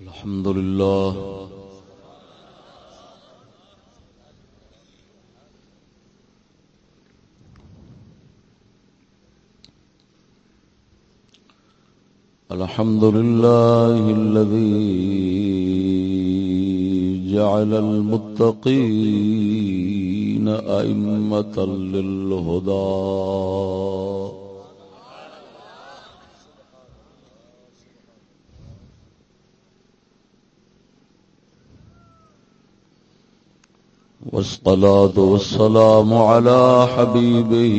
الحمد لله. الحمد لله الذي جعل المتقين أئمة للهدى. والصلاة والسلام على حبيبه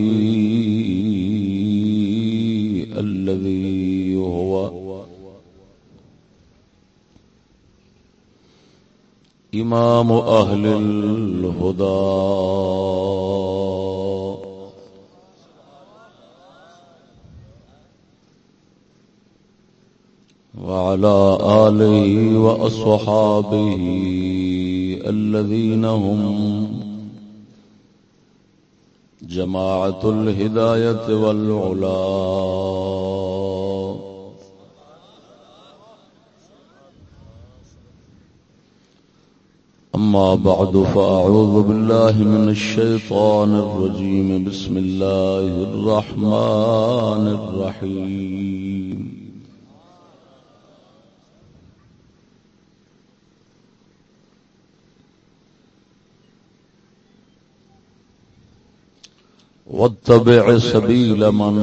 الذي هو إمام أهل الهدى. وعلى آله وأصحابه الذين هم جماعة الهداية والعلا. أما بعد، فأعوذ بالله من الشيطان الرجيم. بسم الله الرحمن الرحيم. واتبع سبيل من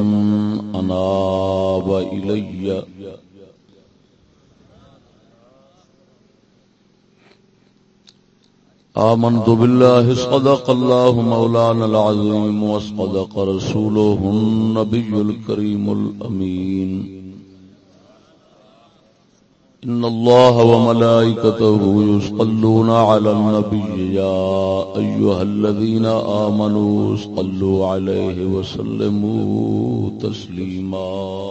أناب إلي. آمنت بالله صدق الله مولانا العظيم وصدق رسوله النبي الكريم الأمين. إن الله وملائكته يصلون على النبي يا أيها الذين آمنوا صلوا عليه وسلموا تسليما.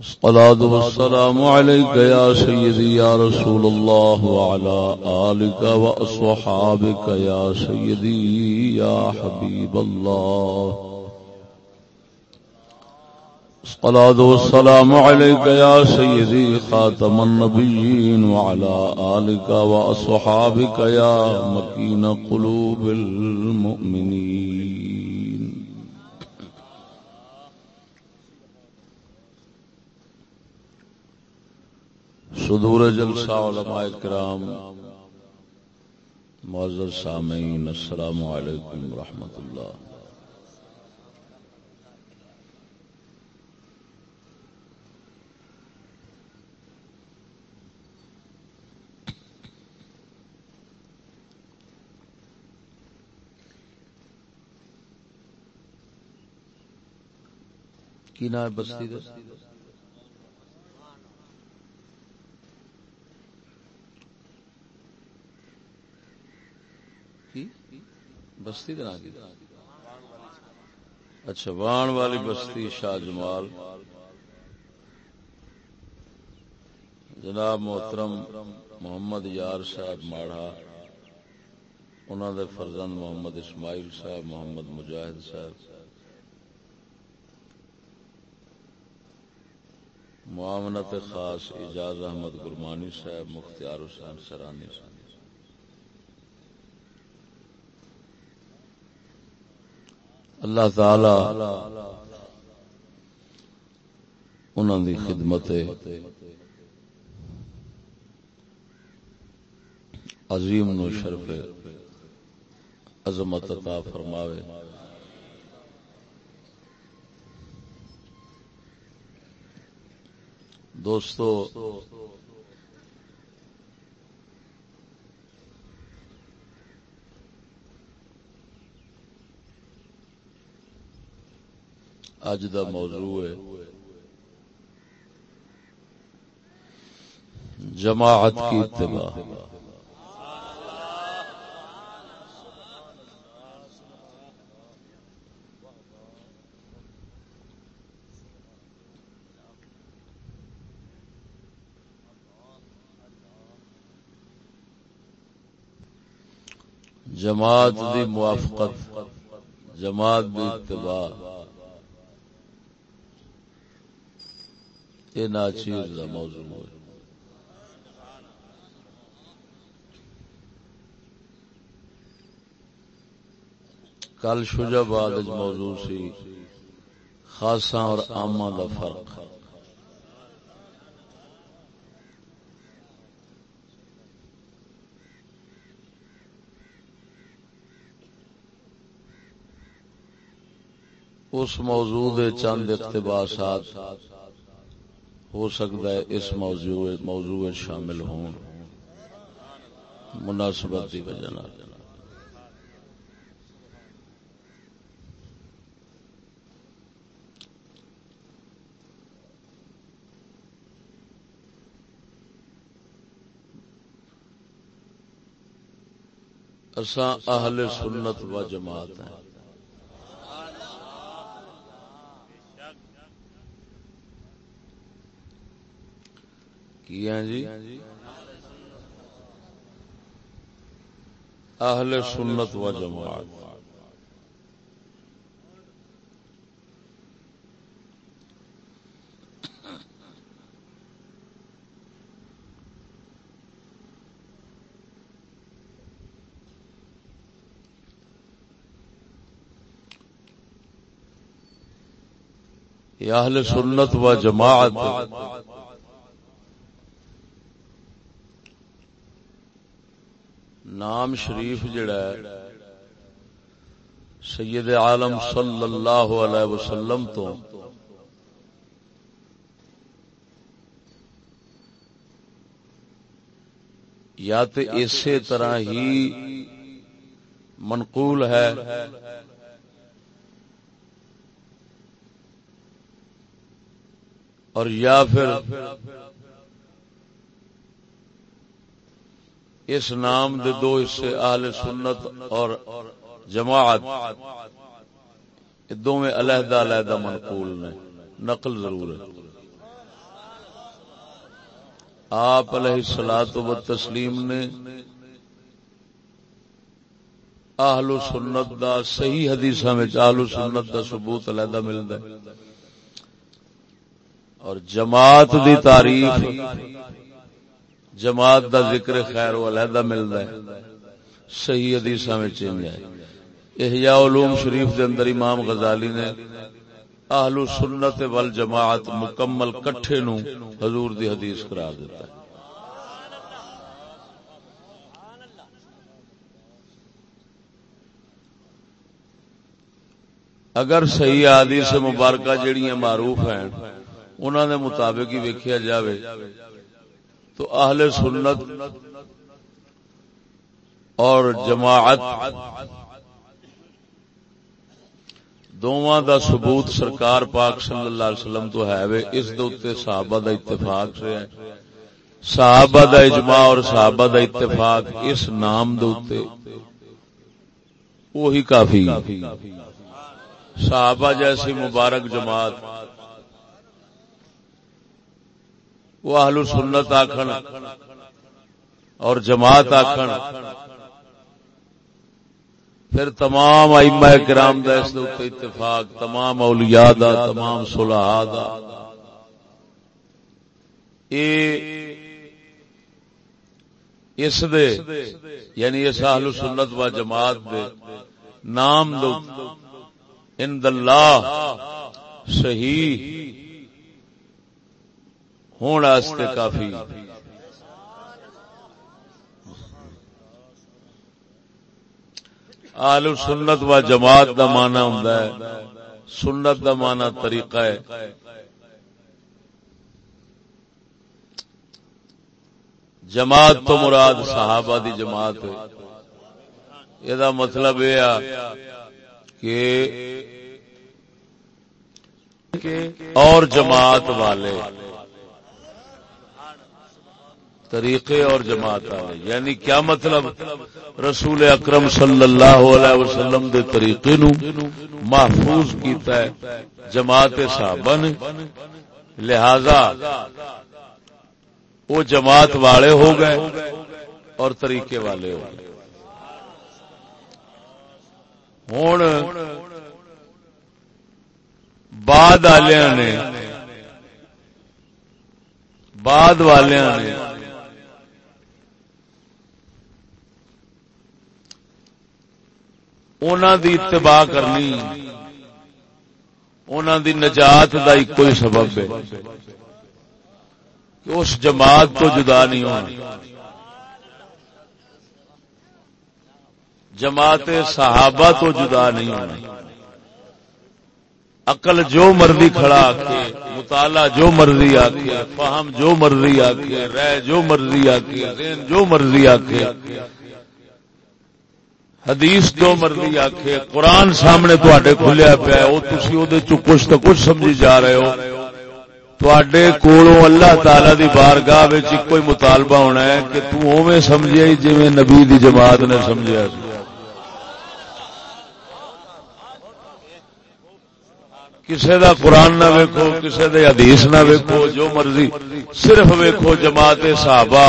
الصلاة والسلام عليك يا سيدي يا رسول الله وعلى آلك وأصحابك يا سيدي يا حبيب الله. الصلاة والسلام عليك يا سيدي خاتم النبيين وعلى آلك وأصحابك يا مكين قلوب المؤمنين. صدور جلسة علماء الكرام معزز سامعين السلام عليكم ورحمة الله کی نام بستی دا بستی کا نام اچھا وان والی بستی شاہ جمال۔ جناب محترم محمد یار صاحب ماڑا انہوں دے فرزند محمد اسماعیل صاحب، محمد مجاہد صاحب۔ معامنت خاص اجاز احمد گرمانی صاحب مختار حسین سرانی صاحب۔ اللہ تعالی انہوں دی خدمت عظیم نو شرف عظمت عطا فرماوے۔ دوستو اج دا موضوع ہے جماعت کی اتباع۔ جماعت دی موافقت، جماعت دی اتباع۔ یہ ناچیز کا موضوع ہے۔ کل شجا باد موضوع سی، خاصا اور آما دا فرق۔ ہے اس موضوع دے چند اقتباسات ہو سکتا ہے اس موضوع موضوع شامل ہون مناسبت کی وجہ اساں اہل سنت و جماعت ہیں۔ کی ہیں جی؟ اہل سنت و جماعت۔ اہل سنت و جماعت۔ نام شریف جڑا ہے، سید عالم صلی اللہ علیہ وسلم تو۔ یا تو اسی طرح ہی منقول ہے۔ اور یا پھر اس نام دے دو حصے اہل سنت اور جماعت۔ دو میں علیحدہ علیحدہ منقول نے۔ نقل ضرور ہے۔ آپ علیہ سلاد و تسلیم نے آہل سنت دا صحیح حدیث میں آہل سنت دا ثبوت علیحدہ ملتا ہے۔ اور جماعت دی تعریف جماعت دا ذکر خیر و علیحدہ ملتا ہے۔ صحیح حدیث میں چینج ہے۔ احیاء علوم شریف دے اندر امام غزالی نے اہل سنت وال جماعت مکمل کٹھے نو حضور دی حدیث قرار دیتا ہے۔ اگر صحیح حدیث مبارکہ جڑیاں معروف ہیں انہوں نے مطابق ہی ویکھیا جاوے۔ تو اہل سنت اور جماعت دونوں دا ثبوت سرکار پاک صلی اللہ علیہ وسلم تو ہے وے، اس دے صحابہ دا اتفاق سے ہے۔ صحابہ دا اجماع اور صحابہ دا اتفاق اس نام دے وہی کافی۔ صحابہ جیسی مبارک جماعت وہ اہل سنت آخر اور جماعت آخر پھر تمام ائمہ کرام دا اس دے اتفاق، تمام اولیاء دا، تمام صلحاء دا۔ اے اس دے یعنی اس اہل سنت و جماعت دے نام دو اند اللہ صحیح ہونے کافی۔ آلو سنت و جماعت دا مانا ہوں سنت دا مانا طریقہ ہے۔ جماعت تو مراد صحابہ دی جماعت ہے۔ یہ مطلب یہ کہ اور جماعت والے۔ طریقے اور جماعت والے یعنی کیا مطلب؟ رسول اکرم صلی اللہ علیہ وسلم دے طریقے نو محفوظ کیتا ہے، جماعت صحابہ نے۔ لہذا وہ جماعت والے ہو گئے اور طریقے والے ہو گئے۔ ہوں بعد آلیا نے، بعد والوں نے اونا دی اتباع کرنی اونا دی نجات کا ایک ہی سبب ہے کہ اس جماعت تو جدا نہیں ہونا جماعت صحابہ تو جدا نہیں ہونا عقل جو مرضی کھڑا آ کے مطالعہ جو مرضی آ کے فہم جو مرضی آ کے رہ جو مرضی آ کے جو مرضی آ کے حدیث جو مرضی آ قرآن سامنے تے کھلیا پیا وہ تھی وہ کچھ تو کچھ سمجھی جا رہے ہو۔ تے کولوں اللہ تعالی دی بارگاہ کوئی مطالبہ ہونا ہے کہ تو سمجھے جی نبی دی جماعت نے سمجھا کسے دا قرآن نہ ویکو کسے دے حدیث نہ ویکو جو مرضی صرف ویکو جماعت صحابہ،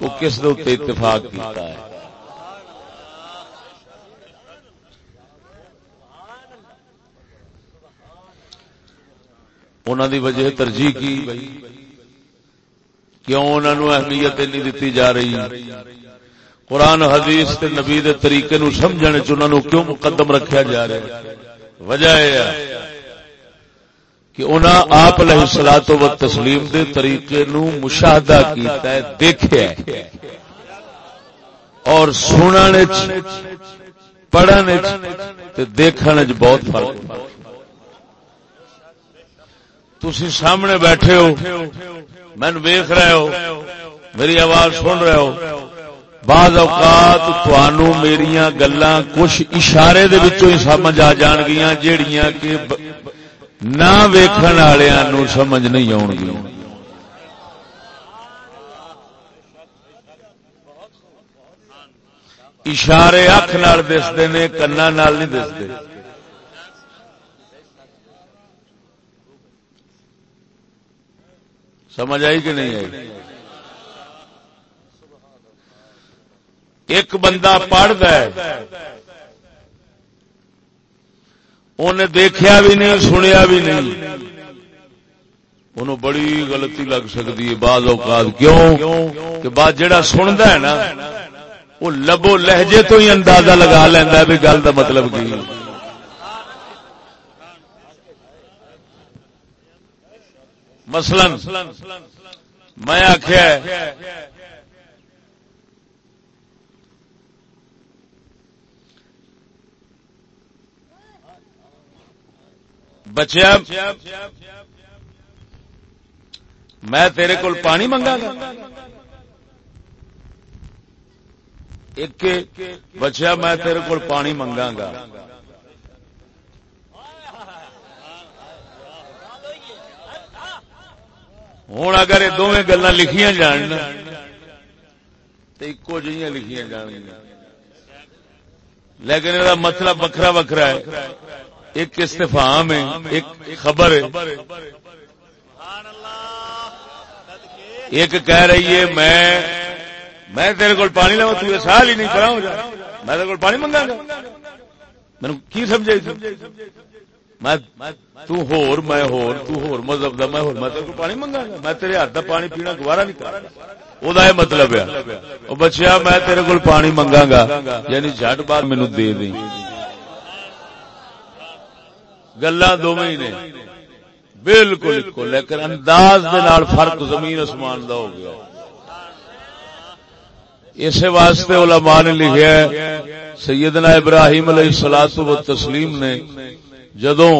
وہ کس دے اتفاق کیتا ہے۔ انہوں دی وجہ ترجیح کی کیوں انہوں نے اہمیت نہیں دیتی جا رہی۔ قرآن، حدیث تے نبی دے طریقے نو سمجھنے چ کیوں مقدم رکھا جا رہا ہے؟ وجہ یہ کہ انہوں آپ علیہ سلاح و تسلیم دے طریقے نو مشاہدہ کیتا ہے دیکھے اور سننے پڑھنے دیکھنے بہت فرق ہے۔ تھی سامنے بیٹھے ہو مین ویخ رہے ہو، میری آواز سن رہے ہو۔ بعض اوقات تھانو میری گلا کچھ اشارے دے ہی سمجھ آ جان گیا جیڑیاں کہ نہ ویکھن والوں سمجھ نہیں آن گیا اشارے اکھ نال دستے نے کنا نال نہیں دستے سمجھ آئی کہ نہیں آئی؟ ایک بندہ پڑھتا ہے انہیں دیکھا بھی نہیں، سنیا بھی نہیں۔ انہوں بڑی غلطی لگ سکتی ہے بعض اوقات۔ کیوں؟ کہ بعد جڑا سنتا ہے نا، وہ لبو لہجے تو ہی اندازہ لگا لینا بھی گل کا مطلب کی۔ مثلا، میں آخیا بچیا، میں تیرے کول پانی منگا گا ایک بچیا، میں تیرے کول پانی منگا گا۔ ہوں اگر یہ دونوں گلا لکھیا جان تو ایکو جہیا لکھیا جان گیا لیکن یہ مطلب وکھرا وکھرا ہے۔ ایک استفام ہے، ایک خبر ہے۔ ایک کہہ رہی ہے، میں میں تیرے کو پانی لوا تو سال ہی نہیں کرا میں تیرے کو پانی منگا گا۔ میں کی سمجھے میں تو ہور میں ہور تو ہور مذہب دا میں ہور میں تیرے کو پانی منگا گا میں تیرے ہاتھ دا پانی پینا گوارا نہیں او دا مطلب ہے۔ او بچیا میں تیرے کو پانی منگا گا یعنی جھٹ بار مینوں دے دیں۔ نے۔ بالکل لیکن انداز دے نال فرق زمین اسمان دا ہو گیا۔ اسی واسطے علماء نے لکھا ہے سیدنا ابراہیم علیہ و تسلیم نے جدوں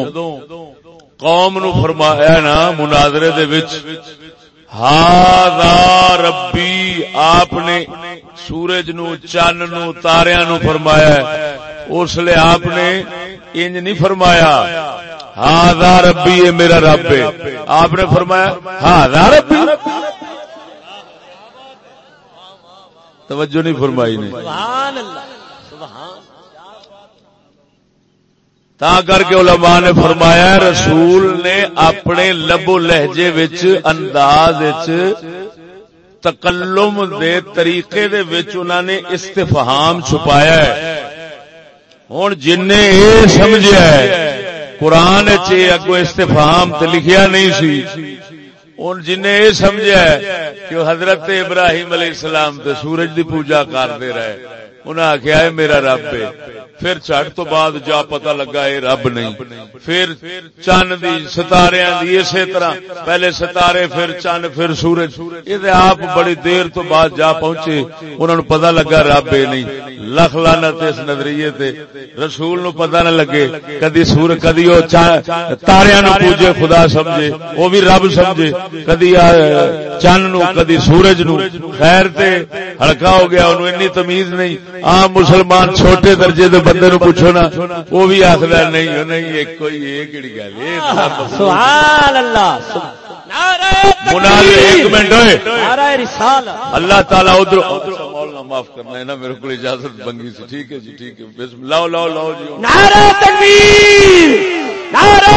قوم نو فرمایا نا مناظرے دے وچ ہاں ربی، آپ نے سورج نو، چن نو، تاریاں نو فرمایا اس لیے آپ نے انج نہیں فرمایا ہاں ربی ہے میرا رب ہے۔ آپ نے فرمایا ہاں ربی؟ توجہ نہیں فرمائی نے۔ تا کر کے علماء نے فرمایا رسول نے اپنے لبو لہجے وچ، انداز وچ، تکلم دے طریقے دے وچ انہاں نے استفہام چھپایا ہے۔ ہن جن نے اے سمجھیا ہے، قرآن چ اگو استفہام تے لکھیا نہیں سی۔ جن نے یہ سمجھا کہ حضرت ابراہیم علیہ السلام تے سورج دی پوجا کرتے رہے۔ انہیں آخیا میرا رب ہے پھر چٹ تو بعد جا پتا لگا یہ رب نہیں۔ پھر چند دی ستارے دی اسی طرح۔ پہلے ستارے، پھر چند پھر سورج۔ یہ آپ بڑی دیر تو بعد جا پہنچے۔ انہوں نے پتا لگا رب یہ نہیں۔ لکھ لانا اس نظریے تے۔ رسول نو پتا نہ لگے کدی سور، کدی وہ تاریا نو پوجے، خدا سمجھے۔ وہ بھی رب سمجھے۔ کدی چند نو کدی سورج نو خیر تے ہلکا ہو گیا، انہوں انی تمیز نہیں۔ عام مسلمان چھوٹے درجے دے بندے نو پوچھو نا وہ بھی آخر نہیں نہیں ایک کوئی کہڑی گل سبحان اللہ ایک منٹ ہوئے۔ اللہ تعالیٰ ادھر معاف کرنا ہے نا میرے کو اجازت بنگی سے ٹھیک ہے جی ٹھیک ہے۔ لاؤ لاؤ لاؤ جی۔ نعرہ تکبیر نعرہ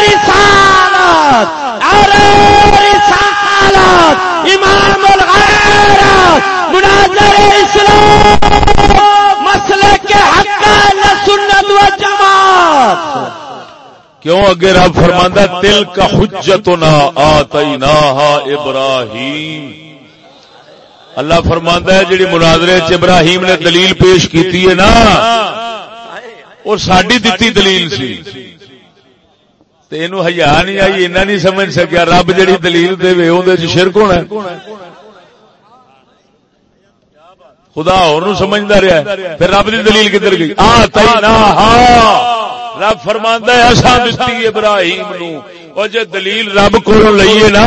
رسالت نعرہ رسالت۔ امام الغیرت، مناظر اسلام مسئلے کے حق سنت و جماعت۔ کیوں اگے رب فرماندا تل کا حجتنا آتیناها ابراہیم۔ اللہ فرماندا ہے، جڑی مناظرے چ ابراہیم نے دلیل پیش کیتی ہے نا، اور ساڈی دتی دلیل سی۔ تے اینو حیا نہیں آئی اینا نہیں سمجھ سکیا۔ رب جڑی دلیل دے وے اون دے شرک ہونا خدا اور نو سمجھدا رہیا ہے۔ پھر رب دی دلیل کدھر گئی؟ آتیناها رب فرما ہے اصا دتی ابراہیم نو۔ اور جے دلیل رب کو لئیے نا،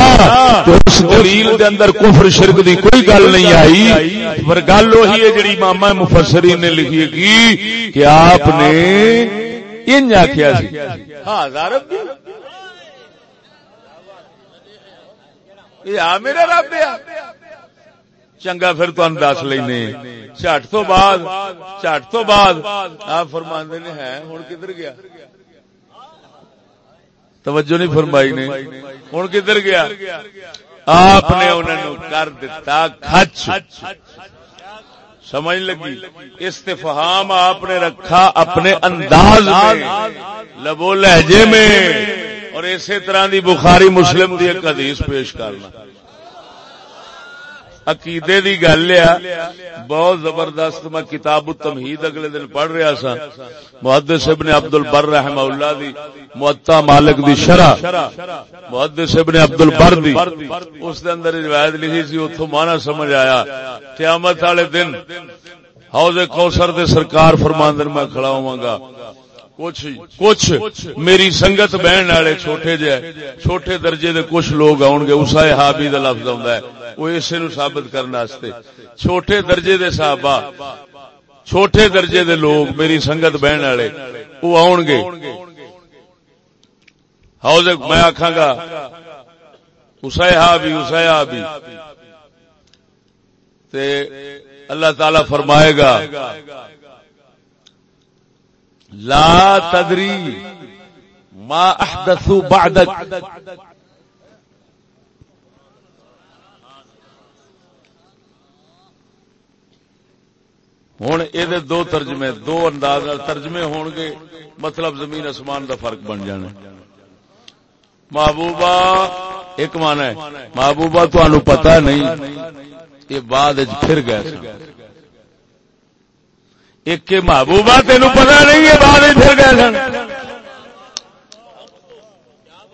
تو اس دلیل دے اندر کفر، شرک دی کوئی گل نہیں آئی۔ پر گل وہی ہے جڑی ماما مفسرین نے لکھی ہے کہ آپ نے ان آخیا سی۔ ہاں یہ میرا رب چنگا پھر تہن دس لینے۔ چٹ تو بعد چٹ تو بعد۔ آپ فرما نے ہے ہوں کدھر گیا؟ توجہ نہیں فرمائی نے۔ ہوں کدھر گیا؟ آپ نے انہوں کر دتا کچھ سمجھ لگی؟ استفہام آپ نے رکھا اپنے انداز میں، لبو لہجے میں، اور اسی طرح دی بخاری مسلم دی ایک حدیث پیش کرنا۔ عقیدے دی گل ہے، بہت زبردست میں کتاب التمہید اگلے دن پڑھ رہا سا۔ محدث ابن عبد البر رحمہ اللہ دی معطا مالک دی شرح۔ محدث ابن عبد البر دی۔ اس دے اندر روایت لکھی سی اوتھوں مانا سمجھ آیا۔ قیامت والے دن، حوض کوثر دے سرکار فرماندن، میں کھڑا ہوں گا۔ کچھ کچھ میری سنگت بہن والے چھوٹے جے، چھوٹے درجے دے کچھ لوگ آن گے اسا ہابی دا لفظ آندا ہے۔ وہ اسے نو ثابت کرنے واسطے۔ چھوٹے درجے دے صحابہ، چھوٹے درجے دے لوگ میری سنگت بہن والے، وہ آن گے حوض، میں آکھاں گا اسا ہابی اسا ہابی تے اللہ تعالی فرمائے گا لا تدری ما احدثو بعدک. ہوں یہ دو ترجمے، دو انداز ترجمے ہون گے مطلب زمین آسمان دا فرق بن جانا محبوبہ، ایک مان ہے، محبوبہ تو پتا نہیں، یہ بعد پھر گئے ایک محبوبہ تین پتا نہیں ہے، بعد پھر گئے سن۔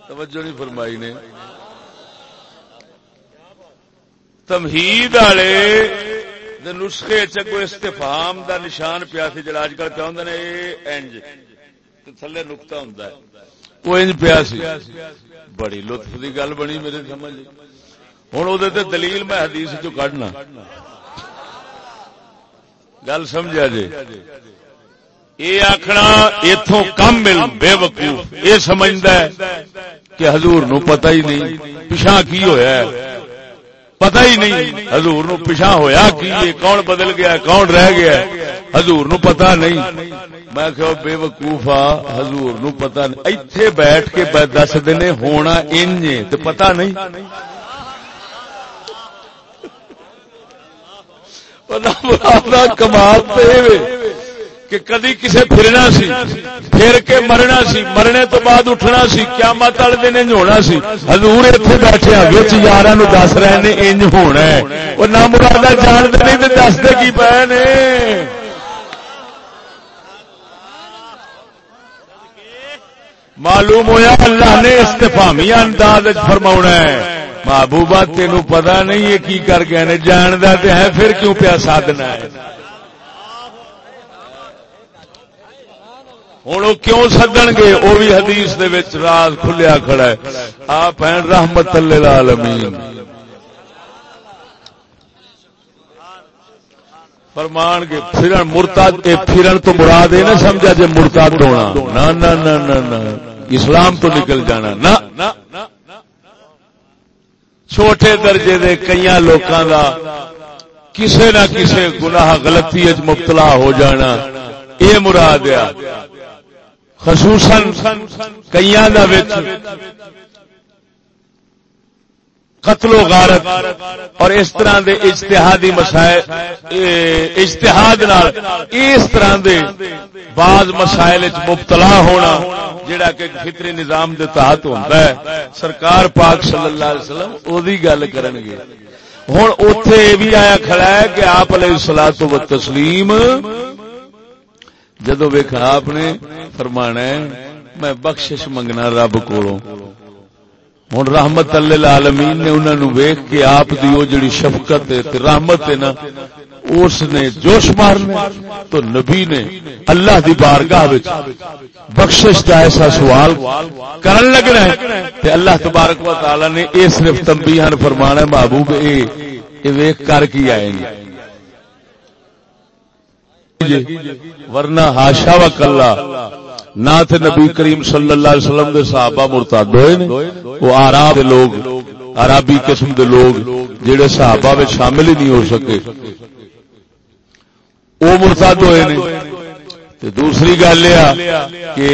توجہ نہیں فرمائی نے۔ تمہید والے نسخے چگو استفام دا نشان پیا سی، جڑا اج کل پیا ہوں نے انج تھلے نکتا ہوں وہ انج پیا سی۔ بڑی لطف دی گل بنی میرے سمجھ۔ ہوں وہ دلیل میں حدیث چ کڈنا۔ گل سمجھا جی۔ یہ آخنا اتوں کم مل، بے وقوف۔ یہ سمجھتا ہے کہ حضور نو پتہ ہی نہیں پچھا کی ہویا ہے۔ پتہ ہی نہیں حضور نو پچھا ہویا کی کون بدل گیا کون رہ گیا حضور نو پتہ نہیں۔ میں کہ بے وقوف آ، حضور نو پتہ نہیں۔ ایتھے بیٹھ کے دس دن ہونا انج تے پتہ نہیں۔ کمال کہ کدی کسے پھرنا سی، پھر کے مرنا سی، مرنے تو بعد اٹھنا سی کیا مت والے دن ہونا سی۔ حضور اتنے بیٹھے بچ یار دس رہے نے انج ہونا ہے۔ وہ نہ مرادہ جانتے نہیں دستے کی پے نے معلوم ہویا اللہ نے استفامی انداز فرما ہے۔ محبوبہ تینوں پتا نہیں یہ کی کر گئے جاندا تے ہے، پھر کیوں پیا سادنا ہے؟ ہوں وہ کیوں سدن گے وہ بھی حدیث دے وچ راز کھلیا کھڑا ہے۔ آپ ہیں رحمت للعالمین فرمان کے پھرن مرتاد کے پھرن تو مراد ہے نہ سمجھا جے مرتاد ہونا۔ نہ نہ نہ نہ اسلام تو نکل جانا۔ نہ۔ چھوٹے درجے دے کئی لوکاں دا کسے نہ کسے گناہ غلطی مبتلا ہو جانا یہ مراد ہے۔ خصوصاً کئی قتل و غارت اور اس طرح دے اجتہادی مسائل اجتہاد اس طرح دے بعض مسائل مبتلا ہونا جڑا کہ فطری نظام دے تحت ہوتا ہے۔ سرکار پاک صلی اللہ علیہ وسلم او گل کرن گے۔ ہن اوتھے بھی آیا کھڑا ہے کہ آپ علیہ الصلوۃ و تسلیم جدو ویکھا آپ نے فرمانا ہے، میں بخشش منگنا رب کو ہوں رحمت اللہ نے انہوں نے ویخ کے آپ دی وہ جڑی شفقت ہے رحمت ہے نا، اس نے جوش مارنا تو نبی نے اللہ دی بارگاہ بخشش کا ایسا سوال کرن لگنا ہے۔ تے اللہ تبارک و تعالی نے اے صرف تنبیہن فرمانا محبوب، اے اے ویخ کر کی آئیں گے۔ ورنہ ہاشا و کلا نہ تھے نبی کریم صلی اللہ علیہ وسلم دے صحابہ مرتاد ہوئے نے۔ وہ آراب دے لوگ، عربی قسم دے لوگ جڑے صحابہ میں شامل ہی نہیں ہو سکے۔ وہ مرتاد ہوئے نے۔ دوسری گل یہ کہ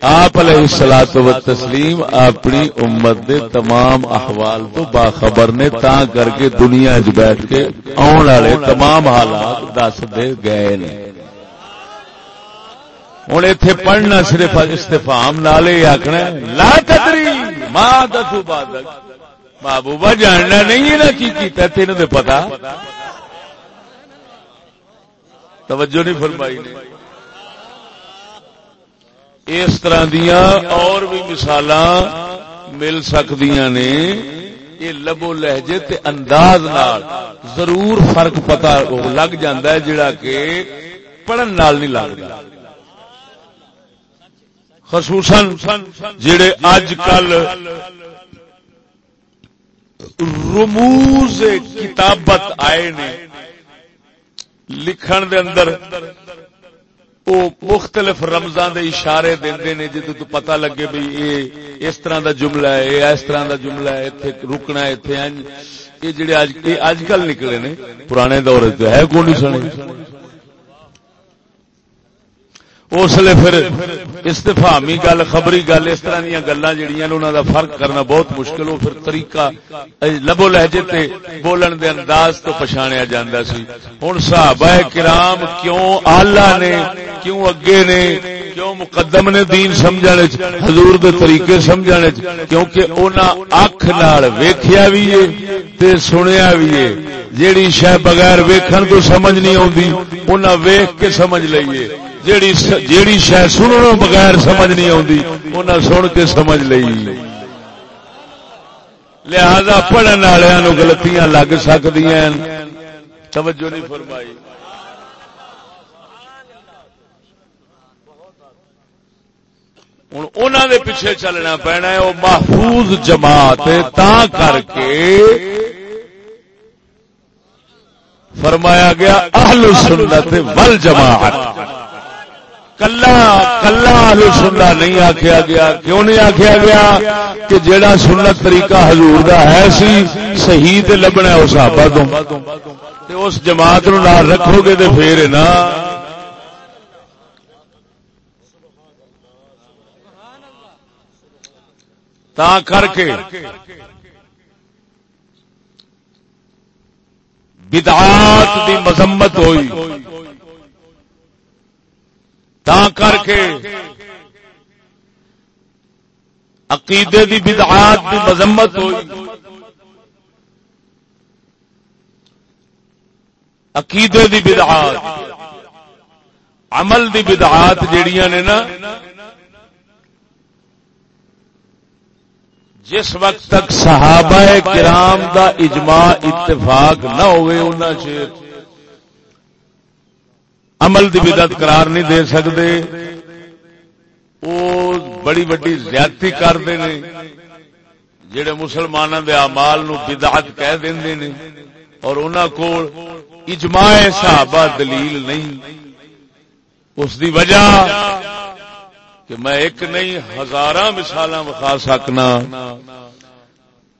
آپ علیہ السلام و تسلیم اپنی امت دے تمام احوال تو باخبر نے تا کر کے دنیا چ بیٹھ کے آن والے تمام حالات دس دے گئے نے۔ ہوں اتے پڑھنا صرف استفام نال لالے آخنا لا تدری ماں دسو باد محبوبہ جاننا نہیں ہے نا کی کیتا تین دے پتا؟ توجہ نہیں فرمائی نے. اس طرح دیا اور بھی مثال مل سکتی نے. یہ لبو لہجے تے انداز نال ضرور فرق پتا لگ جاندہ ہے، جڑا کہ پڑھن نال نہیں لگتا خصوصاً جڑے اج کل رموز کتابت آئے نے، لکھن دے اندر وہ مختلف رمضان دے اشارے دے نے جدو تو پتہ لگے بھی یہ اس طرح دا جملہ ہے یہ اس طرح دا جملہ ہے اتنے رکنا ہے اتنے یہ جڑے اج کل نکلے نے، پرانے دور تے ہے کون نہیں سنے اس لیے پھر استفامی گل، خبری گل، اس طرح دیا گلا جہیا انہوں کا فرق کرنا بہت مشکل، وہ پھر طریقہ لبو لہجے تے بولن دے انداز تو پچھاڑیا جا سی۔ ہوں صحابہ کرام کیوں آلہ نے، کیوں اگے نے، کیوں مقدم نے دین سمجھنے حضور دے طریقے سمجھنے کیونکہ انہاں اکھ نال ویکھیا بھی ہے تے سنیا بھی ہے جیڑی شے بغیر ویکھن تو سمجھ نہیں آوندی، انہاں ویکھ کے سمجھ لئیے۔ جیڑی جیڑی شہ سننوں بغیر سمجھ نہیں آتی انہیں سن کے سمجھ لئی۔ لہذا پڑھن والوں گلتیاں لگ سکتی توجہ نہیں فرمائی۔ ہوں انہوں دے پیچھے چلنا پینا ہے وہ محفوظ جماعت تا کر کے فرمایا گیا، اہل سنت ول جماعت کلا کلا سننا نہیں آخیا گیا کیوں نہیں آخیا گیا کہ جیڑا سنت طریقہ حضور دا ہے سی صحیح تے لبنا اس صحابہ تو اس جماعت نو نال رکھو گے تو پھر نا تا کر کے بدعات دی مذمت ہوئی تا کر کے عقیدے دی بدعات دی مذمت ہوئی۔ عقیدے دی بدعات، عمل دی بدعات جیڑیاں نے نا، جس وقت تک صحابہ کرام دا اجماع اتفاق نہ ہوئے، انہاں چ عمل دی بدعت قرار نہیں دے سکتے۔ وہ بڑی بڑی زیادتی کرتے ہیں۔ جڑے مسلمانوں دے اعمال نو بدعت کہہ دیں نے اور انہوں کو اجماع صحابہ دلیل نہیں۔ اس دی وجہ کہ میں ایک نہیں ہزار مثال بخا سکنا۔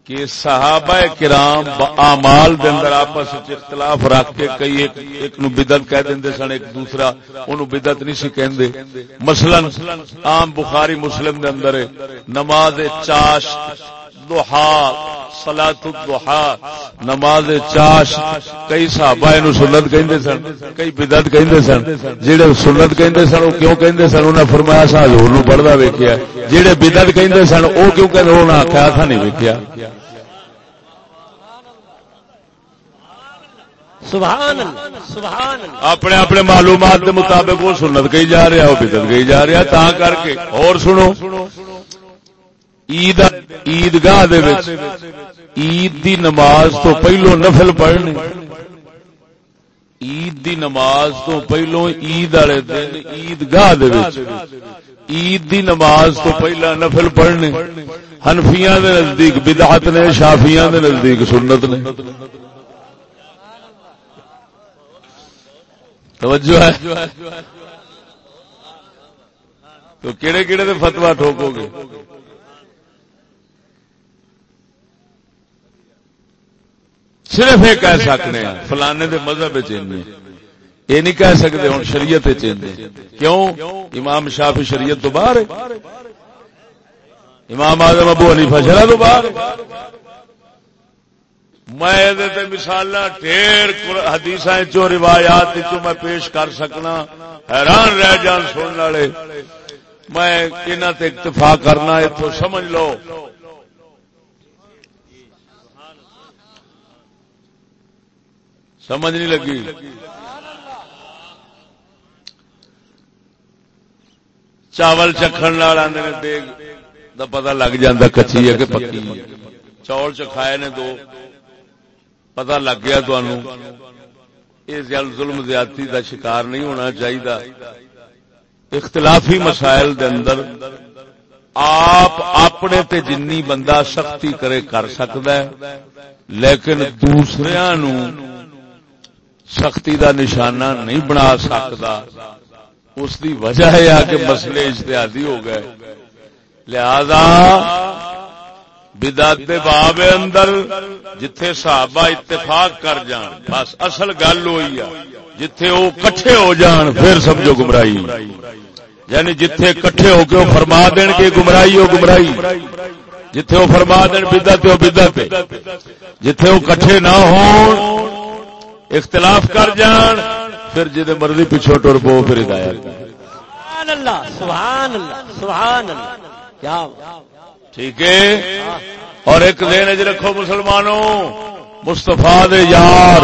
کہ صحابہ کرام امال دے اندر آپس اختلاف رکھ کے کئی ایک, ایک نو بدت کہہ دیں سن ایک دوسرا انہوں بدت نہیں سی کہندے۔ مثلا عام بخاری مسلم دے اندر نماز چاش دوحا سلات دوحا نماز چاش کئی صحابہ نو سنت کہندے سن کئی بدت کہندے سن۔ جڑے سنت کہندے سن او کیوں کہندے سن؟ انہاں فرمایا سا حضور نو پڑھدا ویکھیا جڑے بدت کہندے سن او کیوں کہ انہاں آکھیا تھا نہیں سبحان اپنے اپنے معلومات کے مطابق وہ سنت گئی جا رہا وہ بدت گئی جا رہا۔ تا کر کے اور سنو۔ عید عیدگاہ عید دی نماز تو پہلو نفل پڑھنے عید دی نماز تو پہلو عید والے دن عید گاہ عید دی نماز تو پہلا نفل پڑھنے۔ ہنفیاں دے نزدیک، بدعت نے، شافیاں دے نزدیک سنت نے۔ توجہ ہے۔ تو کہڑے کہڑے دے فتوا ٹھوکو گے؟ صرف یہ کہہ سکتے ہیں، فلانے دے مذہب چینج یہ نہیں کہہ سکتے ہوں شریعت چینج کیوں؟ امام شافی شریعت تو باہر امام آدم ابو حنیفہ شرح تو باہر میں مثال ڈیر حدیث چو روایات چو میں پیش کر سکنا۔ حیران رہ جان سننے والے۔ میں انہوں تے اکتفا کرنا اتو سمجھ لو۔ سمجھ نہیں لگی۔ چاول چکھن آدھے دیگ دا پتہ لگ جاتا کچی ہے کہ پکی ہے۔ چاول چکھائے نے دو پتا لگ گیا یہ ظلم زیادتی کا شکار نہیں ہونا چاہیے اختلافی مسائل دے اندر آپ اپنے تے جنی بندہ سختی کرے کر سکتا ہے، لیکن دوسرے نو سختی دا نشانہ نہیں بنا سکتا۔ اس دی وجہ ہے کہ مسئلے اشتہادی ہو گئے۔ لہذا بدعت دے باب اندر جتھے صحابہ اتفاق کر جان، بس اصل گل ہوئی ہے، جتھے وہ کٹھے ہو جان، پھر سمجھو گمراہی۔ یعنی جتھے کٹھے ہو کے وہ فرما دین کے گمراہی ہو گمراہی۔ جتھے وہ فرما دین بدعت ہو بدعت۔ جتھے وہ کٹھے نہ ہو اختلاف کر جان پھر جی مرضی پیچھو ٹر پو پھر ہدایت۔ سبحان اللہ سبحان اللہ سبحان اللہ۔ کیا ٹھیک ہے؟ اور ایک دن اج رکھو مسلمانوں مستفا یار۔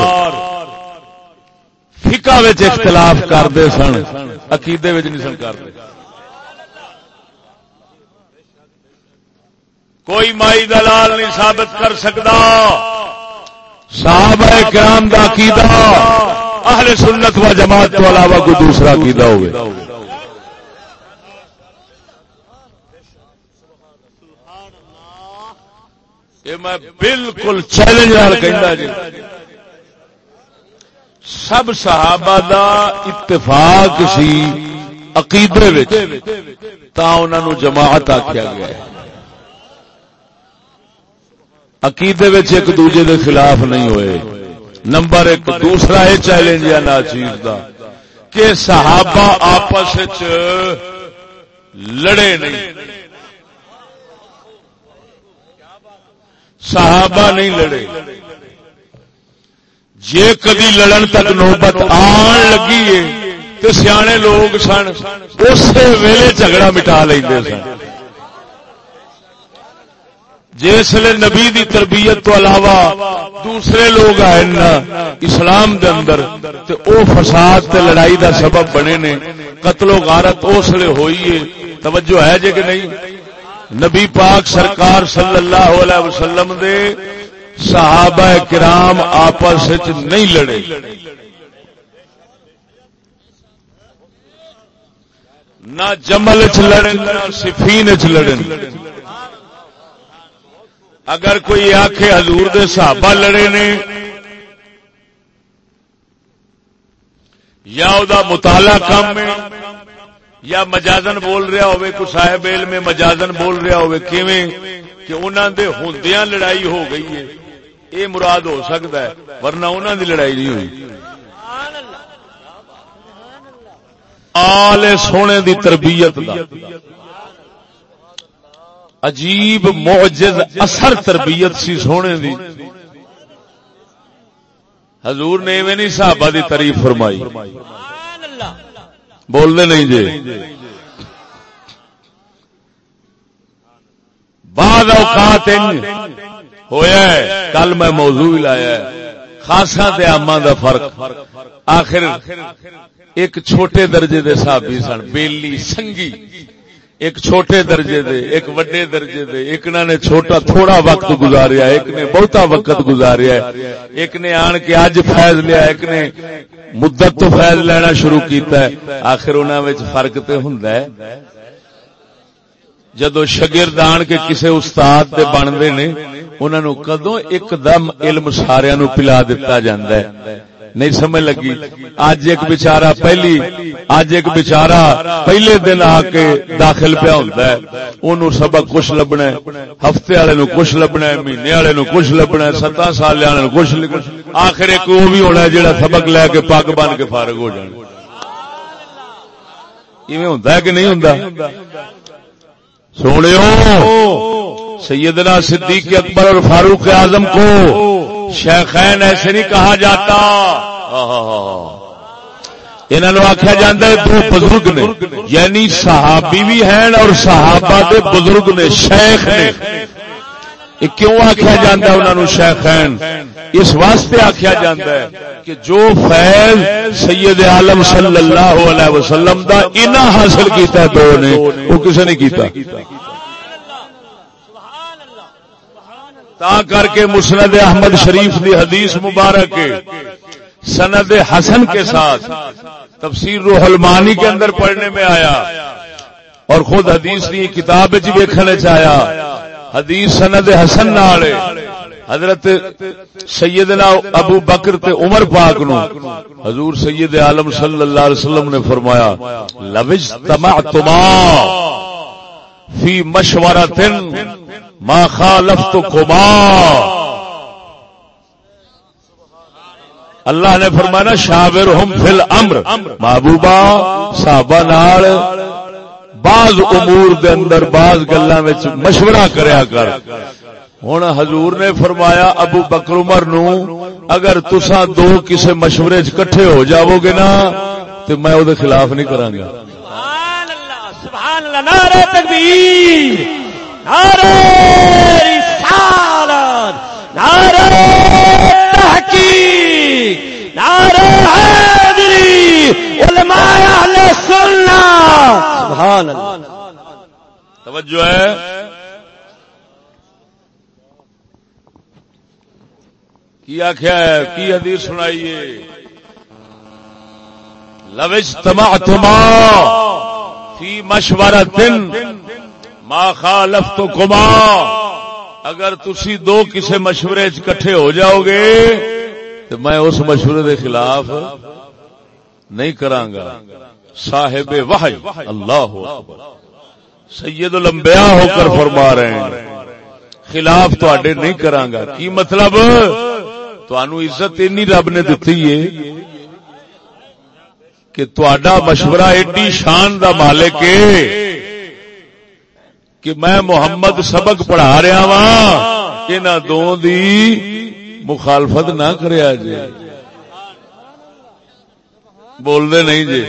فکا اختلاف کرتے سن عقیدے نہیں سن کرتے کوئی مائی دلال نہیں ثابت کر سکتا صاحب کرام دا عقیدہ، اہل سنت و جماعت تو علاوہ کوئی دوسرا عقیدہ ہوگا۔ یہ میں بالکل چیلنج کہنا جی۔ سب صحابہ دا اتفاق سی عقیدے تا انہوں جماعت آخیا گیا ہے۔ عقیدے ایک دوجے دے خلاف نہیں ہوئے۔ نمبر ایک، دوسرا یہ چیلنج ہے نا چیز کا کہ صحابہ آپس لڑے نہیں۔ صحابہ نہیں لڑے۔ جے کدی لڑن تک نوبت آن لگی ہے، تے سیانے لوگ سن، اسی ویلے جھگڑا مٹا لیں سن۔ جسے نبی دی تربیت تو علاوہ دوسرے لوگ آئے نا اسلام دے اندر، تے او فساد تے لڑائی دا سبب بنے نے۔ قتل و غارت اس لیے ہوئی ہے۔ توجہ ہے جے کہ نہیں؟ نبی پاک سرکار صلی اللہ علیہ وسلم دے صحابہ کرام آپس نہیں لڑے۔ نہ جمل چ لڑن، نہ سفین چ لڑن۔ اگر کوئی آخ حضور دے صحابہ لڑے نے یا دا مطالعہ کم ہے، یا مجازن بول رہا ہوئے کو صاحب علم میں مجازن بول رہا ہوئے، کیویں؟ کہ انہاں دے ہوندیاں لڑائی ہو گئی ہے۔ اے مراد ہو سکتا ہے، ورنہ انہاں دی لڑائی نہیں ہوئی۔ آل سونے دی تربیت دا۔ عجیب معجز اثر تربیت سی سونے دی۔ حضور نے ایویں نہیں صحابہ دی تعریف فرمائی۔ بول دے نہیں جی بعد اوقات ہویا ہے، کل میں موضوع لایا خاصا تے آما دا فرق۔ آخر، ایک چھوٹے درجے دے صحابی سن، بیلی، سنگی۔ ایک چھوٹے درجے دے، ایک وڈے درجے دے، ایک نے چھوٹا تھوڑا وقت گزاریا، ایک نے بہتا وقت گزاریا۔ ایک نے آن کے اج فیض لیا، ایک نے مدت تو فیض لینا شروع کیتا ہے۔ آخر انہوں فرق تو ہوں جدو شگرد آن کے کسے استاد دے بنتے نے انہوں کدو ایک دم علم سارا نو پلا دتا جاندہ ہے۔ نہیں سمجھ لگی۔ اج ایک بچارا پہلی اج ایک بچارا پہلے دن آ کے داخل پیا ہوتا ہے۔ انہوں سبق کچھ لبنا ہے۔ ہفتے والے نو کچھ لبنا ہے، مہینے والے نو کچھ لبنا ہے ستاں سال والے نو کچھ لبنا آخر ایک وہ بھی ہونا ہے جڑا سبق لے کے پگ بن کے فارغ ہو جانا۔ ایویں ہوتا ہے کہ نہیں ہوتا سونے سیدنا صدیق اکبر اور فاروق اعظم کو شیخین ایسے نہیں کہا جاتا۔ انہوں آخیا جا دو بزرگ نے۔ یعنی صحابی بھی ہیں اور صحابہ دے بزرگ نے، شیخ نے۔ کیوں آخیا جا انہوں شیخین؟ اس واسطے آخیا جا کہ جو فیض سید عالم صلی اللہ علیہ وسلم دا انہ حاصل کیتا دو نے، وہ کسے نہیں کیتا؟ تا کر کے مسند احمد شریف دی حدیث مبارک سند حسن کے ساتھ تفسیر روح المانی کے اندر پڑھنے میں آیا۔ اور خود حدیث کی کتاب ویکھنے چاہیا حدیث سند حسن نالے حضرت سیدنا ابو بکر تے عمر پاک نو۔ حضور سید عالم صلی اللہ علیہ وسلم نے فرمایا لوج تما فی مشورتن ما خالفت کما اللہ نے فرمایا شاور ہم فل امر محبوبہ، صحابہ نال بعض امور دے اندر بعض گلوں مشورہ کریا کر. ہوں حضور نے فرمایا، ابو بکر عمر نو اگر تسا دو کسے مشورے کٹھے ہو جاؤ گے نا تو میں وہ خلاف نہیں کرا گا۔ سبحان اللہ سبحان اللہ، نعرہ تکبیر۔ رسالت تحقیق حیدری علماء اہل سبحان اللہ۔ توجہ ہے۔ کی آخیا ہے؟ کی حدیث سنائیے؟ لوج تما تما فی مشورہ دن ما خالف تو کما اگر تسی دو کسے مشورے کٹھے ہو جاؤ گے تو میں اس مشورے دے خلاف نہیں کرانگا۔ صاحب وحی، اللہ سید الانبیاء ہو کر فرما رہے ہیں۔ خلاف تو آڈے نہیں کرانگا۔ کی مطلب؟ تو انو عزت انی رب نے دیتی ہے کہ تو آڈا مشورہ ایڈی شان دا مالک ہے۔ کہ میں محمد سبق پڑھا رہا وا ان دو دی مخالفت نہ کریا جی بول دے نہیں جی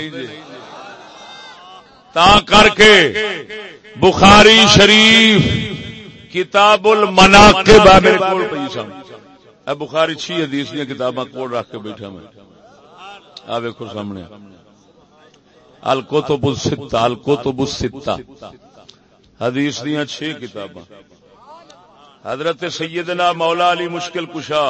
تا کر کے بخاری شریف کتاب المناقب میرے کول پئی سن۔ اے بخاری چھ حدیث دی کتاباں کول رکھ کے بیٹھا میں۔ آ ویکھو سامنے۔ الکتب الستہ الکتب الستہ۔ حدیث دیاں چھ کتاباں۔ حضرت سیدنا مولا علی مشکل کشا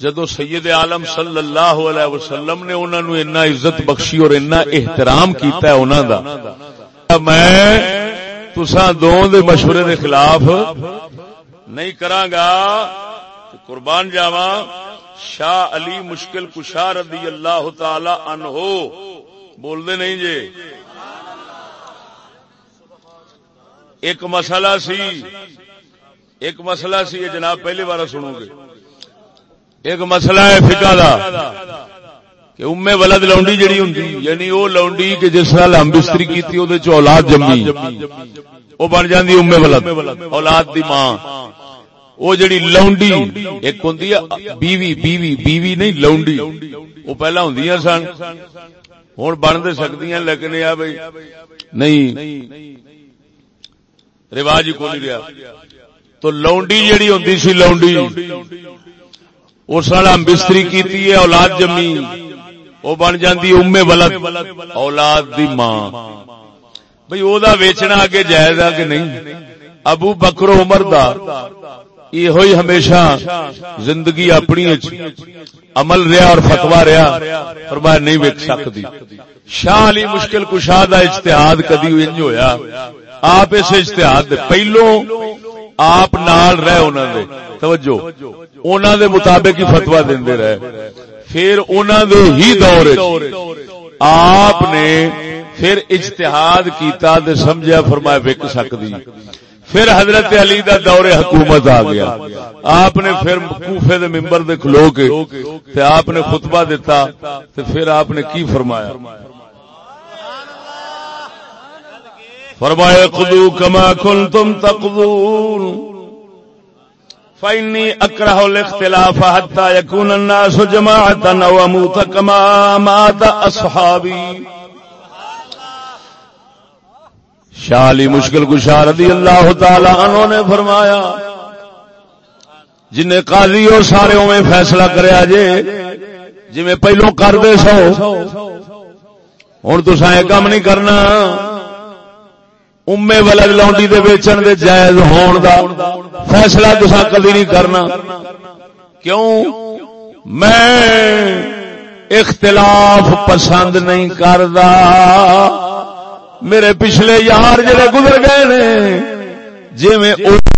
جدو سید عالم صلی اللہ علیہ وسلم نے انہوں نے اتنا عزت بخشی اور اتنا احترام کیتا ہے انہوں دا، میں تسا دون دے مشورے دے خلاف نہیں کرانگا قربان جاوا شاہ علی مشکل کشا رضی اللہ تعالی عنہ۔ بول دے نہیں جے ایک مسئلہ سی۔ ایک مسئلہ سی، یہ جناب پہلی بار سنو گے۔ ایک مسئلہ ہے فکا دا، کہ امے ولد لونڈی جڑی ہوں یعنی وہ لونڈی کہ جس نال ہم بستری کی اولاد جمی۔ وہ بن جاندی امے ولد، اولاد دی ماں۔ وہ جڑی لونڈی ایک ہوں بیوی بیوی بیوی نہیں لونڈی۔ وہ پہلا ہوں سن۔ ہوں بن دے سکتی لیکن یہ بھائی نہیں۔ رواج ہی کون رہا تو لونڈی جڑی ہوں سی لونڈی۔ اس بستری کی اولاد جمی۔ وہ بن جاتی امے ولد۔ اولاد دی ماں۔ بھائی وہ ویچنا اگے جائز ہے کہ نہیں؟ ابو بکرو عمر دا۔ یہ ہمیشہ زندگی اپنی عمل رہا اور فتوا رہا فرمایا نہیں ویک سکتی۔ شاہ علی مشکل کشاہ دا اجتہاد کدی انج ہویا۔ آپ اس اجتہاد پہلو آپ نال رہے انہوں نے توجہ انہوں دے مطابق ہی فتوا دے رہے۔ پھر انہوں دے ہی دور آپ نے پھر اجتہاد کیتا دے سمجھا فرمایا وک سکتی۔ پھر حضرت علی دا دور حکومت آ گیا۔ آپ نے پھر کوفے دے ممبر دے کھلو کے تے آپ نے خطبہ دیتا تے پھر آپ نے کی فرمایا؟ فرمایا خدو کما کن تم تقدون فإني أكره الاختلاف حتى يكون الناس جماعة أو أموت كما مات أصحابي شالی مشکل گشا رضی اللہ تعالی عنہ نے فرمایا جن قاضی اور سارے اوے فیصلہ کریا جے جی میں پہلو کر دے سو ہوں تو کام نہیں کرنا۔ امے ولد لاؤنڈی دے ویچن دے جائز ہون دا فیصلہ تسا کدی نہیں کرنا۔ کیوں؟ میں اختلاف پسند نہیں کردا۔ میرے پچھلے یار جڑے گزر گئے نے جی میں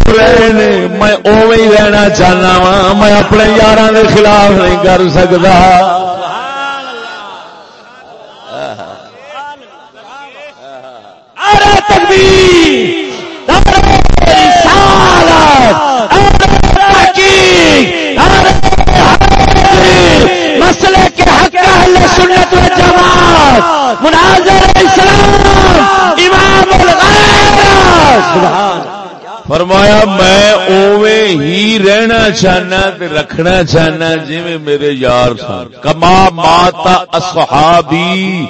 رہے نے، میں اوے ہی رہنا چاہنا وا میں اپنے یار دے خلاف نہیں کر سکتا مسئلے کے حق اہل سنت و جماعت؟ مناظر اسلام، امام سبحان فرمایا، میں اوے ہی رہنا چاہنا تے رکھنا چاہنا جی میرے یار سن۔ کما ماتا اصحابی۔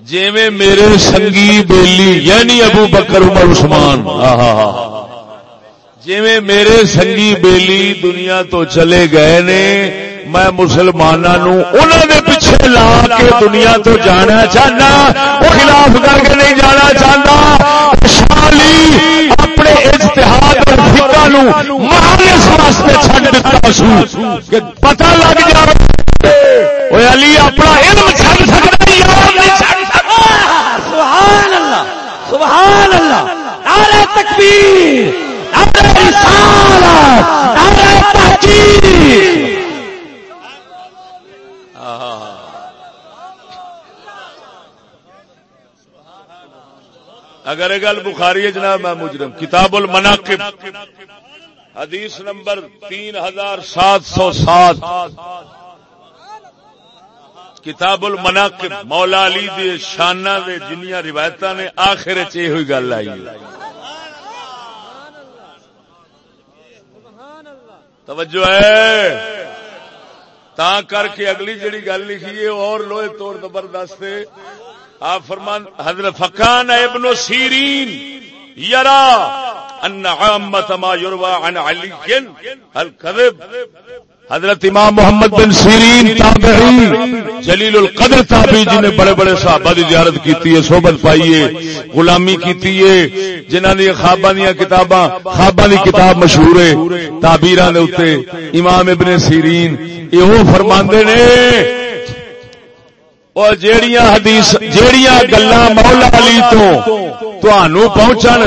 جی میرے سنگی بیلی یعنی ابو بکر، عمر، عثمان۔ جی میرے سنگی بیلی دنیا تو چلے گئے نے میں مسلمانوں پیچھے لا کے دنیا تو جانا چاہنا وہ خلاف کر کے نہیں جانا چاہتا۔ شالی اپنے اجتہاد اور فکا نو مہارس واسطے چڈ دیتا سو۔ پتہ لگ جائے۔ علی، اپنا علم چڑ سکتا سبحان اللہ سبحان اللہ نعرہ تکبیر، نعرہ رسالت، نعرہ تحقیق۔ اگر گل بخاری ہے جناب، میں مجرم، کتاب المناقب، حدیث نمبر تین ہزار سات سو سات۔ کتاب المناقب، مولا علی دے شانہ دے جنیاں روایتاں نے آخر چ ہوئی گل آئی۔ توجہ ہے؟ تا کر کے اگلی جڑی گل لکھی ہے اور لوہے توڑ زبردست آپ فرمان حضرت فقان ابن سیرین، یرا ان عامت ما یروى عن علی الكذب حضرت امام محمد بن سیرین تابعی، جلیل القدر تابعی جن نے بڑے بڑے صحابہ دی زیارت کیتی ہے، صحبت پائی ہے غلامی کیتی ہے، جنہاں دی خواباں دی کتاباں، خواباں دی کتاب مشہور ہے تعبیراں دے اوتے امام ابن سیرین، ایہو فرماندے نے اور جیڑیاں حدیث جیڑیاں گلاں مولا علی تو تانوں پہنچن،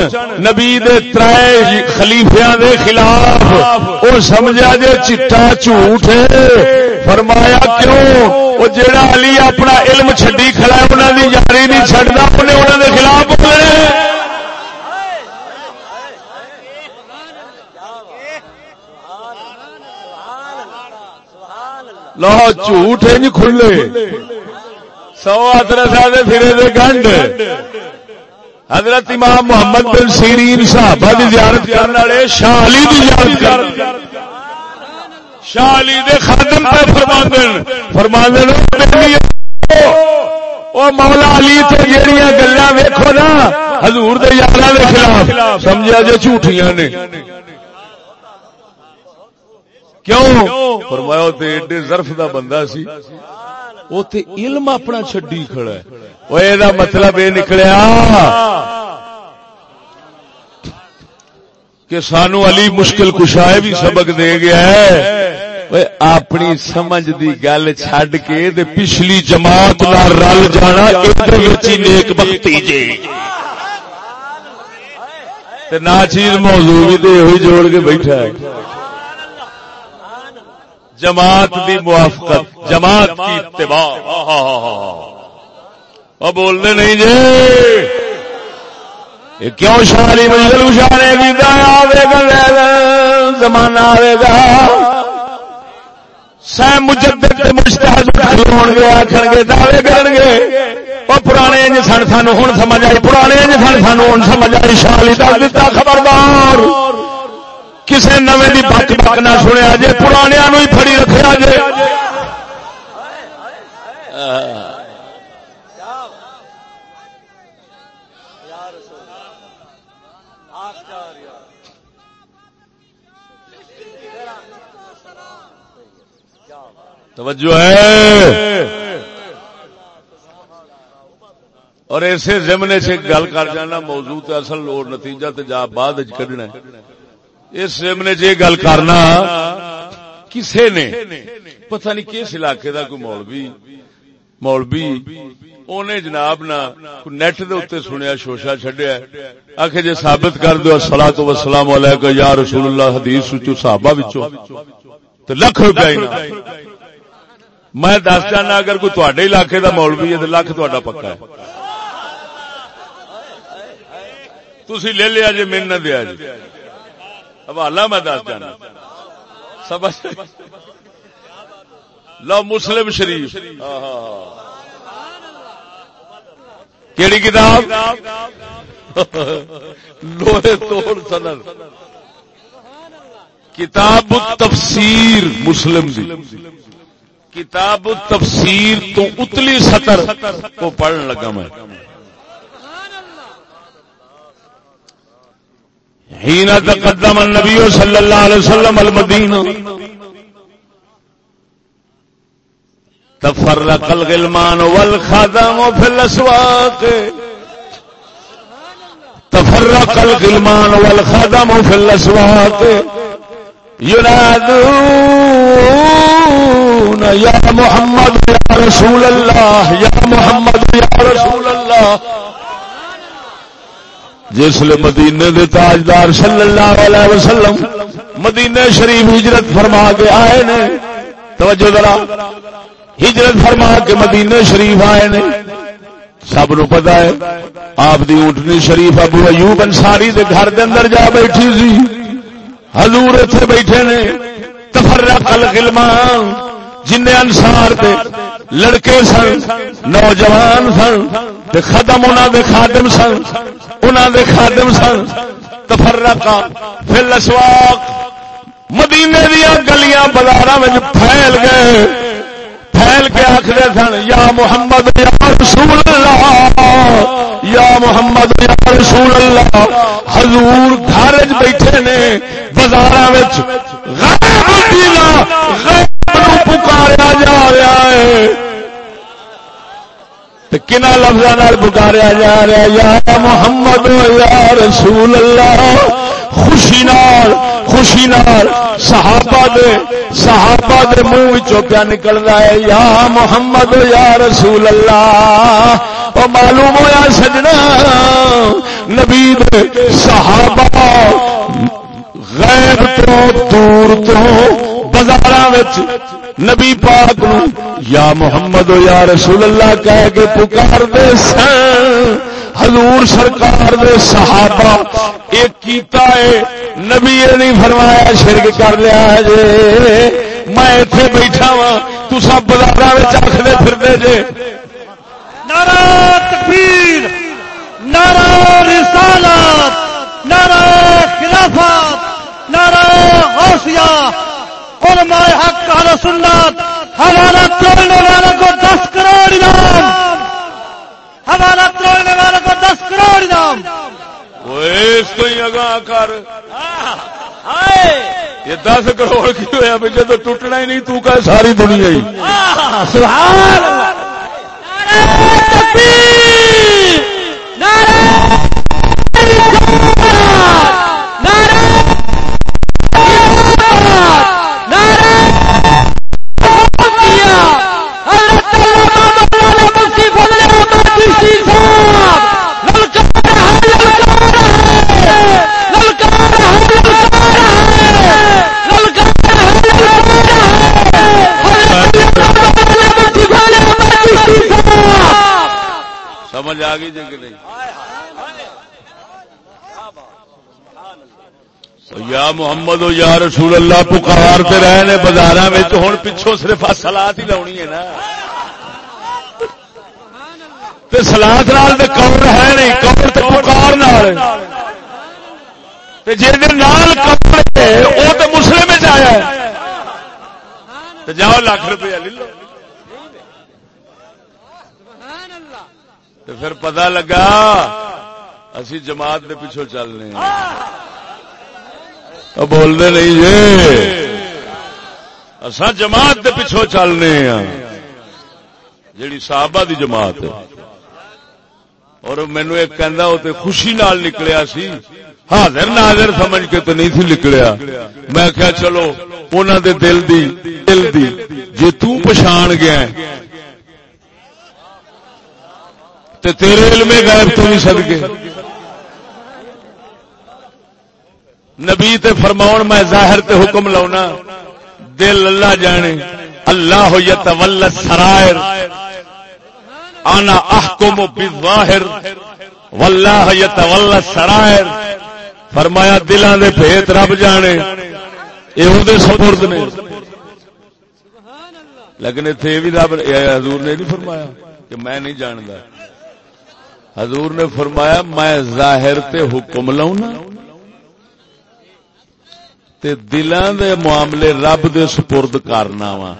نبی دے ترے خلیفیاں دے خلاف۔ او سمجھا جے چٹا جھوٹ ہے۔ فرمایا کیوں؟ او جیڑا علی اپنا علم چھڈی کھڑا ہے، انہاں دی یاری نہیں چھڈدا اونے انہاں دے خلاف بولے لو جھوٹ ہے، نہیں کھلے۔ سو ادرس پھرے دے گنڈ حضرت امام محمد بن سیرین صحابہ دی زیارت کرنے والے، شاہ علی دی زیارت کر شاہ علی دے خادم پہ فرماندن۔ فرماندن، او مولا علی تے جیڑیاں گلاں ویکھو نا، حضور دے یاراں دے خلاف۔ سمجھا جے جھوٹیاں نے۔ کیوں؟ فرمایا تے ایڈے ظرف دا بندہ سی۔ تے علم اپنا چڈی کھڑا ہے۔ وہ یہ مطلب یہ نکلیا کہ سانو علی مشکل کشائے بھی سبق دے گیا ہے۔ اپنی سمجھ دی گل چھڈ کے دے پچھلی جماعت نہ رل جانا نیک بختی جے۔ نہ چیز موضوع بھی تو جوڑ کے بیٹھا ہے۔ جماعت دی موافقت جماعت کی اتباع۔ وہ بولنے نہیں جی۔ کیوں شاری مجھے اشارے کی آئے گا زمانہ آئے گا۔ سہ مجدد مشتحد کھلون گے آخر گے دعوے کرن گے۔ وہ پرانے سن سانو ہوں سمجھ آئی پرانے سن سانو ہوں سمجھ آئی شالی دس دتا خبردار۔ کسی نویں کی بچ بک نہ سنیا جی پرانیا نو ہی فری رکھا جی توجہ ہے۔ اور ایسے زمنے سے گل کر جانا، موضوع اصل اور نتیجہ تے جا بعد کھڑنا اس سمنے چ گل کرنا، کسے نے؟ پتہ نہیں کس علاقے دا کوئی مولوی مولوی، اونے جناب نا نیٹ دے اوتے سنیا، شوشا چھڈیا آکھے جے ثابت کر دیو الصلوۃ والسلام علیکم، یا رسول اللہ، حدیث وچ صحابہ وچوں۔ تے لاکھ روپے ہی میں دس جانا، اگر کوئی تواڈے علاقے دا مولوی ہے، تے لاکھ تواڈا پکا ہے۔ تسی لے لیا جے من نہ دیا جی حوالہ میں دس جانا۔ سمجھ لو مسلم شریف۔ کیڑی کتاب؟ لوہے توڑ سند کتاب تفسیر مسلم دی۔ کتاب تفسیر تو اتلی سطر کو پڑھنے لگا میں۔ حين تقدم النبي صلى الله عليه وسلم المدينة، تفرق الغلمان والخدم في الأسواق. تفرق الغلمان والخدم في الأسواق. ينادون، يا محمد، يا رسول الله، يا محمد، يا رسول الله. جسل مدینے دے تاجدار صلی اللہ علیہ وسلم مدینے شریف ہجرت فرما کے آئے نے۔ توجہ ذرا۔ ہجرت فرما کے مدینے شریف آئے نے۔ سب نو پتا ہے، آپ دی اونٹنی شریف ابو ایوب انصاری دے گھر دے اندر جا بیٹھی سی۔ حضور اتنے بیٹھے نے۔ تفرق الغلمان جن انسار دے لڑکے سن، نوجوان سن، تے ختم انہوں دے خادم سن۔ انہوں دے خادم سن تفرقا فی الاسواق مدینے دیا گلیاں بازار پھیل گئے۔ پھیل کے آخر سن، یا محمد، یا رسول اللہ یا محمد، یا رسول اللہ حضور گھر بیٹھے نے بازار پکارا جا رہا ہے۔ کن لفظ پکارا جا رہا یا محمد یا رسول اللہ۔ خوشی نال خوشی نال صحابہ دے صحابہ دے منہ پیا نکل رہا ہے۔ یا محمد یا رسول اللہ۔ اور معلوم ہوا سجنا، نبی دے صحابہ غیب تو دور تو بازار نبی پاک نو، یا محمد و یا رسول اللہ کہہ کے پکار دے سن۔ حضور سرکار دے صحابہ، ایک کیتا ہے، نبی نہیں فرمایا، شرک کر لیا جے۔ میں اتے بیٹھا وا تو سب بازار آخر پھرتے جے۔ نارا تکبیر نارا رسالت نارا خلافات نارا غوثیہ۔ علماء حق اہل سنت ہمارا توڑنے والوں کو دس کروڑ انعام۔ ہمارا توڑنے والوں کو دس کروڑ انعام۔ اس تو ہی کر۔ یہ دس کروڑ کی ہوا بھی جب ٹوٹنا ہی نہیں تو کہ ساری دنیا ہی۔ سبحان سمجھ یا محمد و یا رسول اللہ پکار پکارتے رہے نے بازار میں تو ہوں پچھوں صرف سلاد ہی لاؤنی ہے نا۔ سلاد نال تو کور ہے نہیں کور تو پکار جال کپڑے وہ تو مسلم آیا جاؤ لاکھ روپیہ لے لو۔ تو پھر پتا لگا، اسی جماعت کے پیچھو چلنے بولنے نہیں جی۔ اصا جماعت کے پیچھو چلنے ہاں جیڑی صحابہ دی جماعت ہے۔ اور مینو ایک کہندا وہ خوشی نال نکلیا سی۔ حاضر ناظر سمجھ کے تو نہیں تھی نکلیا۔ میں کہا چلو انہوں دے دل دی دل دی جی تو پچھان گیا تے تیرے علم غیب تو نہیں سد نبی تے فرماؤن میں ظاہر تے حکم لاؤنا، دل اللہ جانے، اللہ ہو یا سرائر آنا احکم بالظاہر، واللہ یتولا سرائر۔ فرمایا دلان دے بھیت رب جانے یہ دے سپرد نے۔ لیکن اتنے بھی رب حضور نے نہیں فرمایا کہ میں نہیں جانتا حضور نے فرمایا میں ظاہر تے حکم لاؤنا۔ تے دلان دے معاملے رب دے سپرد کرنا وا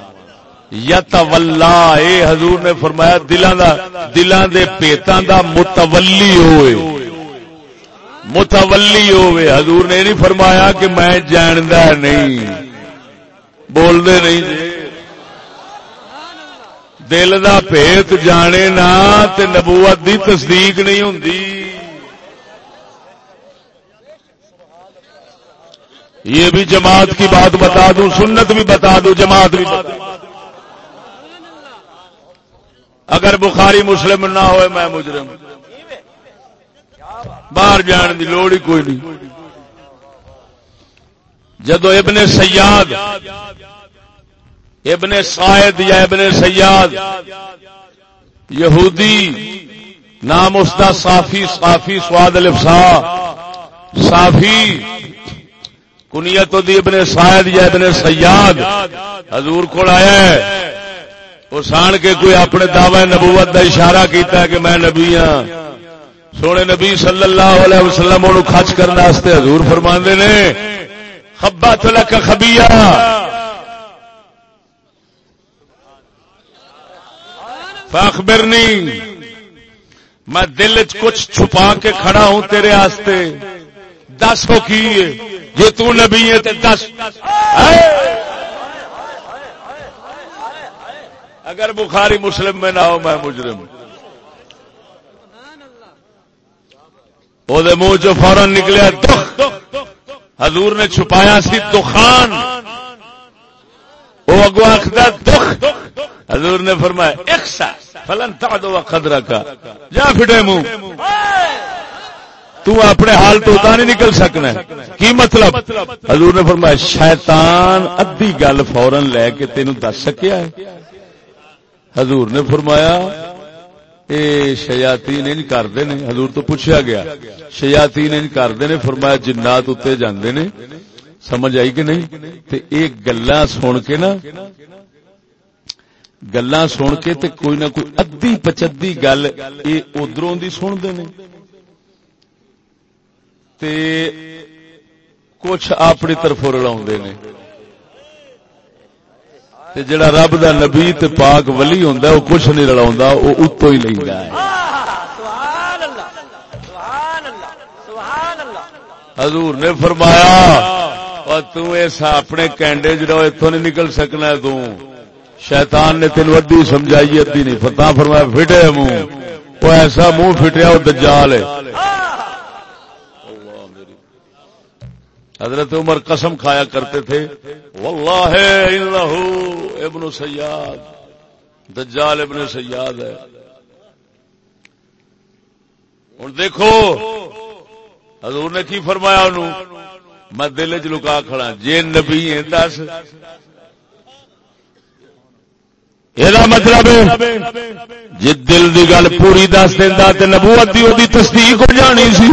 یا تولا اے حضور نے فرمایا، دلان دا، دلان دے پیتاں دا متولی ہوئے۔ متولی ہوئے۔ حضور نے نہیں فرمایا کہ میں جاندا نہیں۔ بول دے نہیں جی۔ دل دا پیت جانے نا تے نبوت دی تصدیق نہیں ہوں یہ بھی جماعت کی بات بتا دوں، سنت بھی بتا دوں، جماعت بھی بتا دوں۔ اگر بخاری مسلم نہ ہوئے میں مجرم۔ باہر جان دی لوڑ ہی کوئی نہیں۔ جدو ابن سیاد، ابن سائد یا ابن سیاد، یہودی نام اس کا صافی صافی سواد الفسا صافی کنیت دی ابن سائد یا ابن سیاد، حضور کو آیا ہے۔ وہ سان کے کوئی اپنے دعوی نبوت کا اشارہ کیتا ہے کہ میں نبی ہاں۔ سونے نبی صلی اللہ علیہ وسلم خچ کرنے حضور فرما نے خبا تو لک خبیا فاخبرنی، میں دل چ کچھ چھپا کے کھڑا ہوں تیرے آستے دس ہو کی جی تو نبی ہے تو دس۔ اگر بخاری مسلم میں نہ ہو، میں مجرم۔ وہ منہ چ فورن نکلیا، دکھ۔ حضور نے چھپایا سی دخان۔ وہ اگو آخر دکھ۔ حضور نے فرمایا ایک سا فلن تا دو خدرا کا جا فٹے منہ۔ تو اپنے حال تو ادا نہیں نکل سکنا کی مطلب؟ حضور نے فرمایا، شیطان ادھی گل فورن لے کے تین دس سکیا ہے۔ حضور نے فرمایا، اے شیاتی کرتے نے۔ حضور تو پوچھا گیا شیاتی کرتے نے؟ فرمایا، جنات اتنے جاندے نے۔ سمجھ آئی کہ نہیں؟ تے ایک گلا سن کے نا گلا سن کے تے کوئی نہ کوئی ادی پچدی گل یہ ادھروں دی سنتے نے۔ تے کچھ اپنی طرف رلا نے۔ تے جڑا رب دا نبی تے پاک ولی ہوندا ہے او کچھ نہیں رلاوندا او اتو ہی لیندا ہے۔ سبحان اللہ سبحان اللہ سبحان اللہ حضور نے فرمایا، اور تو ایسا اپنے کینڈے جڑا ایتھوں نہیں نکل سکنا ہے تو، شیطان نے تینوں ادی سمجھائی ادی نہیں۔ فتح فرمایا، پھٹے منہ وہ ایسا منہ پھٹیا، وہ دجال ہے۔ حضرت عمر قسم کھایا کرتے تھے، واللہ انہو ابن سیاد، دجال ابن سیاد ہے۔ ہوں دیکھو، حضور نے کی فرمایا انہوں؟ میں دل چ لکا کھڑا جی نبی مطلب ہے دس۔ یہ مطلب جی دل کی گل پوری دس دینا تو نبوت کی وہ تصدیق ہو جانی سی۔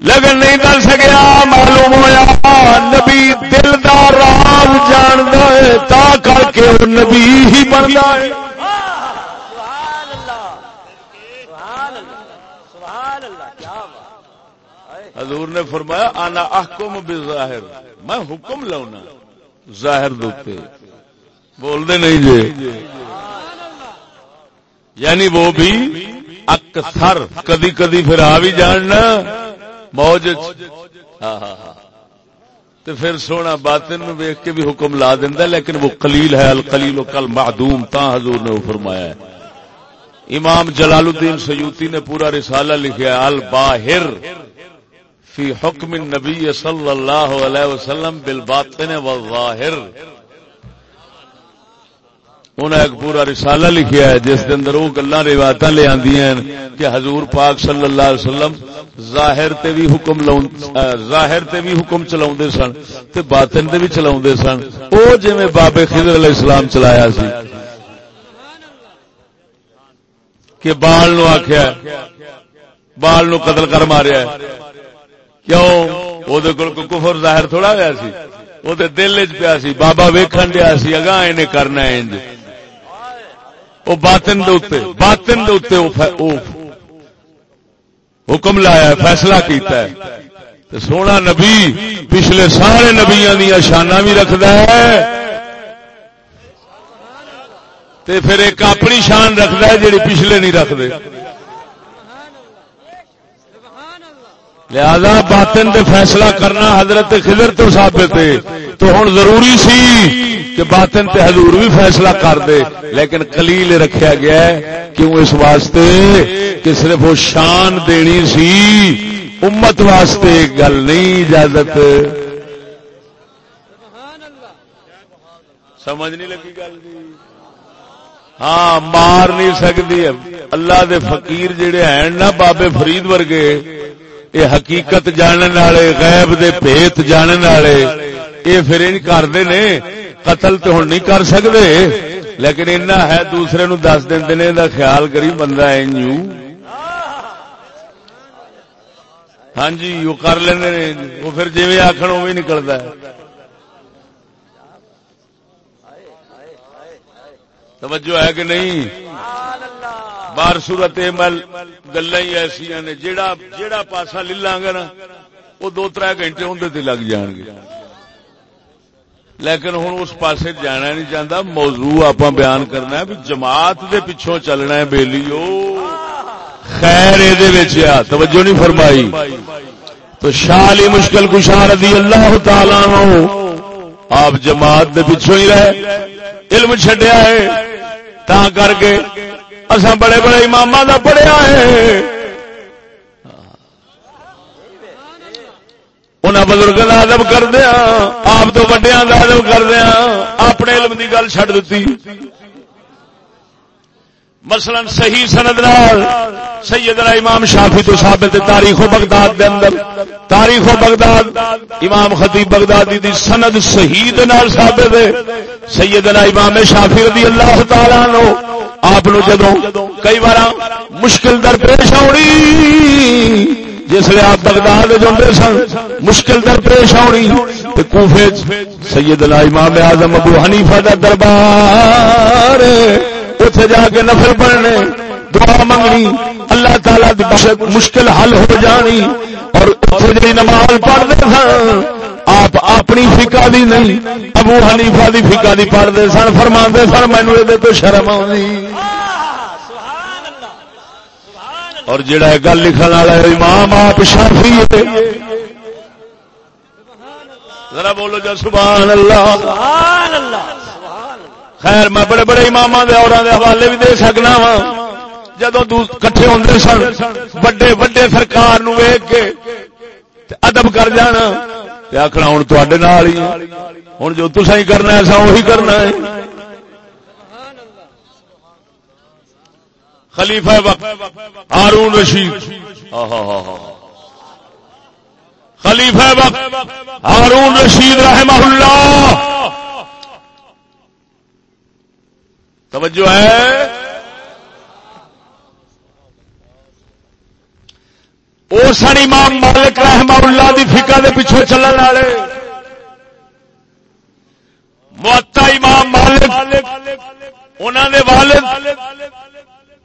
لیکن نہیں کر سکیا معلوم ہوا نبی دل کا راز جان تا کر کے نبی ہی بنتا ہے۔ حضور نے فرمایا آنا احکم بظاہر میں حکم لاؤنا ظاہر دوتے بول دے نہیں جی یعنی وہ بھی اکثر کدی کدی پھر آ بھی جاننا۔ موج ہاں ہاں ہاں۔ تو پھر سونا باطن ویخ کے بھی حکم لا دینا لیکن وہ قلیل ہے، القلیل و کل معدوم، تا حضور نے فرمایا ہے۔ امام جلال الدین سیوتی نے پورا رسالہ لکھا الباہر فی حکم النبی صلی اللہ علیہ وسلم بالباطن والظاہر۔ انہیں ایک پورا رسالہ لکھیا ہے، جس کے اندر وہ گلا روایت لے آدی کہ حضور پاک صلی اللہ علیہ وسلم ظاہر تے بھی حکم ظاہر تے بھی حکم چلا سن تے باطن تے بھی چلا سن۔ او جی بابے خضر علیہ السلام چلایا سی۔ کہ بال نو آخیا بال نو قتل کر ماریا ہے۔ کیوں؟ وہ کفر ظاہر تھوڑا ہوا سی۔ وہ دل چ پیا سی، بابا ویکھن دیا سی، اگاں اینے کرنا ہے وہ باطن باطن حکم لایا فیصلہ کیتا ہے۔ سونا نبی پچھلے سارے نبیا دیا شانہ بھی رکھد ہے۔ تے پھر ایک اپنی شان رکھد ہے جی پچھلے نہیں رکھتے لہذا باطن دے فیصلہ کرنا حضرت خضر تو ثابت ہے۔ تو ہوں ضروری سی کہ باطن تے حضور بھی فیصلہ کر دے۔ لیکن کلیل رکھیا گیا ہے۔ کیوں اس واسطے کہ صرف وہ شان دینی سی۔ امت واسطے گل نہیں، اجازت۔ سمجھ نہیں لگی گل ہاں مار نہیں سکتی اللہ دے فقیر جڑے ہیں نا بابے فرید ورگے یہ حقیقت جاننے والے، غیب دے پیت جاننے والے۔ یہ پھر کرتے نے، قتل تو ہوں نہیں کر سکتے لیکن اینا ہے، دوسرے نو دس دیں دا خیال کری بندہ اینجو ہاں جی وہ کر لیں وہ پھر جی آخر وہ نکلتا ہے۔ توجہ ہے کہ نہیں؟ بار سورت گلا ہی ایسا نے جیڑا جیڑا پاسا لے لاں گا نا وہ دو تر گھنٹے اندر لگ جان گے لیکن ہوں اس پاسے جانا نہیں چاہتا موضوع آپ بیان کرنا ہے بھی جماعت دے پچھوں چلنا ہے بیلیو خیر یہ توجہ نہیں فرمائی تو شالی مشکل کشا رضی اللہ تعالی آپ جماعت دے پچھوں ہی رہے علم چڈیا ہے تا کر کے اصا بڑے بڑے امام کا پڑھیا ہے۔ انہوں بزرگ کا ادب کردیا آپ تو وڈیا کا ادب کردیا اپنے علم کی گل چڈ دیتی مثلا صحیح سند نال سیدنا امام شافی تو ثابت تاریخ و بغداد دے اندر۔ تاریخ و بغداد، امام خطیب بغدادی دی سند صحیح دے نال ثابت ہے۔ سیدنا امام شافی رضی اللہ تعالی عنہ آپ نو جدوں کئی بار مشکل در پیش آنی جس لیے آپ بغداد جاندے سن، مشکل در پیش آنی تے کوفے سیدنا امام اعظم ابو حنیفہ دا دربار اتے جا کے نفل پڑھنے، دعا منگنی، اللہ تعالی مشکل حل ہو جانی، اور جی نماز پڑھتے سن۔ اپنی فکا دی نہیں ابو حنیفہ دی فکا دی پڑھتے سن فرما سن مینو یہ تو شرم آئی اور جڑا گل لکھن والا امام آپ شافی ذرا بولو جا سبحان اللہ۔ سبحان اللہ خیر میں بڑے بڑے امام دے اور حوالے بھی دے سکنا وا جدو کٹھے ہوتے سن وڈے وڈے سرکار ویگ کے ادب کر جانا۔ آخنا ہوں تے ہی ہوں جو تصا ہی کرنا ہے سا وہی کرنا ہے خلیفہ ہارون رشید خلیفہ ہارون رشید رحمہ اللہ توجہ ہے وہ سن امام مالک رحمہ اللہ دی فکا دے پیچھے چلن والے معتا امام مالک انہوں نے والد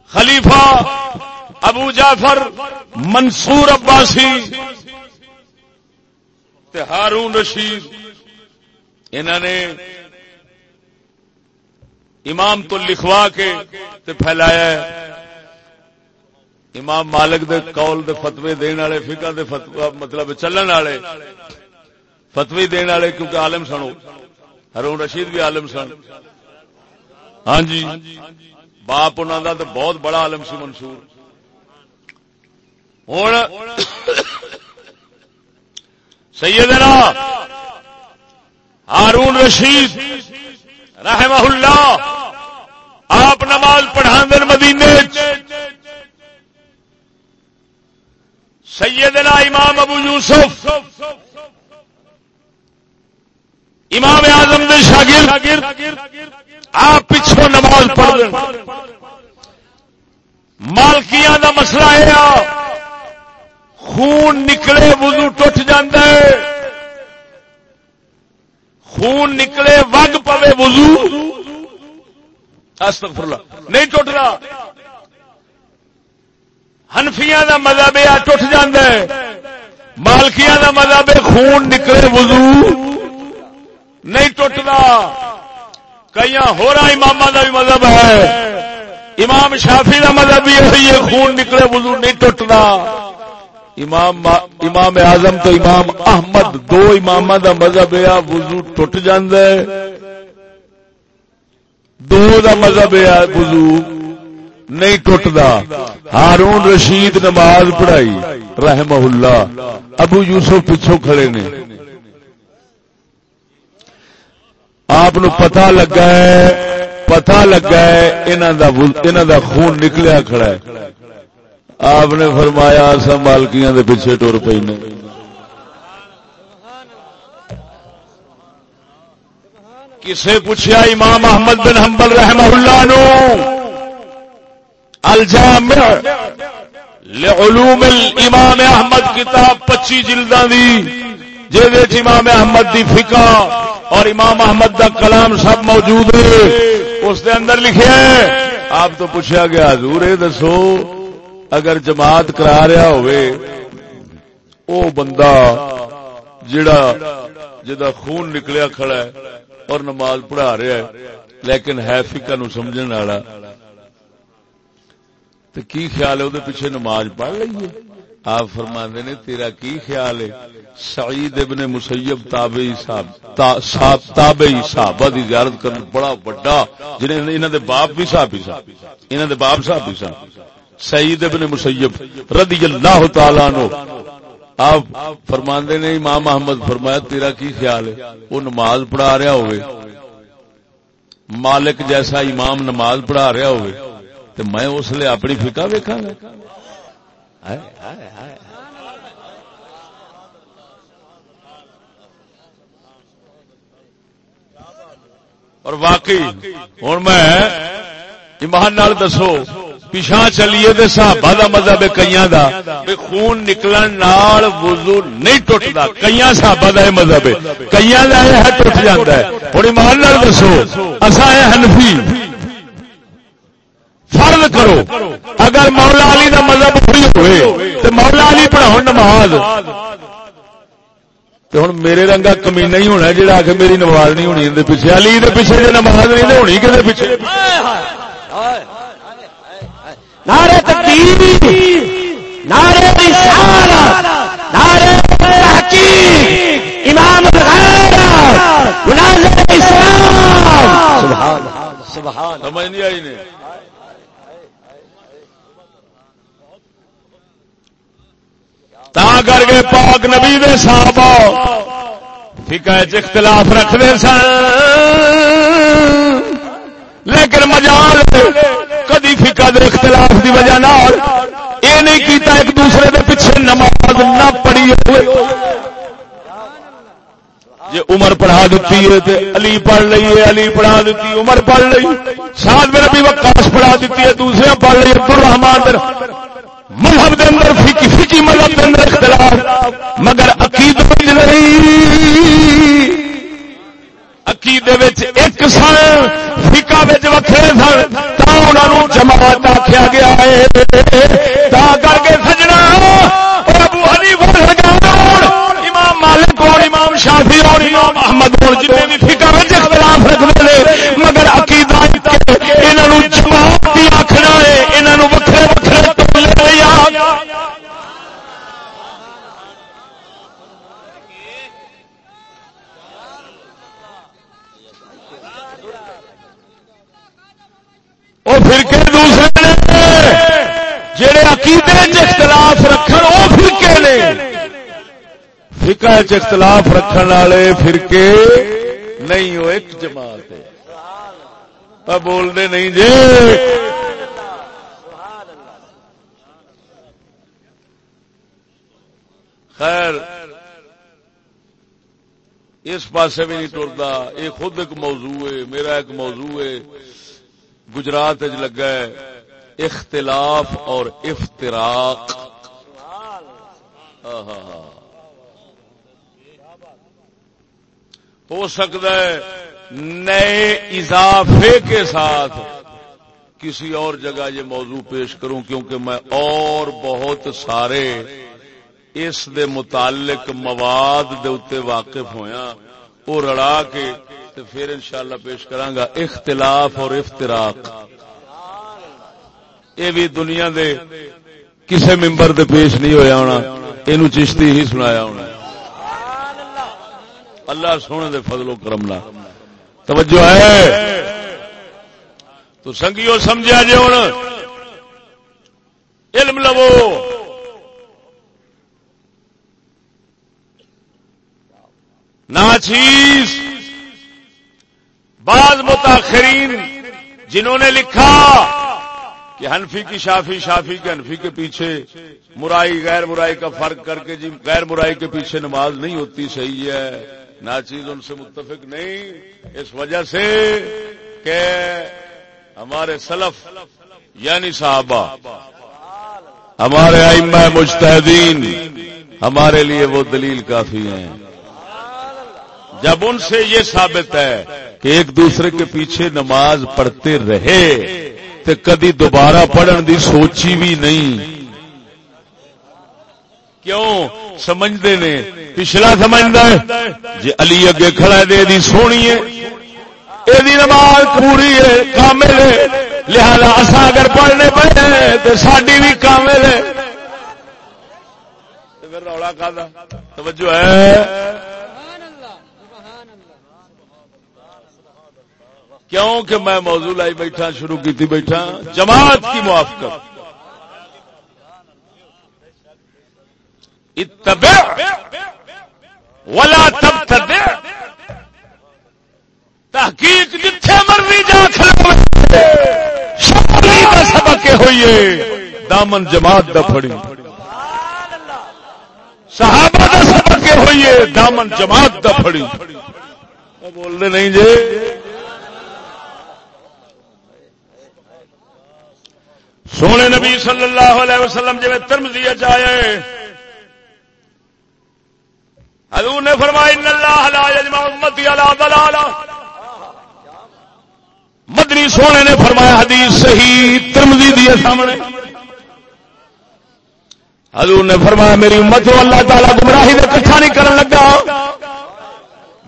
خلیفہ ابو جعفر منصور عباسی ہارون رشید انہوں نے امام تو لکھوا کے تے پھیلایا ہے امام مالک دے قول دے فتوی دین والے، فقہ دے فتوا مطلب چلن والے فتوی دین والے، کیونکہ عالم سنو۔ ہرون رشید بھی عالم سن۔ ہاں جی۔ باپ انہوں دا تو بہت بڑا عالم سی منصور۔ ہوں سیدنا ہارون رشید رحمہ اللہ آپ نماز پڑھا دن مدینے سیدنا امام ابو یوسف، امام اعظم نے شاگرد، آپ پچھو نماز پڑھ مالکیاں دا مسئلہ ہے، خون نکلے وضو ٹوٹ جاندے خون نکلے وگ پوے وضو۔ استغفر اللہ، نہیں ٹوٹ رہا ہنفیا کا مذہب یہ ٹوٹ جاندے مالکیا کا مذہب خون نکلے وضو۔ نہیں ٹوٹتا کئی ہورا امام کا بھی مذہب ہے۔ امام شافی کا مذہب یہ ہے، خون نکلے وضو، نہیں ٹوٹتا امام امام اعظم تو امام احمد، دو امام کا مذہب ہے، وضو ٹوٹ جاندے دو دا مذہب وضو۔ نہیں ٹوٹتا ہارون رشید نماز پڑھائی رحم اللہ ابو یوسف پچھو کھڑے نے۔ آپ پتا لگا ہے پتا لگا ہے دا خون نکلیا کھڑا ہے۔ آپ نے فرمایا سنبھالکیاں پیچھے ٹور پی نے۔ کسے پوچھا امام احمد بن حنبل رحمہ اللہ نو؟ الجامع لعلوم الامام احمد کتاب پچی جلداں دی جے امام احمد دی فقہ اور امام احمد دا کلام سب موجود ہے۔ اس دے اندر لکھیا ہے، آپ تو پوچھا گیا، حضور دسو، اگر جماعت کرا رہا ہوئے، او بندہ جڑا، جدا خون نکلیا کھڑا ہے اور نماز پڑھا رہا ہے، لیکن ہے فکا نو سمجھنے والا۔ تو کی خیال ہے وہ پیچھے نماز پڑھ لیے آپ فرما نے تیرا کی خیال ہے؟ سعید ابن مسیب تابعی صاحب تابعی صحابہ دی زیارت کرنا بڑا بڑا جنہیں انہاں دے باپ بھی صحابی صاحب، انہاں دے باپ صاحب بھی صاحب۔ سعید ابن مسیب رضی اللہ تعالی عنہ۔ آپ فرماندے نے امام محمد فرمایا تیرا کی خیال ہے؟ وہ نماز پڑھا رہا ہوئے۔ مالک جیسا امام نماز پڑھا رہا ہوئے۔ تو میں اس لیے اپنی فکا ویکا گا۔ اور واقعی ہوں میں ایمان نال دسو پیچھا چلیے تو صحابہ مذہب ہے کئی دا خون نکلن نال وضو نہیں ٹوٹتا کئی صحابہ دا مذہب ہے کئی دا یہ ٹوٹ جاتا ہے۔ ہوں ایمان نال دسو اصا ہے ہنفی فرض کرو۔ اگر مولا علی دا مذہب فری ہوئے تو مولا علی پڑھاؤ نماز۔ ہوں میرے رنگا کمی نہیں ہونا جہاں آ کے میری نماز نہیں ہونی پیچھے علی دے پیچھے جی نماز نہیں ہونی کہ پیچھے؟ نعرہ تکبیر نعرہ رسالت نعرہ تحقیق امام الغیرت مناظر اسلام۔ سبحان سبحان سمجھ نہیں آئی نے؟ تا کر کے پاک نبی دے صحابہ فکا اختلاف رکھتے سن۔ لیکن مجال کدی فکا دے اختلاف دی وجہ نال یہ نہیں کیتا ایک دوسرے دے پیچھے نماز نہ پڑھی ہوئے۔ جی عمر پڑھا دیتی ہے تے علی پڑھ لئی ہے، علی پڑھا دیتی، عمر پڑھ لئی۔ ساتھ میں نبی وقاص پڑھا دیتی ہے دوسرے پڑھ لئی عبد الرحمان مذہب دے اندر فکی فکی مذہب دے اندر اختلاف، مگر عقید نہیں۔ عقیدے وچ ایک سن فکا وکھرے سن، تا انہاں انہوں جماعت آخیا گیا ہے۔ تا کر کے سجنا ابو حنیفہ علی امام مالک اور امام شافی اور امام احمد اور جن بھی فکا اختلاف وہ فرقے دوسرے جڑے عقیدے اختلاف رکھ وہ فرقے نے۔ فکا اختلاف رکھنے والے فرقے نہیں، وہ ایک جماعت ہے۔ بولتے نہیں جی۔ خیر، اس پاسے بھی نہیں ٹرتا۔ یہ خود ایک موضوع ہے، میرا ایک موضوع ہے۔ گجرات لگا ہے اختلاف اور افتراق۔ ہو سکتا ہے نئے اضافے کے ساتھ کسی اور جگہ یہ موضوع پیش کروں، کیونکہ میں اور بہت سارے اس دے متعلق مواد دے اتے واقف ہویا وہ رڑا کے تے پھر انشاءاللہ پیش کرانگا اختلاف اور افتراق۔ یہ بھی دنیا دے کسے ممبر دے پیش نہیں ہویا ہونا، اینو چشتی ہی سنایا ہونا۔ اللہ سونے دے فضل و کرم لا توجہ ہے؟ تو سنگیو سمجھا جی ہوں علم لو۔ ناچیز، بعض متاخرین جنہوں نے لکھا کہ ہنفی کی شافی شافی کے ہنفی کے پیچھے مرائی، غیر مرائی کا فرق کر کے جی غیر مرائی کے پیچھے نماز نہیں ہوتی، صحیح ہے۔ ناچیز ان سے متفق نہیں۔ اس وجہ سے کہ ہمارے سلف یعنی صحابہ، ہمارے ائمہ مجتہدین ہمارے لیے وہ دلیل کافی ہیں۔ جب ان سے یہ ثابت ہے کہ ایک دوسرے کے پیچھے نماز پڑھتے رہے تو کدی دوبارہ پڑھن دی سوچی بھی نہیں۔ کیوں؟ سمجھتے نے۔ پچھلا سمجھتا ہے۔ جی علی اگے کھڑا دے دی سونی ہے۔ یہ نماز پوری ہے، کامل ہے۔ لہذا اصا اگر پڑھنے پڑے تو ساری بھی کامل ہے۔ رولا کا توجہ ہے۔ کیوں کہ میں موضوع لائی بیٹھا، شروع کی تھی بیٹھا، جماعت کی موافقت۔ اتبع ولا تبتدع۔ تحقیق جتھے مرضی جا سبق ہوئیے دامن جماعت دا پھڑی۔ صحابہ دا سبق ہوئیے دامن جماعت دا پھڑی۔ بول رہے نہیں جی۔ سونے نبی صلی اللہ علیہ وسلم جی ترمزی چاہے حضور نے فرمایا، ان اللہ لا یجمع امتی علی ضلالہ مدنی سونے نے فرمایا، حدیث صحیح ترمذی دی سامنے. حضور نے فرمایا، میری امت اللہ تعالی گمراہی دے کٹھا نہیں کرن لگا۔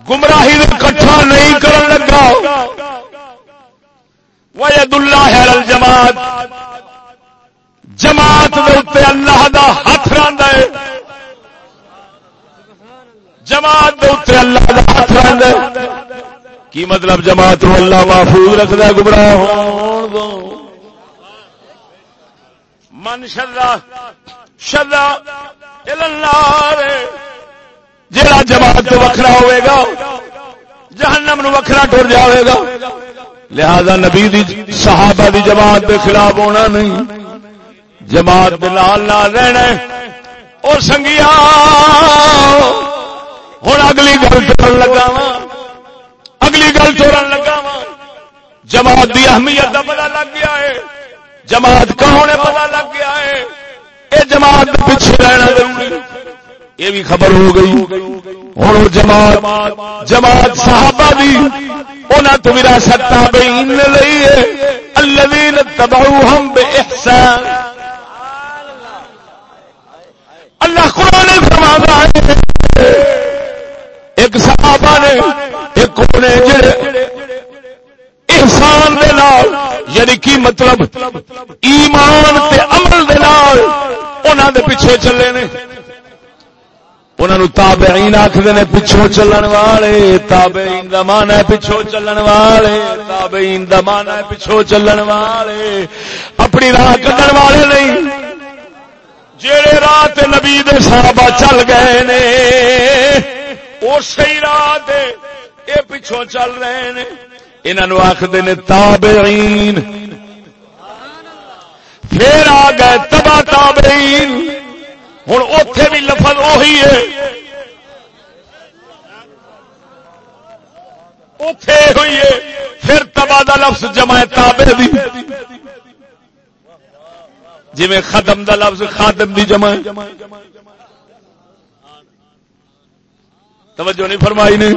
گمراہی دے کٹھا نہیں کرن لگا۔ وید اللہ علی الجماعت جماعت دے اللہ دا ہاتھ راندا ہے۔ جماعت دے اللہ کا ہاتھ رہتا کی مطلب جماعت نو اللہ محفوظ رکھتا گمراہ؟ من شدا شدا جڑا جماعت تو وکھرا ہوئے گا، جہنم نو وکھرا ٹر جاوے گا۔ لہذا نبی دی صحابہ دی جماعت کے خلاف ہونا نہیں۔ جماعت نال نال رہنا اور سنگیا ہوں اگلی گل چورن لگا وا اگلی گل چورن لگا وا جماعت دی اہمیت کا پتا لگ گیا ہے۔ جماعت کہنے پتا لگ گیا ہے؟ یہ جماعت پیچھے رہنا ضروری یہ بھی خبر ہو گئی۔ ہوں جماعت جماعت صحابہ دی انہوں تو میرا ستا بین لئی ہے۔ الذین تبعوہم بے احسان اللہ قرآن فرما ہے ایک صحابہ نے ایک نے جڑے احسان دے نال یعنی کی مطلب؟ ایمان تے عمل دے نال انہاں دے پیچھے چلے نے۔ انہوں تابعین آخر نے پچھوں چلن والے، تابعین دا مان ہے پچھوں چلن والے، تابعین دا مان ہے پچھوں چلن والے۔ اپنی راہ کڈن والے نہیں جڑے رات نبی دے صحابہ چل گئے نے۔ اسی رات یہ پچھوں چل رہے ہیں۔ انہوں آخر نے تابعین۔ پھر آ گئے تبا تابعین۔ ہوں اتے بھی لفظ وہی ہے۔ اتے ہوئی ہے۔ پھر تبا دا لفظ جمع تابے دی۔ جی ختم دا لفظ خاتم دی جمع۔ توجہ نہیں فرمائی نے۔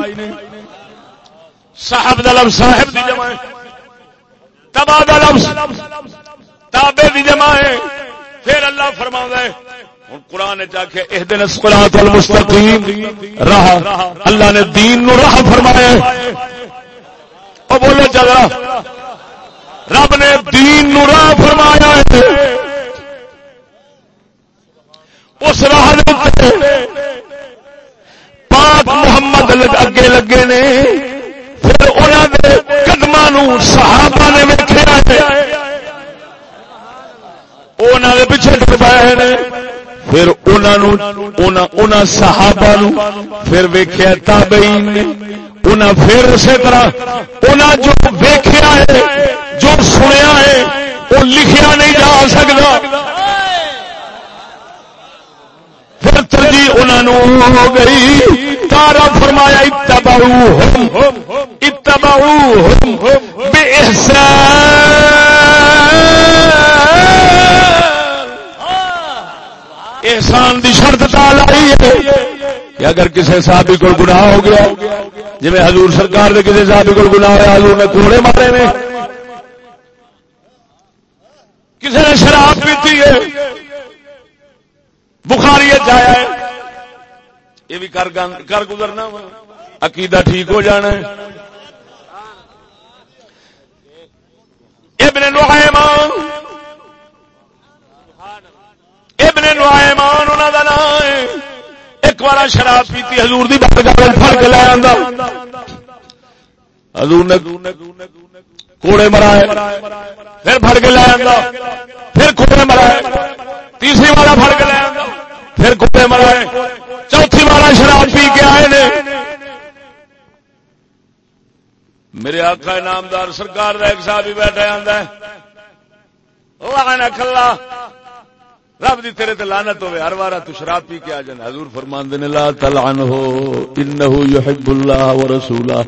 صاحب دلم صاحب دی جمع ہے۔ تبا دلم تابے دی جمع ہے۔ پھر اللہ فرما ہے۔ قرآن چاہ کے اح دن اسکلات المستقیم راہ۔ اللہ نے دین نو راہ فرمایا او بولے چل رہا رب نے دین نو راہ فرمایا ہے۔ اس راہ پاک محمد اگے لگے نے، پھر انہوں نے قدم صحابہ نے ویکیا انہوں نے پیچھے ڈبائے نے، پھر انہوں صحابہ پھر ویخیا تابعین نے۔ انہوں پھر اسی طرح انہوں جو ویخیا ہے، جو سنیا ہے، وہ لکھیا نہیں جا سکتا۔ پھر انہوں ہو گئی۔ تارا فرمایا، اتبعو ہم۔ اتبعو بے احسان۔ احسان دی شرط تال آئی ہے کہ اگر کسی صحابی کو گناہ ہو گیا جی حضور سرکار نے کسی صحابی کو گناہ ہوا، حضور نے کوڑے مارے نے۔ کسی نے شراب پیتی ہے، بخاری جایا ہے۔ یہ بھی کر گزرنا عقیدہ ٹھیک ہو جانا ہے۔ ابن نعیمان۔ ابن نعیمان انہوں کا نام ہے۔ ایک بار شراب پیتی، حضور دی بات کر پھڑ کے لے آندا۔ حضور نے کوڑے مرائے، پھر پھڑ کے لے آندا۔ پھر کوڑے مرائے، تیسری والا پھڑ کے لے آندا۔ پھر کوڑے مرائے۔ شراب پی کے آئے نے۔ میرے آقا نامدار سرکار کا ایک صاحب بھی بیٹھا آندا ہے۔ وہ کھلا رب دی تیرے تے لعنت ہوے ہر وارا تو شراب پی کے آ جانا۔ حضور فرماندے نے، لا تلعنہ انه يحب الله ورسوله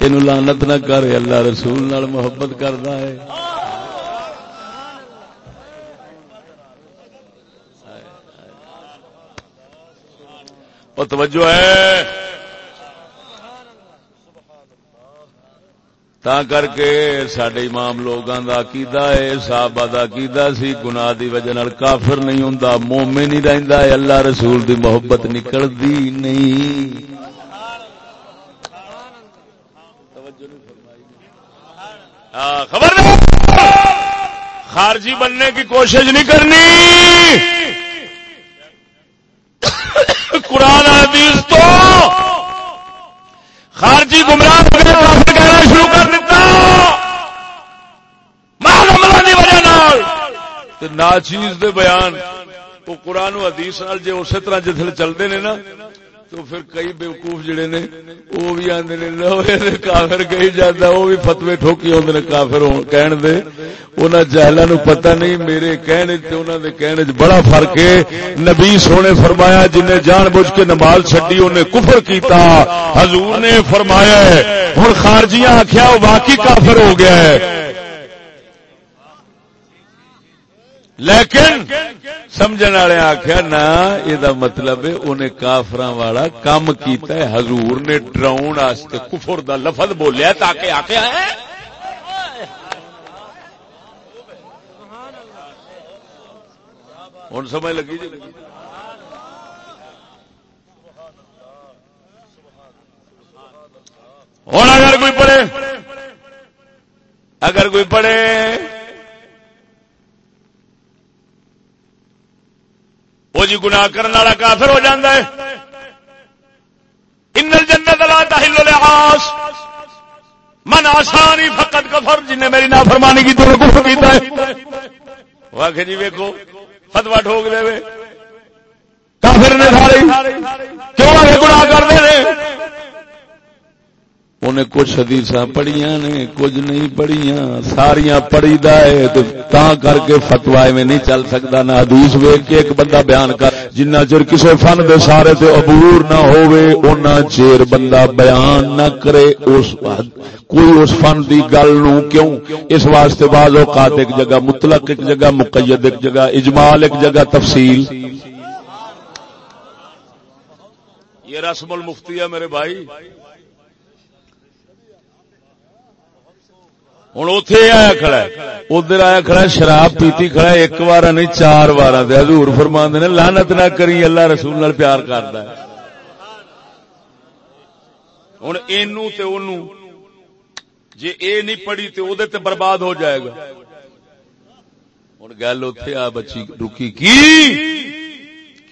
اینو لعنت نہ کر اللہ رسول نال محبت کردا ہے۔ او توجہ ہے۔ تا کر کے سڈے امام لوگوں کا عقیدہ ہے، صحابہ دا عقیدہ سی، گناہ دی وجہ نال کافر نہیں ہوں مومن نہیں رہندا ہے، اللہ رسول دی محبت نکلدی نہیں۔ خبر خارجی بننے کی کوشش نہیں کرنی۔ قرآن حدیث تو خارجی گمراہ کہنا شروع کر دیتا۔ نا چیز دے بیان۔ وہ قرآن و حدیث جی اسی طرح جسے چلتے ہیں نا تو پھر کئی بےوقوف جڑے نے، وہ بھی آدھے نے کافر کہی جاتا وہ بھی فتوی ٹھوکی آدھے کافر کہن دے۔ جہلا نو پتہ نہیں، میرے کہنے انہوں دے کہنے بڑا فرق ہے۔ نبی سونے فرمایا، جنہیں جان بوجھ کے نماز چڈی انہیں کفر کیتا۔ حضور نے فرمایا ہے ہوں خارجیاں آخیا وہ باقی کافر ہو گیا ہے۔ لیکن سمجھنے والے آخیا نا یہ مطلب انہیں کافر والا کام کیتا ہے، حضور نے ڈراؤن کفر دا لفظ بولیا تاکہ آخیا ہے ہوں سمجھ لگی جی؟ ہوں اگر کوئی پڑھے، اگر کوئی پڑھے وہ جی گنا کرنے والا کافر ہو جاتا ہے۔ ان جنت لا تحل لعاص۔ من آسانی فقط کفر جن نے میری نافرمانی کی تو کفر کیتا ہے۔ واقعی جی ویکو فتوا ٹھوک دے کافر نے سارے کیوں آگے گناہ کر دے انہیں کچھ حدیث پڑھیا نے کچھ نہیں پڑھیا ساریا پڑھی دے تا کر کے فتوا میں نہیں چل سکتا نہ حدیث ویگ کے ایک بندہ بیان کر جنہ چر کسی فن دے سارے تے عبور نہ ہونا چیر بندہ بیان نہ کرے اس کوئی اس فن دی گل نو کیوں اس واسطے بعض اوقات ایک جگہ مطلق ایک جگہ مقید ایک جگہ اجمال ایک جگہ تفصیل یہ رسم المفتی ہے میرے بھائی ہوں اتے آیا کھڑا ادھر آیا کھڑا شراب پیتی کھڑا ایک بار نہیں چار بار ہزور فرماند نے لانت نہ کری اللہ رسول نال پیار کرتا ہوں یہ جی اے نہیں پڑھی تو وہ برباد ہو جائے گا ہوں گل اتے آ بچی رکی کی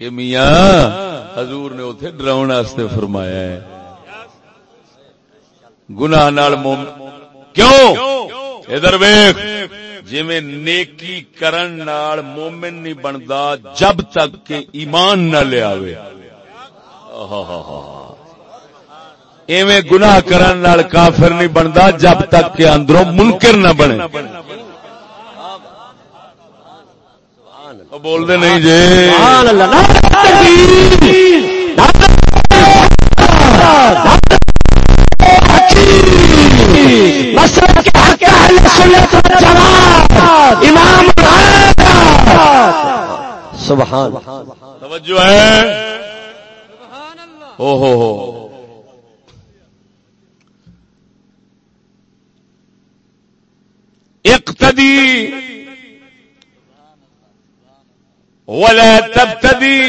کہ میاں حضور نے اتے ڈراؤن فرمایا ہے گناہ نال مومن کیوں ادھر ویخ جی میں نیکی کرن نال مومن نہیں بنتا جب تک کہ ایمان نہ لیا ایویں گناہ کرن نال کافر نہیں بنتا جب تک کہ اندروں منکر نہ بنے۔ بول دے نہیں جی۔ إمام سبحان. توجہ ہے أو ہو ہو اقتدی ولا تبتدی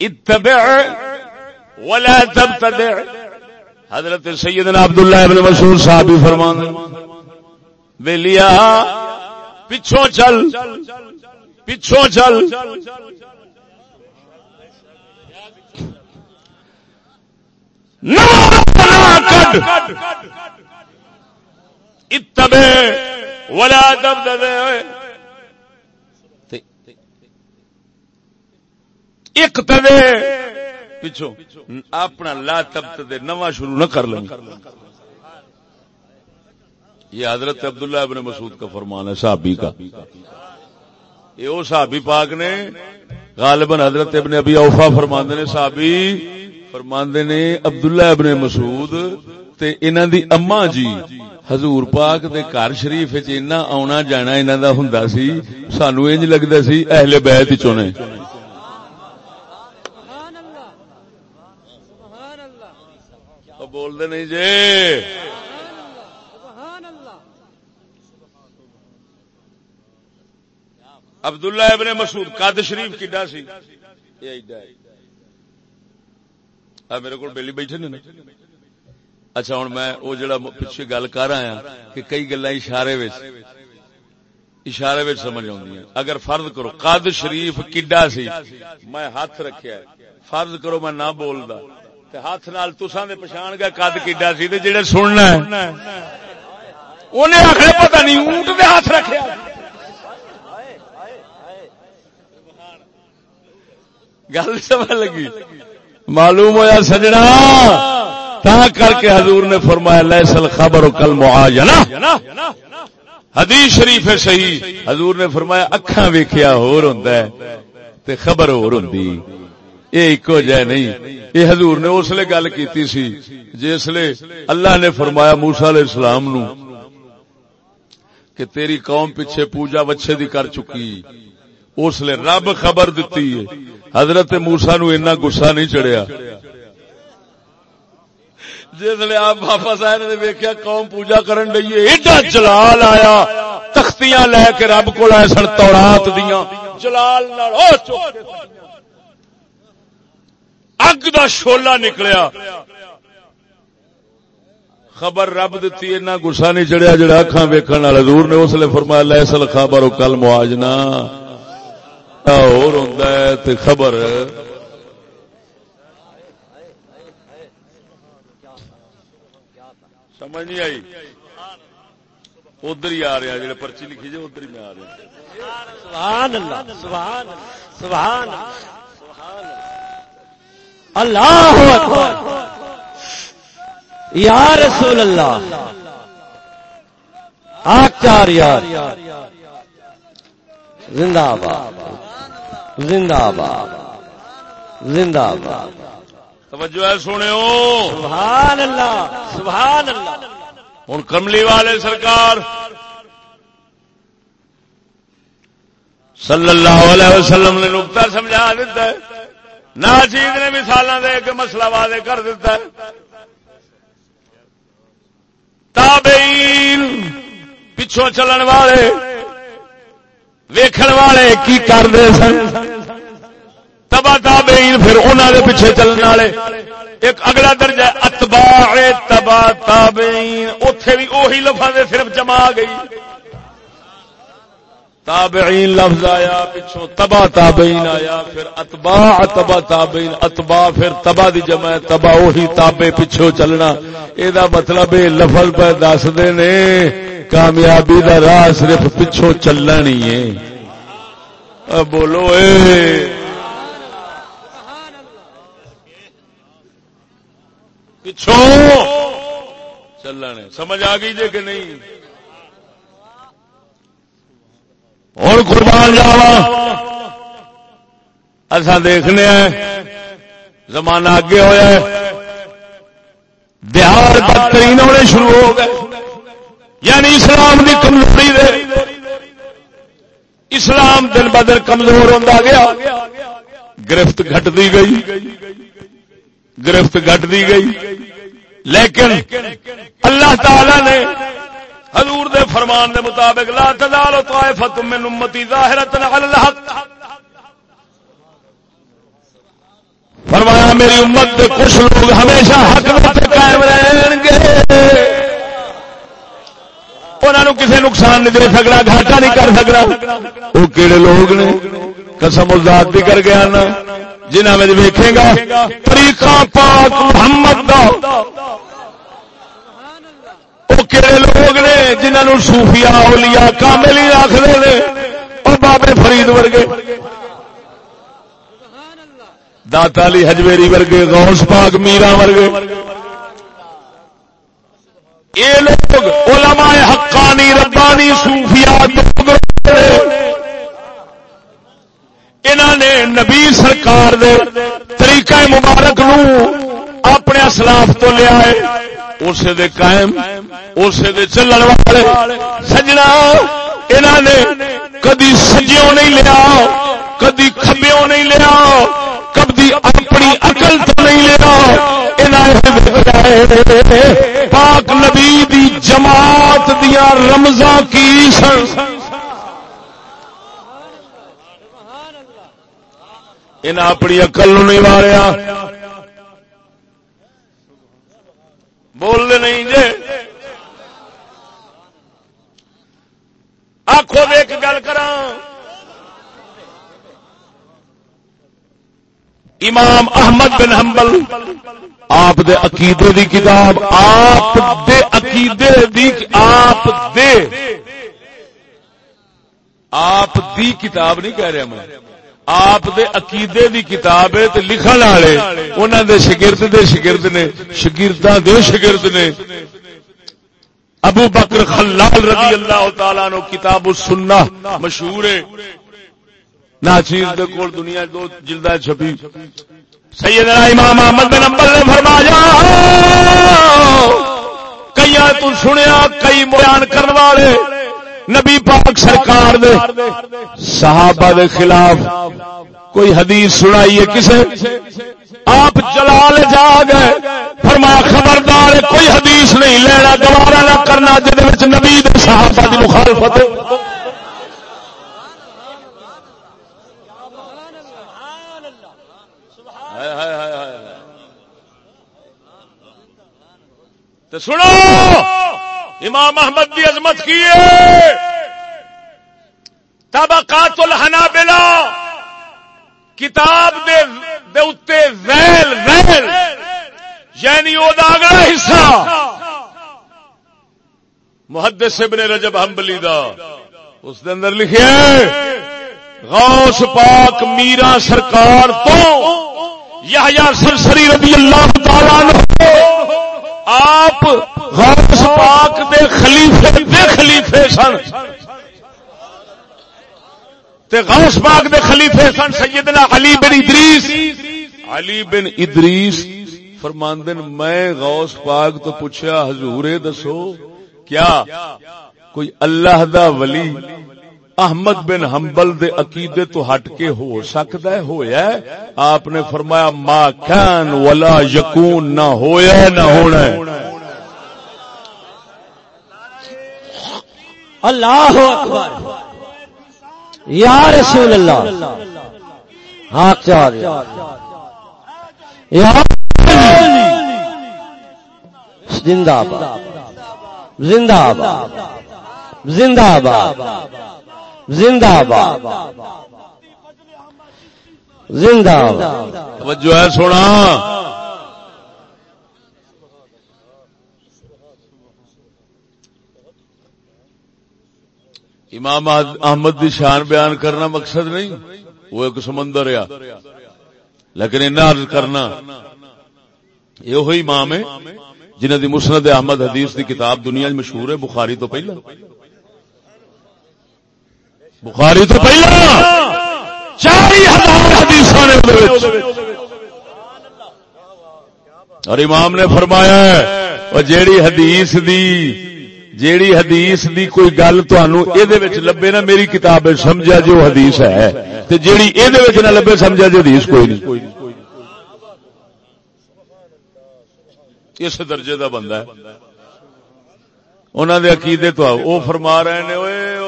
اتبع ولا تبتدع. حضرت سیدنا عبداللہ ابن مسعود صاحب فرمان بے لیا پچھوں چل پچھوں چل اتبع ولا تبتدع ایک تدے پچھو اپنا لا تبت دے نواں شروع نہ کر لیں۔ یہ حضرت عبداللہ ابن مسعود کا فرمان ہے، صحابی کا۔ یہ وہ صحابی پاک نے غالباً حضرت ابن ابی اوفا فرماندے نے، صحابی فرماندے نے عبداللہ ابن مسعود تے انہاں دی اما جی حضور پاک دے گھر شریف وچ اینا آنا جانا انہاں دا ہوندا سی۔ سانو انج لگدا سی اہل بیت وچوں نے۔ بول دے نہیں جی۔ عبداللہ ابن مسعود، قد شریف کڈا سی؟ میرے کو بہلی بیٹھے نے اچھا ہوں میں وہ جڑا پیچھے گل کر آیا کہ کئی گلا اشارے اشارے سمجھ آئی اگر فرض کرو، قد شریف کڈا سی، میں ہاتھ رکھیا فرض کرو میں نہ بولدا۔ ہاتھ نال تسا دے پچھان گیا کد کڈا سی تے جڑے سننا انہیں آخر پتا نہیں، اونٹ دے ہاتھ رکھے گل سمجھ لگی؟ معلوم ہوا سجنا؟ تا کر کے حضور نے فرمایا لیسل خبر کل معاجنا حدیث شریف ہے صحیح۔ حضور نے فرمایا، اکھاں ویکھیا ہور ہوندا ہے تے خبر ہور ہوندی۔ یہ ایک جہ نہیں۔ یہ حضور نے اس لیے گل کی سی جس لیے اللہ نے فرمایا موسا علیہ السلام نو کہ تیری قوم پیچھے پوجا وچھے دی کر چکی۔ اس لیے رب خبر دیتی ہے۔ حضرت موسا نو اتنا گسا نہیں چڑھیا۔ جس لیے آپ واپس آئے نے ویکیا قوم پوجا کرن ڈیے ایڈا جلال آیا۔ تختیاں لے کے رب کو آئے سن تورات دیاں۔ جلال اگ دا شولا نکلیا۔ خبر رب دتی، اینا گسا نہیں چڑھیا جڑا اکھاں ویکھن والا۔ حضور نے اس لیے فرمایا لیسل خبر کل مواجنا اور ہوندا ہے تے خبر سمجھ نہیں آئی؟ ادھر ہی آ رہا جڑے پرچی لکھی جائے ادھر ہی میں آ رہا سبحان اللہ، سبحان سبحان اللہ اکبر۔ یا رسول اللہ۔ آچار یار زندہ باد زندہ باد زندہ باد توجہ ہے سونے سبحان اللہ۔ سبحان اللہ۔ ہوں کملی والے سرکار۔ صلی اللہ علیہ وسلم نے نقطہ سمجھا دیتا ہے۔ ناچیز نے مثال دے کے مسئلہ واضح کر دیتا ہے۔ تابعین پچھوں چلن والے، ویکھن والے کی کرتے سن؟ تبا تابعین پھر انہوں دے پیچھے چلن والے۔ ایک اگلا درجہ اتباع تبا تابعین۔ اتے بھی وہی لفظ صرف جمع گئی۔ تابعین لفظ آیا پچھو تبا تابعین آیا، پھر اتباع تبا تابعین اتبا پھر تبا دی جمع تبا وہی تابے پچھو چلنا۔ اے دا مطلب اے لفظ پہ دس دے نے، کامیابی دا راہ صرف پچھو چلنا نہیں ہے بولو اے۔ پچھو چلنا سمجھ آ گئی جے کہ نہیں؟ ہوں قربان جاوا اصا دیکھنے زمانہ اگے ہوا بہار بدترین ہونے شروع ہو گئے۔ یعنی اسلام کی کمزوری دے۔ اسلام دن بدن کمزور ہوتا گیا۔ گرفت گھٹتی گئی۔ گرفت گھٹتی گئی۔ لیکن اللہ تعالی نے حضور دے فرمان دے مطابق، لا تزال طائفه من امتی ظاهره على الحق. فرمایا، میری امت دے کچھ لوگ ہمیشہ حق میں قائم رہن گے۔ انہاں انہوں کسی نقصان نہیں دے سکنا، گھاٹا نہیں کر سکنا۔ وہ کہڑے لوگ نے قسم ازاد بھی کر گیا نا جنہ میں ویکھے گا، طریقہ پاک محمد دا۔ کہڑے لوگ نے جنہوں صوفیاء اولیاء کامل ہی آخر نے اور بابے فرید ورگے۔ داتا علی حجویری ورگے، غوث پاک میرا ورگے۔ یہ لوگ علماء حقانی ربانی صوفیاء انہوں نے نبی سرکار دے طریقہ مبارک نو اپنے اسلاف تو لیا ہے اسے دے قائم اسے دے چلن والے سجنا انہوں نے کدی سجیوں نہیں لیا، کدی کھبیوں نہیں لیا، کبھی اپنی عقل تو نہیں لینا پاک نبی دی جماعت دیا رمضان کی ان اپنی اقل نہیں ماریا۔ بولنے نہیں جے۔ آخو ایک گل کر امام احمد بن حنبل، آپ دے عقیدے دی کتاب، آپ دے عقیدے دی، آپ دے۔ آپ دی کتاب نہیں کہہ رہا میں۔ آپ دے عقیدے دی کتاب ہے تے لکھن والے۔ انہاں دے شاگرد دے شاگرد نے، شاگرداں دے شاگرد نے۔ ابو بکر خلال رضی اللہ تعالی عنہ کتاب السنہ مشہور ہے۔ ناچیر دے کول دنیا دو جلدہ چھپی۔ سیدنا امام احمد بن امبل نے فرمایا کئی تو سنیا کئی بیان کرنے والے۔ نبی پاک سرکار دے، صحابہ دے خلاف کوئی حدیث سنائی ہے کسے؟ آپ جلال جا گئے فرمایا خبردار کوئی حدیث نہیں، لینا گوارا نہ کرنا جہد نبی دے صحابہ دی مخالفت سنو! امام محمد کی عظمت کی طبقات الحنابلہ کتاب دے دے اتے ویل ویل یعنی وہ اگلا حصہ۔ محدث ابن رجب حنبلی دا، اس دے اندر لکھے غوث پاک میرا سرکار تو یا سرسری رضی اللہ تعالی آپ غوث پاک دے خلیفے دے خلیفے سن۔ تے غوث پاک دے خلیفے سن سیدنا علی بن ادریس۔ علی بن ادریس فرماندن، میں غوث پاک تو پوچھا حضور دسو، کیا کوئی اللہ دا ولی احمد بن حنبل دے عقیدے تو ہٹ کے ہو سکتا ہے، ہویا ہے؟ آپ نے فرمایا، ما کان ولا یکون، نہ ہویا نہ ہونا ہے۔ اللہ اکبر۔ یا رسول اللہ۔ ہاتھ چار زندہ باد زندہ باد زندہ باد زندہ زندہ باد جو ہے سونا امام احمد دی شان بیان کرنا مقصد نہیں، وہ ایک سمندر ہے۔ لیکن ان کرنا یہ ہوئی امام ہے جنہ دی مسند احمد حدیث دی کتاب دنیا مشہور ہے، بخاری تو پہلا۔ بخاری تو پہلا۔ چاری ہزار اور امام نے فرمایا اور جیڑی حدیث دی جیڑی حدیث دی کوئی گل تہن لبے نا، میری کتاب سمجھا جو حدیث ہے۔ تے جیڑی یہ نہ لبے، سمجھا جو حدیث کوئی نہیں۔ اس درجے دا بندہ ہے۔ انہوں دے عقیدے تو وہ فرما رہے ہیں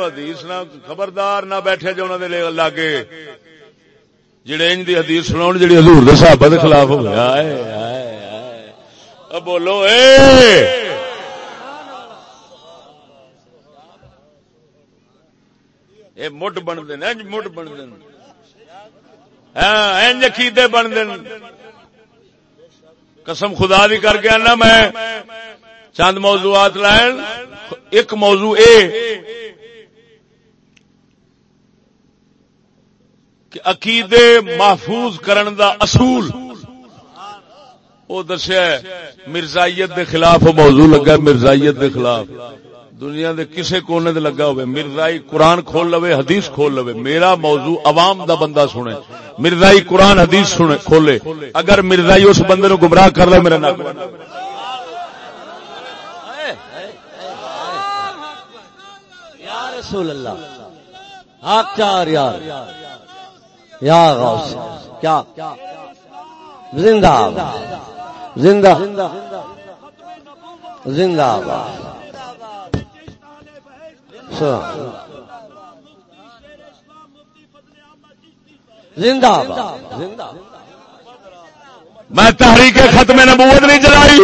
حدیث نہ، خبردار نہ بیٹھے جو انہوں نے لاگے۔ جڑے انج دی حدیث سناؤ جڑی حضور دے صحابہ دے خلاف ہو گیا اب بولو، اے! اے مٹ بن دین انج مٹ بن دین ہاں انج عقیدے بن دین قسم خدا دی کر کے آنا میں۔ چند موضوعات لائن ایک موضوع اے کہ عقیدے محفوظ کرن دا اصول۔ وہ دسیا مرزائیت دے خلاف موضوع لگا مرزائیت دے خلاف۔ دنیا دے کسے کونے دے لگا ہوئے، مرزائی قرآن کھول لوے، حدیث کھول لوے، میرا موضوع عوام دا بندہ سنے، مرزائی قرآن، حدیث سنے، کھولے۔ اگر مرزائی اس بندے نو گمراہ کر لے میرا نام رسول اللہ آپ چار یار۔ یا غوث، کیا؟ زندہ زندہ زندہ اچھا۔ زندہ زندہ میں تحریک ختم نبوت نہیں چلائی۔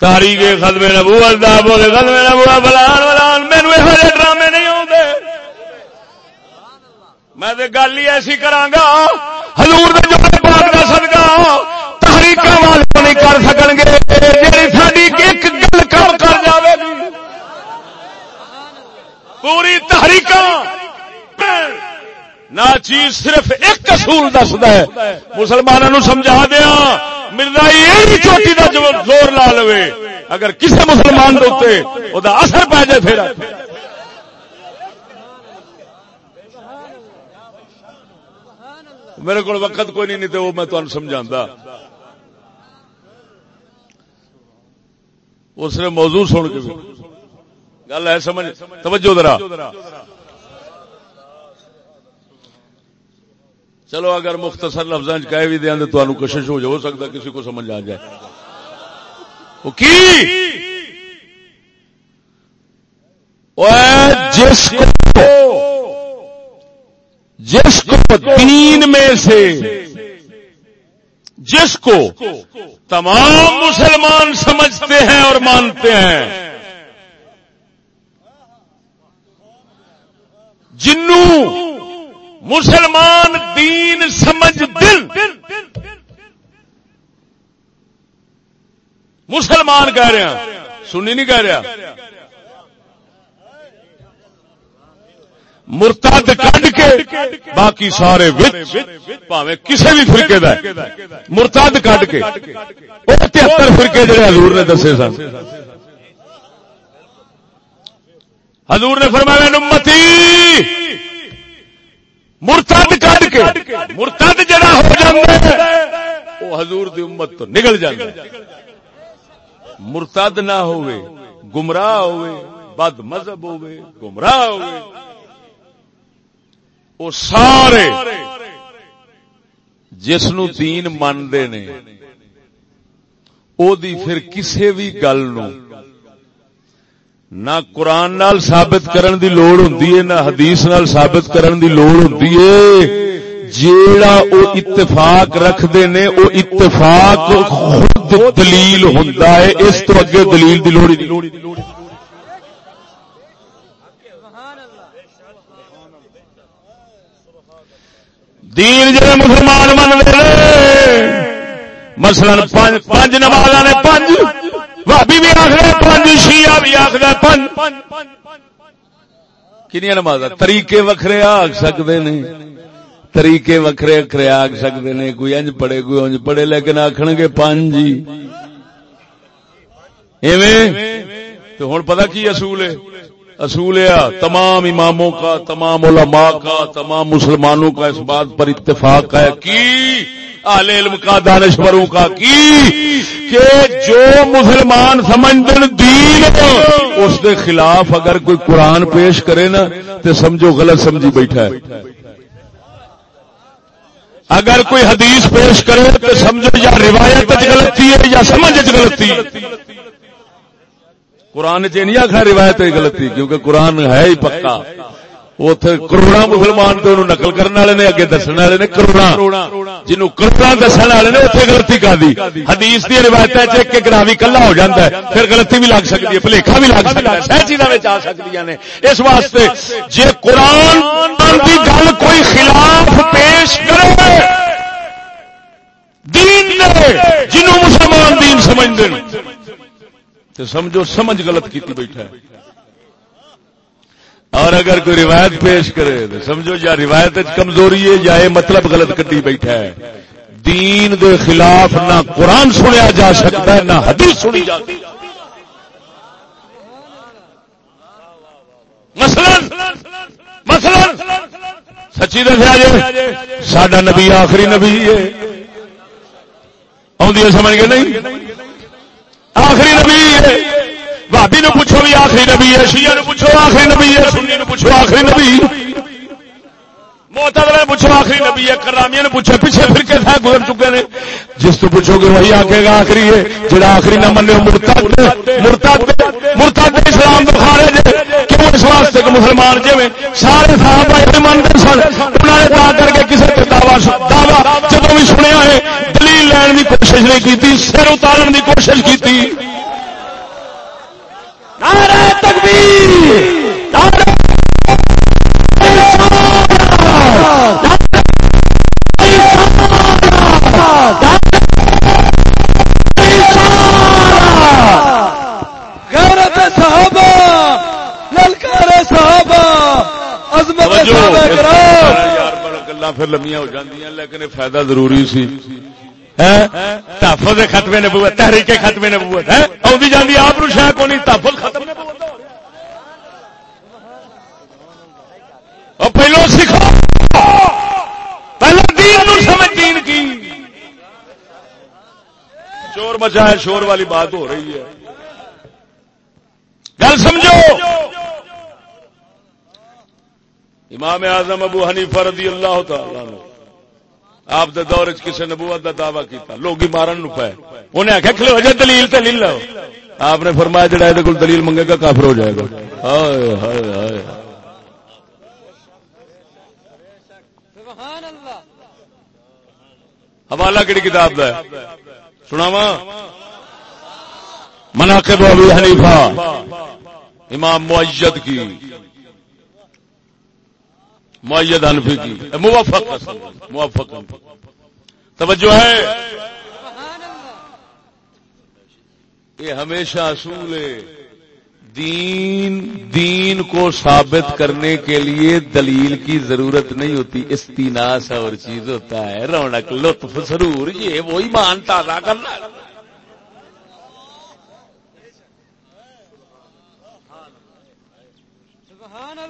تحریک ختم نبوت دا بولے ختم نبوت بلان بلان مینو یہ ڈرامے نہیں آتے میں گل ہی ایسی کرانگا حضور دے جوڑے پاک دا صدقہ تحریک والے نہیں کر سکن گے ساری ایک گل کم کر جاوے گی پوری تحریک چیز صرف ایک اصول دستا ہے۔ مسلمانوں سمجھا دیا۔ مرزا یہ چوٹی کا زور لا لو اگر کسی مسلمان دے وہ اثر پی جائے پھر۔ میرے کو وقت کوئی نہیں تو وہ میں تمہیں سمجھا اس نے موضوع سن کے۔ گل ہے سمجھ؟ توجہ درا چلو، اگر مختصر لفظ کہہ بھی دیا تو کشش ہو جائے ہو سکتا کسی کو سمجھ آ جائے۔ وہ کی؟ جس کو جس کو دین میں سے، جس کو تمام مسلمان سمجھتے ہیں اور مانتے ہیں۔ جنوں مسلمان دین سمجھ دل مسلمان کہہ رہے ہیں۔ سنی نہیں کہہ رہا مرتد کڈ کے باقی سارے پاوے کسی بھی فرقے دا مرتد کڈ کے۔ وہ تہتر فرقے جڑے حضور نے دسے سن۔ حضور نے فرمایا نمتی مرتد کٹ کے، مرتد جڑا ہو جائے وہ حضور دی امت تو نکل جائے مرتد نہ ہوئے، گمراہ ہوئے، بد مذہب ہوئے، گمراہ ہوئے۔ وہ سارے جس نو دین مانتے نے، او دی پھر کسے بھی گل نو نہ قرآن نال ثابت کرن دی لوڑ ہوندی ہے، نہ حدیث نال ثابت کرن دی لوڑ ہوندی ہے۔ جیڑا او اتفاق رکھدے نے، او اتفاق خود دلیل ہوندا ہے۔ اس تو اگے دلیل دی لوڑ نہیں۔ دین جڑے مسلمان من مثلا پانچ نماز نے پانچ بھابی بھی آخر پانچ شیعہ بھی آخر کنیا نماز طریقے وکھرے آگ سکتے نے۔ طریقے وکھرے وکھرے آگ سکتے نے۔ کوئی انج پڑے، کوئی انج پڑے، لیکن آخر گے پانچ جی۔ تو ہوں پتا کی اصول ہے؟ اصول تمام اماموں کا، تمام علماء کا، تمام مسلمانوں کا اس بات پر اتفاق ہے۔ کی؟ اہل علم کا دانشوروں کا کی؟ کہ جو مسلمان سمجھ دین اس کے خلاف اگر کوئی قرآن پیش کرے نا تو سمجھو غلط سمجھی بیٹھا ہے۔ اگر کوئی حدیث پیش کرے تو سمجھو یا روایت غلطی ہے یا سمجھ غلطی۔ قرآن چ نہیں آخر روایت غلطی، کیونکہ قرآن ہے ہی پکا۔ اتے کروڑا مسلمان تو نقل کرنے والے نے، اگے دسنے والے نے کروڑا جنوب کروڑا دسنے والے نے اتنے گلتی کر دی۔ حدیث کی روایت ایک ایک راوی کلا ہو جاتا ہے، پھر گلتی بھی لگ سکتی ہے پلیخا بھی لگ سکتا ہے، سہ چیزوں میں آ سکتی نے۔ اس واسطے جی قرآن کی گل کوئی خلاف پیش کرے، دین جنوں مسلمان دین سمجھتے سمجھو، سمجھ غلط کی بیٹھا ہے۔ اور اگر کوئی روایت پیش کرے تو سمجھو یا روایت کمزوری ہے یا یہ مطلب غلط کٹی بیٹھا ہے۔ دین دے خلاف نہ قرآن سنیا جا سکتا ہے، نہ حدیث سنی جاتی سچی دسیا جی سڈا نبی آخری نبی ہے۔ سمجھ گئے نہیں؟ آخری نبی ہے۔ بھابی نو پوچھو بھی آخری نبی ہے، شیعہ نو پوچھو آخری نبی ہے، سنی نو پوچھو آخری نبی موتر پوچھو آخری نبی ہے کرامیاں پوچھو، پیچھے پھر کے تھا گزر چکے ہیں جس تو پوچھو گے وہی آکے گا آخری ہے، جڑا آخری نہ منے مرتد مرتد مرتد اسلام تو کھا رہے کیوں اس واسطے کہ مسلمان جی میں سارے صاحب مانتے سن انہوں نے تا کر کے کسی کے دعوی دعوی جب بھی سنیا ہے، دلیل لین کی کوشش نہیں کی سر اتارن کی کوشش کی پھر لمیاں ہو جاندیاں لیکن فائدہ ضروری سی۔ تحفظ ختم نبوت، تحریک ختم نبوت ہے آدھی آپ شاہ کو نہیں تحفظ ختم نبوت اور پہلو سکھو۔ پہلے دین نو سمجھ دین کی۔ شور مچا ہے شور والی بات ہو رہی ہے۔ گل سمجھو۔ امام اعظم ابو حنیفہ رضی اللہ تعالی آپ دے دور چ کسی نبوت کا دعوی کیتا لوگ مارن نو پائے انہیں آخیا کھلو جائے دلیل تے لے لو آپ نے فرمایا، جڑا یہ دلیل منگے گا، کافر ہو جائے گا۔ ہائے ہائے ہائے۔ حوالہ کہڑی کتاب کا سناوا مناقب ابو حنیفہ، امام معیت کی۔ معیت انفی کی۔ موفق موفق توجہ ہے۔ یہ ہمیشہ اصول ہے۔ دین دین کو ثابت کرنے کے لیے دلیل کی ضرورت نہیں ہوتی۔ استیناس اور چیز ہوتا ہے۔ رونق، لطف سرور یہ وہی مان تازہ کرنا۔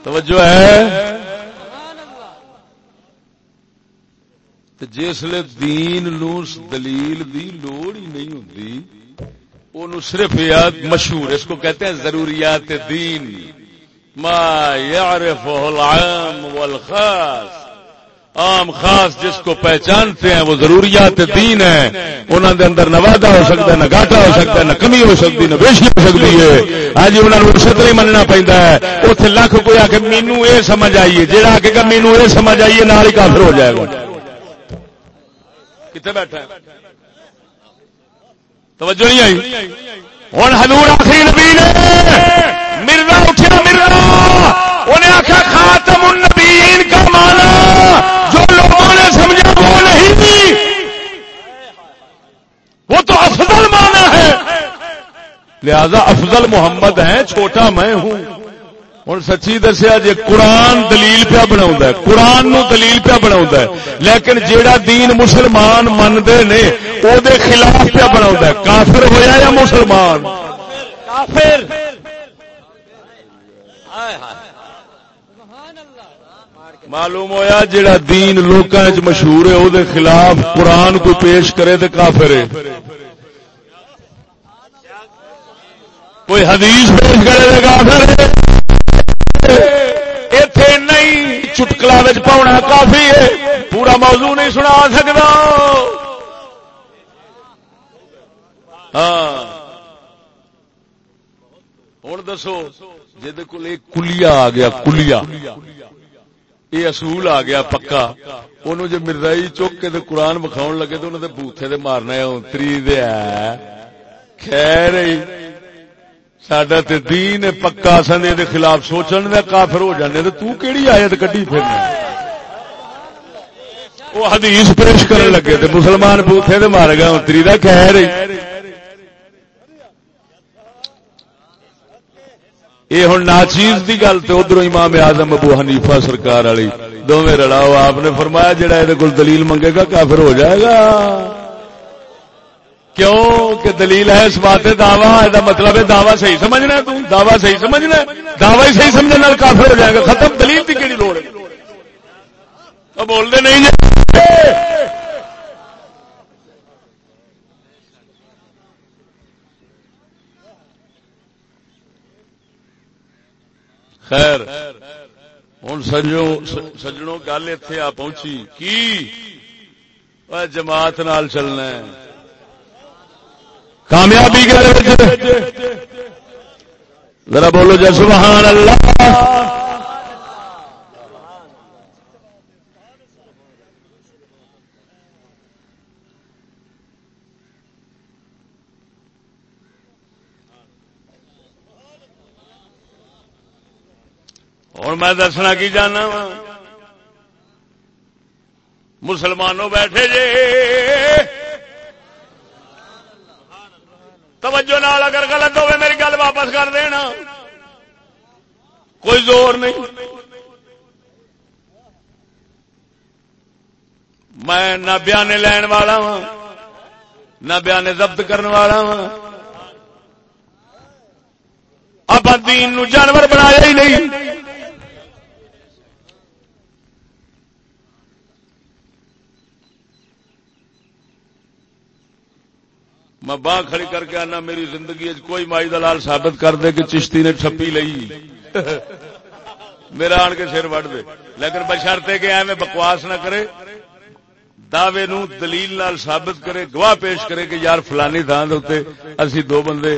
توجہ ہے۔ جسل دین نو دلیل دی لوڑ ہی نہیں ہوں صرف یاد مشہور، اس کو کہتے ہیں ضروریات دین۔ ما یعرف العام والخاص۔ عام خاص جس کو پہچانتے ہیں، وہ ضروریات دین ہیں۔ انہوں دے اندر نہ وعدہ ہو سکتا ہے، نہ گاٹا ہو سکتا ہے، نہ کمی ہو سکتی، نہ بیشی ہو سکتی ہے۔ ہاں جی انہوں نے رخصت نہیں مننا پہنتا ہے۔ اتنے لکھ کوئی آ کے مینو یہ سمجھ آئیے جہاں آ کے مینو یہ سمجھ آئیے، نال ہی کافر ہو جائے گا۔ کتنے بیٹھا توجہ نہیں آئی؟ ہوں ہلور آخری نبی نے مرنا اٹھیا مرنا انہیں آخیا خاتم النبیین کا مانا جو لوگوں نے سمجھا وہ نہیں۔ تھی وہ تو افضل مانا ہے۔ لہذا افضل محمد ہیں، چھوٹا میں ہوں۔ ہوں۔ سچی دسیا جی قرآن دلیل پیا بنا قرآن نو دلیل پیا بنا لیکن جیڑا دین مسلمان منگے نے وہ خلاف پیا بنا کافر ہوا یا مسلمان؟ کافر۔ معلوم ہویا جڑا دین لوکاں مشہور ہے وہ خلاف قرآن کو پیش کرے تو کافر ہے۔ کوئی حدیث پیش کرے تو کافر اتے چٹکلا پاؤنا کافی ہے۔ پورا موضوع نہیں سنا سکتا ہاں۔ ہوں دسو جی کلیا آ گیا کلیا یہ اصول آ گیا پکا۔ انہوں جو مرزائی چک کے قرآن بکھاؤ لگے تو انہوں نے بوتھے دے مارنا اتری دیا خیر سڈا تے دین پکا سن دے خلاف سوچن دے کافر ہو جانے تو تو کیڑی آیت کڈی پھرنا؟ وہ حدیث پیش کرنے لگے، تے مسلمان بوتھے دے مار گیا اتری دا خیر یہ ہوں ناچیز کی گل تو ادھر امام آزم ابو حنیفہ سرکار والی دونوں رلاؤ، آپ نے فرمایا جڑا یہ دلیل منگے گا، کافر ہو جائے گا۔ کیوں کہ دلیل ہے اس بات دعوی؟ یہ مطلب ہے دعوی صحیح سمجھنا تم دعوی صحیح سمجھنا دعوی ہی صحیح سمجھنے کافر ہو جائے گا۔ ختم دلیل کی کہڑی لوڑ ہے؟ بولتے نہیں خیر ہوں سجنوں گل اتے آ پہنچی۔ کی؟ جماعت نال چلنا ہے۔ کامیابی ذرا بولو جی سبحان اللہ۔ ہوں میں دسنا کی جانا مسلمانوں بیٹھے جے۔ توجہ نال اگر غلط ہوئے، میری گل واپس کر دینا۔ کوئی زور نہیں۔ میں نہ بیانے لین والا ہاں نہ بیانے ضبط کرنے والا ہاں۔ آپ دین نو جانور بنایا ہی نہیں۔ میں باہ کھڑی کر کے آنا، میری زندگی کوئی مائی دلال ثابت کر دے کہ چشتی نے ٹھپی لئی۔ میرا آن کے سر وڈ دے۔ لیکن بشرتے کہ ایویں بکواس نہ کرے، دعوے نو دلیل نال ثابت کرے، گواہ پیش کرے کہ یار فلانی تھان دے اسی دو بندے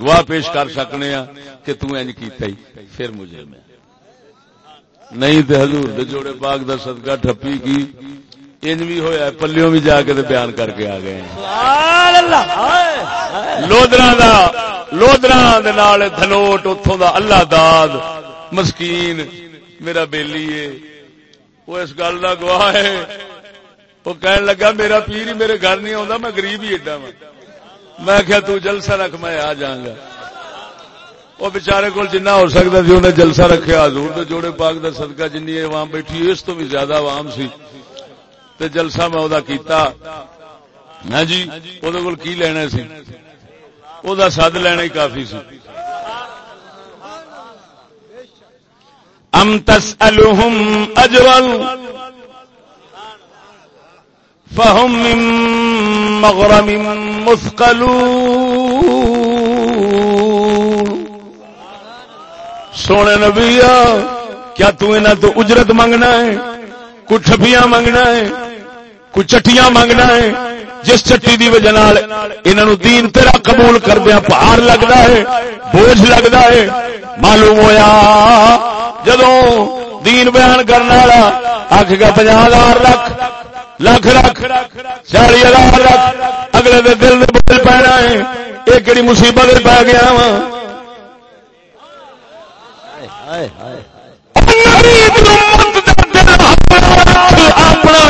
گواہ پیش کر سکنے ہاں کہ تو انج کیتا ہی۔ پھر مجھے میں نہیں تے حضور دے جوڑے پاک دا صدقہ ٹھپی کی۔ انج بھی ہوا پلیوں بھی جا کے بیان کر کے آ گئے لودرا لودرا دھنوٹ اتوں دا اللہ داد۔ مسکین میرا بیلی ہے۔ وہ اس گل کا گواہ ہے۔ وہ کہنے لگا میرا پیر ہی میرے گھر نہیں آتا میں گریب ہی ایڈا میں کیا تو جلسہ رکھ میں آ جاؤں گا وہ بچارے کو جنہ ہو سکتا سی انہیں جلسہ رکھے حضور جوڑے پاک دا صدقہ جنی عوام بیٹھی اس تو بھی زیادہ عوام سی۔ تے جلسہ میں ادا کیتا۔ ہاں جی وہ کول کی لینا سی؟ او دا سد لینا ہی کافی سی۔ ام تسألهم اجرا فهم من مغرم مثقلون۔ سونے نبیا کیا تو انہاں تو اجرت منگنا ہے؟ کچھ ٹھپیاں منگنا ہے؟ کوئی چٹیاں منگنا ہے، جس چٹی دی وجہ انہوں دین تیرا قبول کردیا پہاڑ لگتا ہے، بوجھ لگتا ہے۔ معلوم ہویا جدو دین بیان کرنے والا آخ گا پناہ ہزار لکھ لکھ رکھ چالی ہزار لکھ اگلے دے دل میں بوجھ پینا ہے۔ یہ کہڑی مصیبت پی گیا وا اپنا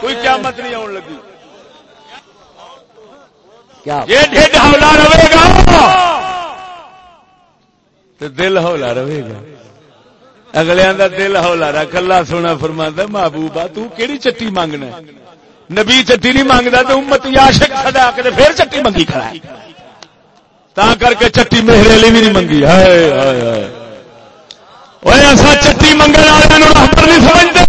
کوئی قیامت نہیں آن لگی۔ ڈھڈ ہولا رہے گا۔ تو دل ہولا رہے گا۔ اگلے کا دل ہولا رہا کلا سونا فرما محبوبہ تو کیڑی چٹی مانگنا نبی چٹی نہیں مانگتا تو امت عاشق سدا کے پھر چٹی منگی کھڑا ہے۔ تا کر کے چٹی میرے لیے بھی نہیں منگی ہائے ہائے ہائے۔ ایسا چٹی منگل والے رحمت نہیں سمجھتے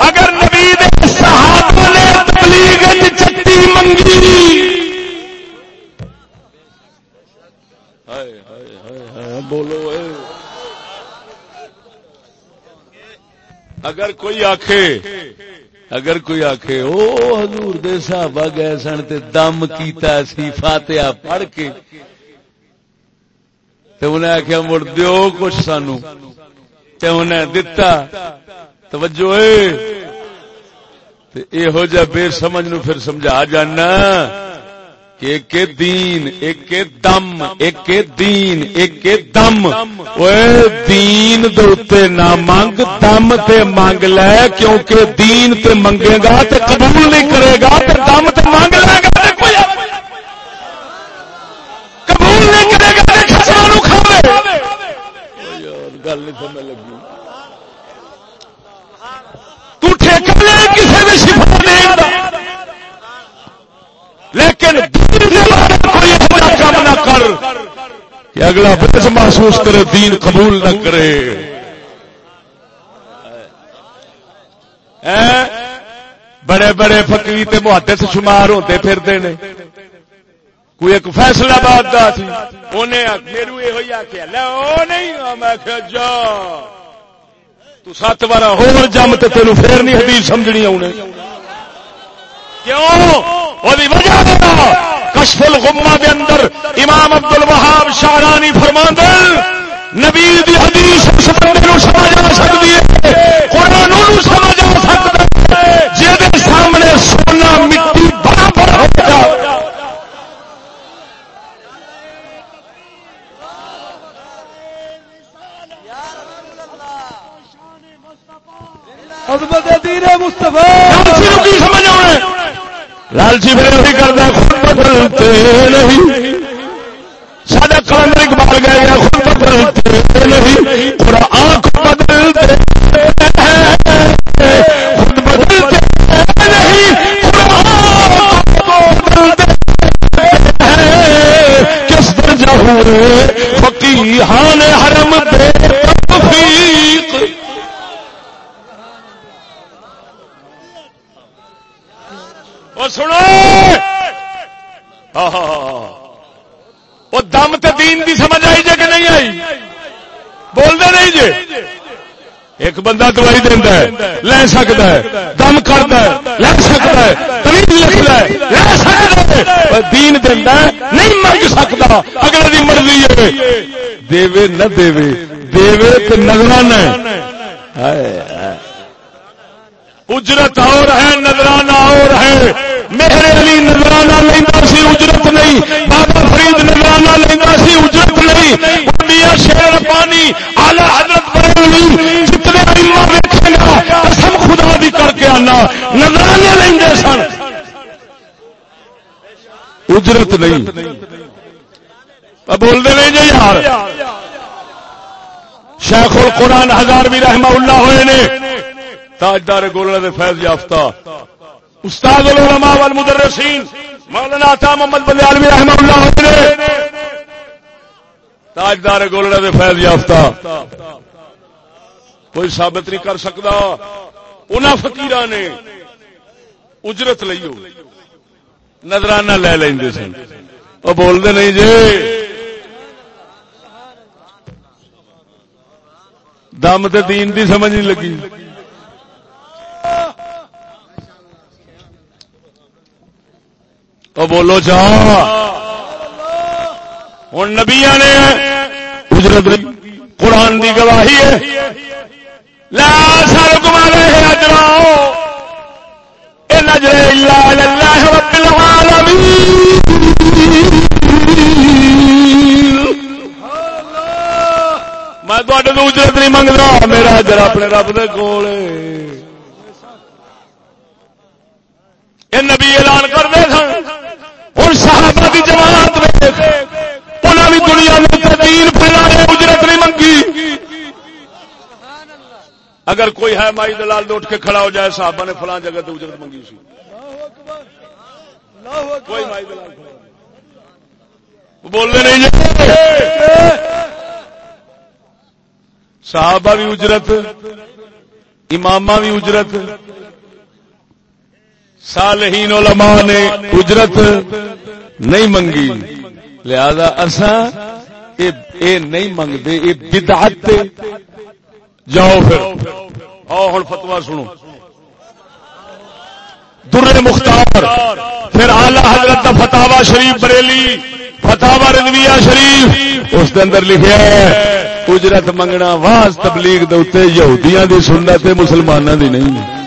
اگر نبی صحابہ نے تبلیغ چٹی منگی بولو اگر کوئی آخے اگر کوئی آخے او حضور دے صحابہ گئے سن تے دم کیتا سی فاتحہ پڑھ کے انہیں آخیا مڑ دیو کچھ سانو. انہیں دتا، توجہ یہو جہ بے سمجھ نو پھر سمجھا جانا ایک دین، ایک دم، ایک دین، ایک دم۔ دین دے نہ منگ، دم تے منگ لے، کیونکہ دین تے منگے گا تے قبول نہیں کرے گا تے دم تے منگ لے گا۔ گل نہیں سمجھ لگی لیکن کام نہ کر کہ اگلا بس محسوس کرے، دین قبول نہ کرے۔ بڑے بڑے فقیر تے محدث شمار ہوتے پھرتے نے۔ کوئی ایک فیصلہ باد کا سی انہیں میرے یہ آخیا لو نہیں میں جا۔ تو سات بار ہو جم تو تین پھر نہیں حدیث سمجھنی آنے کیوں؟ وجہ کشف الغمہ دے اندر امام عبد الوہاب شاہرانی فرماند نبی دی حدیث اس بندے نو سمجھ آ سکتی ہے، قرآن نو سمجھ آ سکتا ہے جہد سامنے سونا مٹی برابر ہو جائے لالچی جی جی پھر وہی کرتا خود بدلتے نہیں۔ سارا کلندر اقبال خود بدلتے نہیں۔ اور بدلتے خود بدلتے نہیں کس درجہ ہوئے؟ فقیحان حرم دے توفیق اور سنو! وہ دم تے دین دی سمجھ آئی جے کہ نہیں آئی؟ بولتے نہیں جے؟ ایک بندہ دوائی دینا ہے، لے سکتا ہے، دم کرتا ہے لے سکتا ہے تمیز لکھتا ہے، لے سکتا ہے دین دینا نہیں منگ سکتا اگلے دی مرضی ہے۔ دے نہ دے دے تو نظرانہ اجرت اور ہے، نظرانہ اور ہے۔ میرے علی نظرانہ لینا سی اجرت نہیں، بابا فرید نظرانہ لینا سی اجرت نہیں۔ میاں شیر پانی آلہ حضرت بریلی جتنے علم دیکھے گا قسم خدا بھی کر کے آنا۔ نظرانے لیں گے سن۔ اجرت نہیں۔ بول دے نہیں جی یار۔ شیخ القرآن ہزار بھی رحمہ اللہ ہوئے نے۔ تاجدار گولڑا دے فیض یافتہ۔ استاد العلماء والمدرسین، مولانا عطا محمد بلیالوی رحمہ اللہ ہوئے تاجدار گولڑا دے فیض یافتہ، کوئی ثابت نہیں کر سکتا، انہاں فقیراں نے اجرت لئیو نظرانہ لے لیندے سن۔ او بول دے نہیں جی۔ دم تے دین دی سمجھ نہیں لگی۔ تو بولو جا۔ ہوں نبیا نے اجرت قرآن کی گواہی ہے۔ لا سر گما رہے اجراؤ نجر اللہ رب العالمین میں تو اجرت نہیں منگتا میرا اجر اپنے رب دے کول نبی اعلان کرتے سن۔ ہوں صحابہ کی جماعت انہوں بھی دنیا میں تدیل پھیلانے اجرت نہیں منگی۔ اگر کوئی ہے مائی دلال اٹھ کے کھڑا ہو جائے، صحابہ نے فلاں جگہ تو اجرت منگی سی۔ کوئی مائی دلال بولنے نہیں جی۔ صحابہ بھی اجرت امام بھی اجرت صالحین علماء نے اجرت نہیں منگی۔ لہذا اصا اے نہیں منگتے یہ بدعت جاؤ پھر۔ آؤ ہوں فتوا سنو۔ در مختار، پھر آلہ حضرت فتوا شریف بریلی فتوا رضویہ شریف، اس اندر لکھا ہے، اجرت منگنا واس تبلیغ دے یہودیاں دی سنت مسلمانوں دی نہیں۔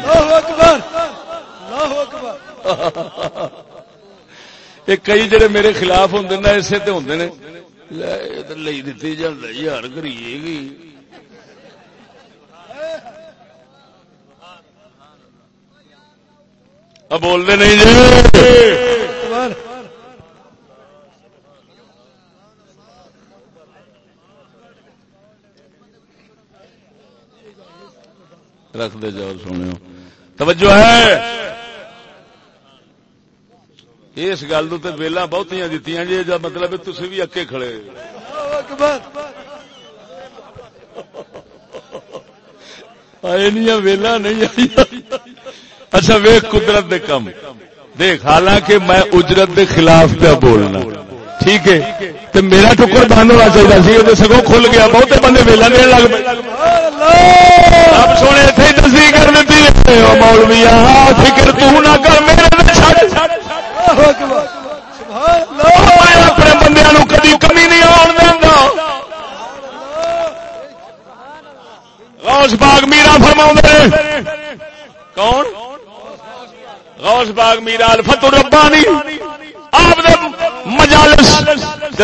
کئی جڑے میرے خلاف ہوں نا اسے تے ہوں نے۔ لئی دیتی جانا یار کریے گی۔ اب بولتے نہیں جی۔ رکھ دے جاؤ سونے توجہ ہے۔ اس گل تو ویلا بہت دیتی جی جا مطلب تھی بھی اکے کھڑے۔ ویلا نہیں آئی۔ اچھا ویخ قدرت دے کم۔ دیکھ، حالانکہ میں اجرت دے خلاف پہ بولنا۔ ٹھیک ہے؟ تو میرا ٹکر بند ہونا چاہیے سی، وہ سگوں کھل گیا۔ بہت بندے ویلا دین لگ اب سونے تھے تصدیق کر دیتی مولویا فکر تو نہ کر، میرے اپنے بندے کدی کمی نہیں آن دینا غوث باغ میرا فرما کون؟ غوث باغ میرا الفت ربانی آپ مجالس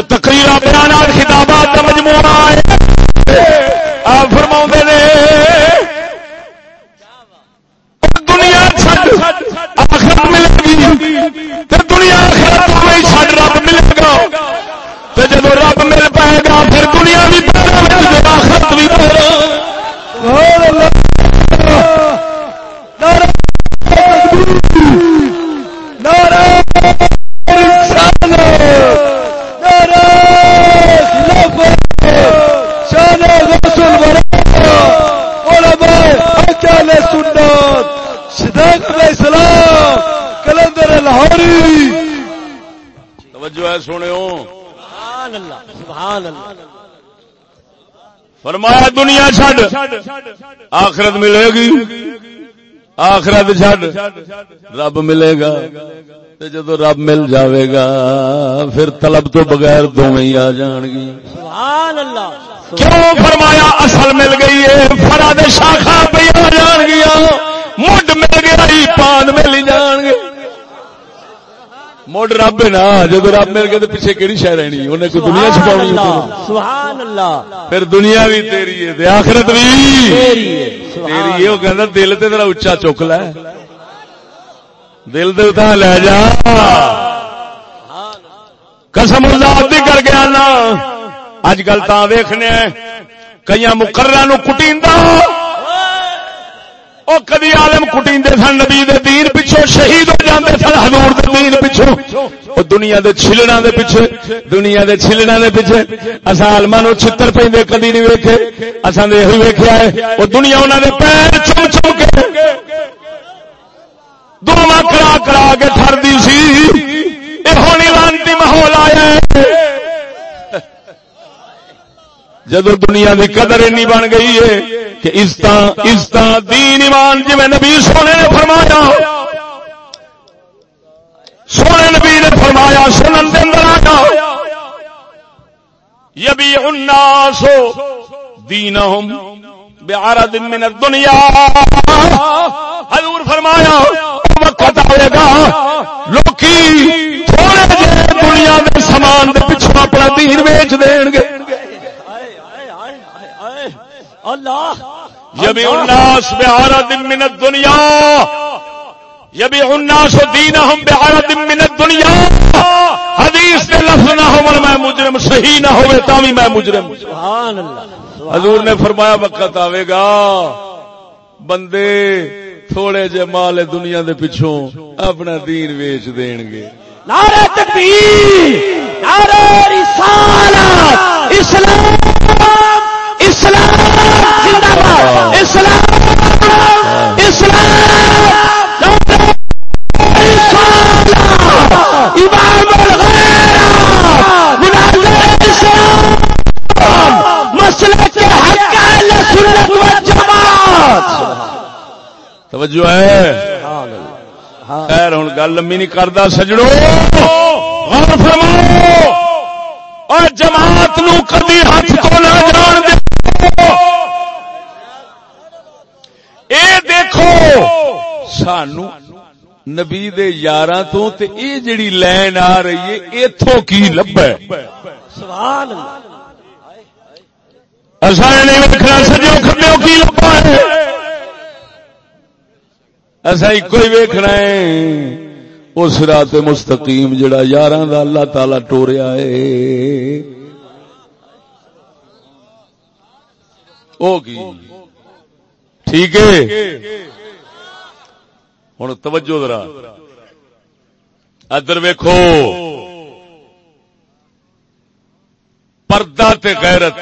تقریر بیانات خطابات کا مجموعہ آپ ہے فرمایا دنیا چڈ آخرت ملے گی۔ آخرت چڈ رب ملے گا۔ جدو رب مل جاوے گا پھر طلب تو بغیر دونوں آ جان گی۔ کیوں فرمایا اصل مل گئی ہے؟ فراد شاخا پہ آ جان گیا مڈ مل گیا پان مل جان گے۔ مڈ رب نا جب رب مل گئے تو پیچھے کہڑی شہ رہنی؟ انہیں کوئی دنیا چھپا سبحان اللہ پھر دنیا بھی تیری ہے آخرت بھی۔ تیری وہ کہنا دل تے تیرا اچا چک لے۔ دل دے اتنا لے جا۔ قسم اللہ کر گیا نا اج کل تا ویخنے کئی مقرر نو کٹی وہ کدی عالم کٹی سن، نبی دے دین پچھو شہید ہو جاتے سن ہزور دین پچھو دنیا دے چھلنا دے پیچھے، دنیا دے چھلنا دے پیچھے۔ اصا آلما نو چھتر پہ کدی نہیں ویکے اصل نے یہ ویکیا ہے وہ دنیا انہوں نے پیر چم چم کے۔ دونوں کرا کرا کے ٹرتی سی یہ ہونی لانتی ماحول آیا جب دنیا کی قدر اینی بن گئی ہے کہ عزت دین ایمان جی میں نبی سونے نے فرمایا، سونے نبی نے فرمایا، سنن دن آیا یبی اناس دین بیارہ دن من دنیا حضور فرمایا وقت آئے گا، لوکی تھوڑے جے دنیا میں سامان دے اپنا دین بیچ دین گے۔ اللہ! یبی الناس بحارت من الدنیا! یبی الناس دینہم بحارت من الدنیا! حدیث کے لفظ نہ ہو میں مجرم صحیح نہ ہوئے تاوی میں مجرم۔ سبحان اللہ! حضور نے فرمایا وقت آوے گا۔ بندے تھوڑے جے مال دنیا دے پچھوں اپنا دین ویچ دین گے۔ نعرہ تکبیر نعرہ رسالت اسلام! اسلام! زندہ باد! اسلام! اسلام! توجہ ہے؟ خیر، ہوں گل لمبی نہیں کرتا سجڑو! غور فرماؤ! اور جماعت نو کدی ہاتھ کو نہ جان دے؟ اے دیکھو! سانو نبی دے یاراں تو تے اے جڑی لین آ رہی ہے ایتھوں کی لبے؟ سبحان اللہ۔ اساں نہیں ویکھنا سجو کھبیو کی لبا ہے؟ اساں ہی ویکھنا ہے اس رات مستقیم جڑا یاراں دا اللہ تعالی ٹوریا ہے۔ او کی ٹھیک ہے۔ ہوں توجہ ذرا۔ ادھر ویکھو۔ پردہ تے غیرت۔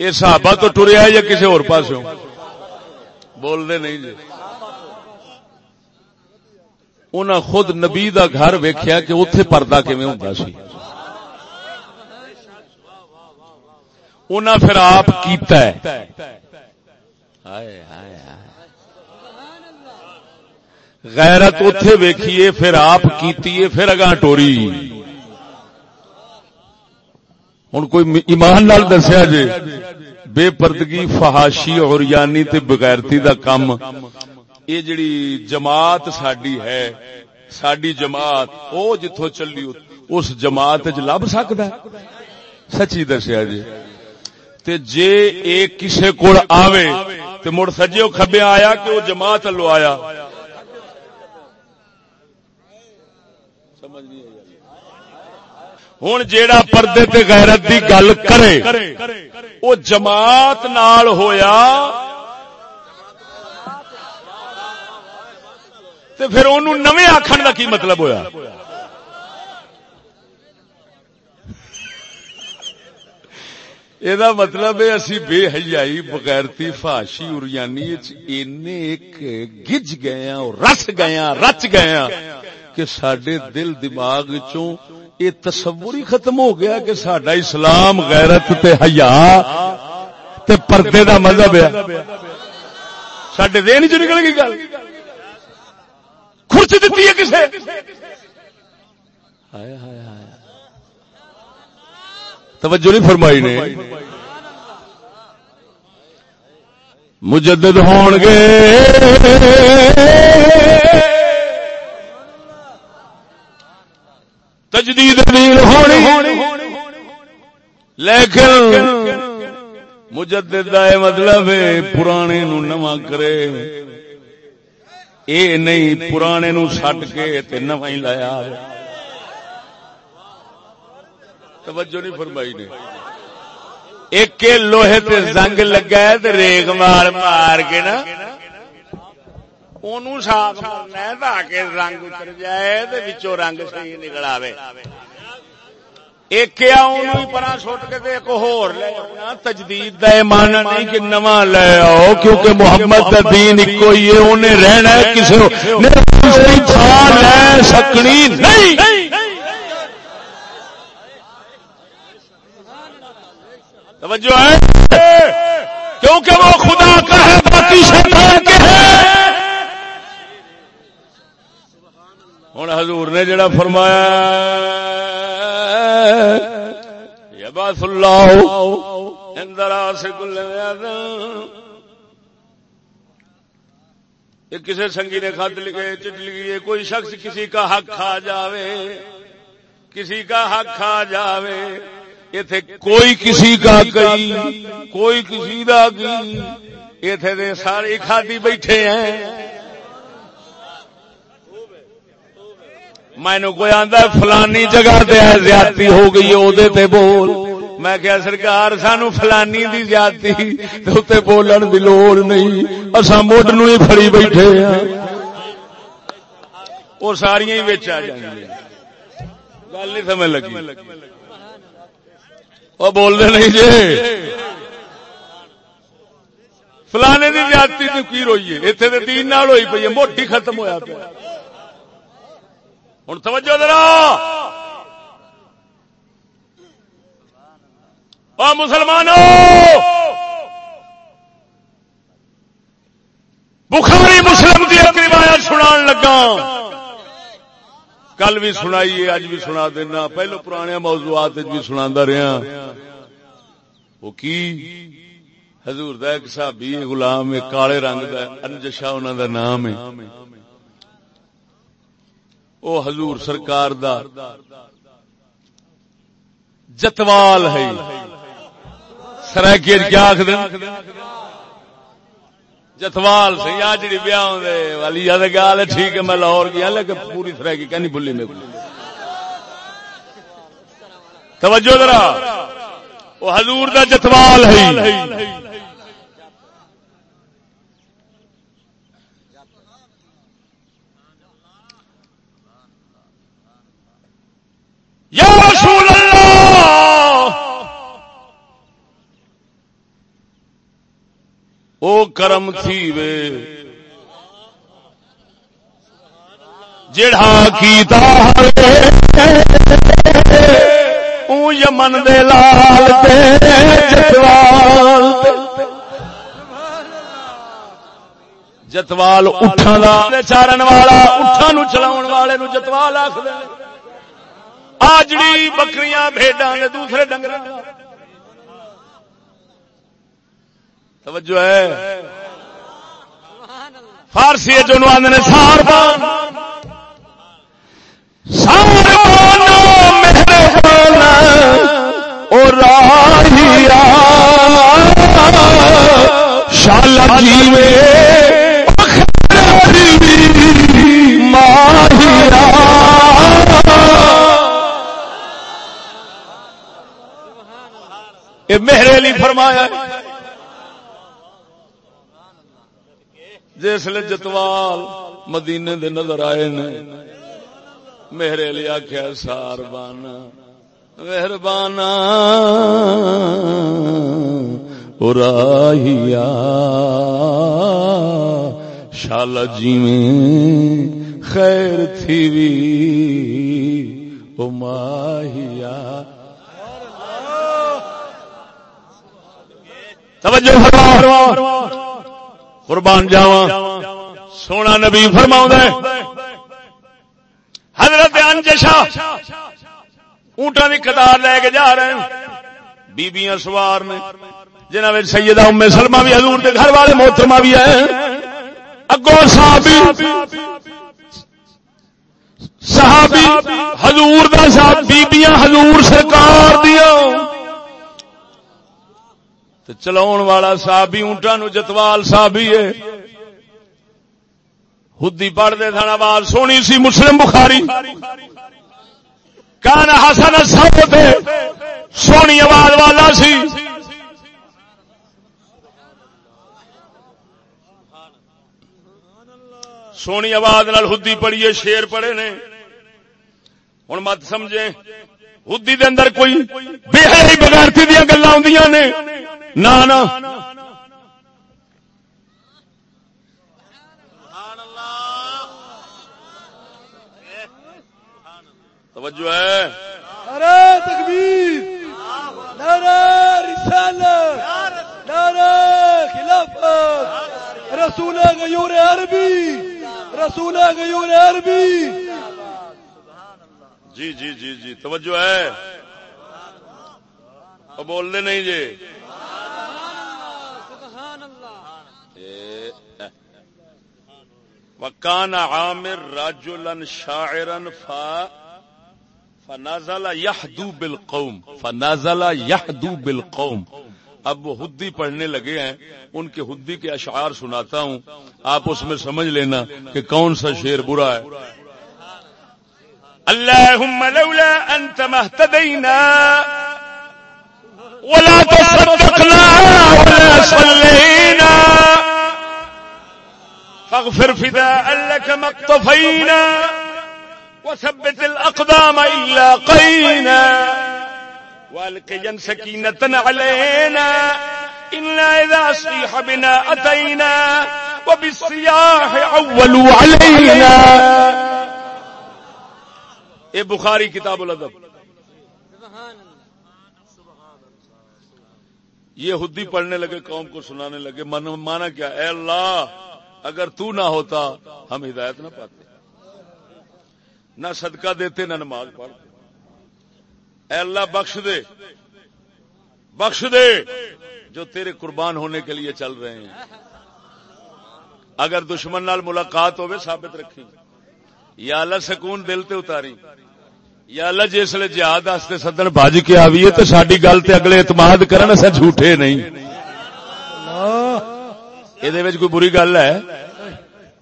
یہ صحابہ تو ٹریا یا کسی اور پاس بول دے نہیں جی۔ انہاں خود نبی دا گھر ویکھیا کہ اتے پردہ کیویں ہوندا سی؟ انہاں پھر آپ کیتا ہے۔ غیرت اتے ویکھیے، پھر آپ کیتی پھر اگاں ٹوری۔ ہوں کوئی ایمان نال دسیا جی بے پردگی فہاشی اور یعنی تے بغیرتی دا کم۔ یہ جڑی جماعت ساڈی ہے، ساڈی جماعت، او جتھوں چلی، اس جماعت چ لب سکتا سچی دسیا جی تے جے ایک کسے کول آوے تے مڑ سجے کھبے آیا کہ وہ جماعت لو آیا۔ ہوں جیڑا پردے تے غیرت دی گل کرے وہ جماعت نال ہویا۔ تے پھر انہوں نویں آخر دا کی مطلب ہویا؟ یہ مطلب ہے اسی بے حیائی بغیرتی فاشی اریانی گج گئے رس گئے رچ گئے کہ سڈے دل دماغ چوں یہ تصور ہی ختم ہو گیا کہ سڈا اسلام غیرت تے حیا تے پردے دا مذہب ہے سڈے دین چ نکل گئی گل خرچ دیتی ہے کسے ہائے ہائے ہائے توجہ نہیں فرمائی نے؟ مجدد ہون گے۔ تجدید دین ہونی۔ لیکن مجدد دا مطلب پرانے نو نواں کرے۔ اے نہیں، پرانے نو سٹ کے تے نواں ہی لایا۔ توجہ نہیں فرمائی نے۔ ایک لوہے تے زنگ لگا ہے تے ریگ مار مار کے نا۔ اونوں صاف کرنا ہے تاکہ رنگ اتر جائے تے وچوں رنگ صحیح نکل آوے۔ ایک پرا سٹ کے ایک ہور لے تجدید دا ایمان نہیں کہ نواں لے آؤ، کیونکہ محمد دا دین ایکو ہی ہے، اونے رہنا ہے، کسے نہیں لے سکنی نہیں۔ توجہ ہے؟ کیونکہ وہ خدا کا ہے، باقی شیطان کے ہے ہوں حضور نے جڑا فرمایا بس اللہ اندر سے کسی سنگی نے خط لکھے، چٹ لکھی کوئی شخص کسی کا حق کھا جاوے، کسی کا حق کھا جاوے۔ اتے کوئی کسی کا گئی کوئی کسی کا گئی اتے سارے کھادی بیٹھے ہیں مینو کوئی آدھا فلانی جگہ تے زیادتی ہو گئی وہ بول میں کیا سرکار سانو فلانی دی زیادتی تے اوتے بولن دی لوڑ نہیں اصا مڈ نو ہی فری بیٹھے ہیں وہ ساریا ہی وچ آ جائیں گل نہیں سمجھ لگی وہ بول دے نہیں جی۔ فلانے کی زیادتی کی روئی ہے؟ اتنے تو تین نال ہوئی پی ہے، موٹی ختم ہوا پیا۔ ہوں توجہ ذرا۔ مسلمانوں بخاری مسلم کی ایک روایت سنا لگا۔ کل بھی سنائیے، اج بھی سنا دینا۔ پہلو پرانے موضوعات بھی سنا رہا وہ کی؟ حضور دا ایک صحابی غلام ہے، کالے رنگ دا انجشا انہوں دا نام ہے۔ او حضور سرکار دا جتوال ہے۔ سرائکی کیا آخ جتوال سے یا جڑی بیاہ دے والی یا گال ہے ٹھیک ہے، میں لاہور گیا لیکن پوری سرائکی کہنی بھلی میں بھلی توجہ ذرا۔ وہ حضور دا جتوال ہے۔ یا رسول اللہ او کرم تھی وے۔ جڑا کیتا او یمن دے لال تے جتوال جتوال اٹھاں دا چارن والا، اٹھاں نو چلاون والے نو جتوال آکھدے۔ آجڑی بکریاں بھیڈا دوسرے ڈنگر توجہ ہے۔ فارسی جو آدھے نے سار بان۔ سار اور شالا جی ماہیا یہ میرے لیے فرمایا جسل جتوال مدینے دے نظر آئے نے، میرے لیے آخیا سار بانا، مہربانا راہیا شالا جی میں خیر تھی بھی ماہیا۔ توجہ فرما۔ قربان جاوا سونا نبی فرما حضرت انجشا اونٹا کی قطار لے کے جا رہے ہیں۔ بیبیاں سوار نے۔ جنہ میں سیدہ ام سلمہ بھی حضور کے گھر والے محترمہ بھی ہیں۔ اگو صحابی صحابی، حضور دا صاحب بیبیاں حضور سرکار دیا چلاؤ والا صاحب اونٹا نو جتوال صاحب ہے۔ ہدی پڑھتے سن آواز سونی سی مسلم بخاری۔ کان حسن سب تھے سونی آواز والا سی۔ سونی آواز نال ہدی پڑھیے، شیر پڑھے نے۔ ہوں مت سمجھے۔ ہدی دے اندر کوئی بے بغیرتی دیا گلا آدی نے۔ نہ توجہ ہے. نعرہ تکبیر نعرہ رسالت نعرہ خلافت رسول غیور عربی رسول غیور عربی۔ جی جی جی جی توجہ ہے۔ بولنے نہیں جی۔ وکان عامر رجلا شاعرا فا فنازل يحدو بالقوم فنازل يحدو بالقوم. اب وہ ہدی پڑھنے لگے ہیں، ان کے ہدی کے اشعار سناتا ہوں۔ آپ اس میں سمجھ لینا کہ کون سا شیر برا ہے۔ اللهم لولا انت ما ولا تصدقنا ولا صلينا فاغفر فداء لك ما اقتفينا وثبت الأقدام إلا قينا والقيا سكينة علينا إلا إذا صيح بنا أتينا وبالصياح عولوا علينا اے بخاری کتاب الادب یہ ہدی پڑھنے لگے قوم کو سنانے لگے مانا کیا؟ اے اللہ اگر تو نہ ہوتا، ہم ہدایت نہ پاتے۔ نہ صدقہ دیتے، نہ نماز پڑھتے۔ اے اللہ، بخش دے۔ بخش دے۔ جو تیرے قربان ہونے کے لیے چل رہے ہیں۔ اگر دشمن نال ملاقات ہوئے، ثابت رکھی یا اللہ، سکون دل تے اتاری یا اللہ، جس لے جہاد واسطے سدن بج کے آئیے تو ساری گل تے اگلے اعتماد کرن اسا جھوٹے نہیں۔ اللہ یہ کوئی بری گل ہے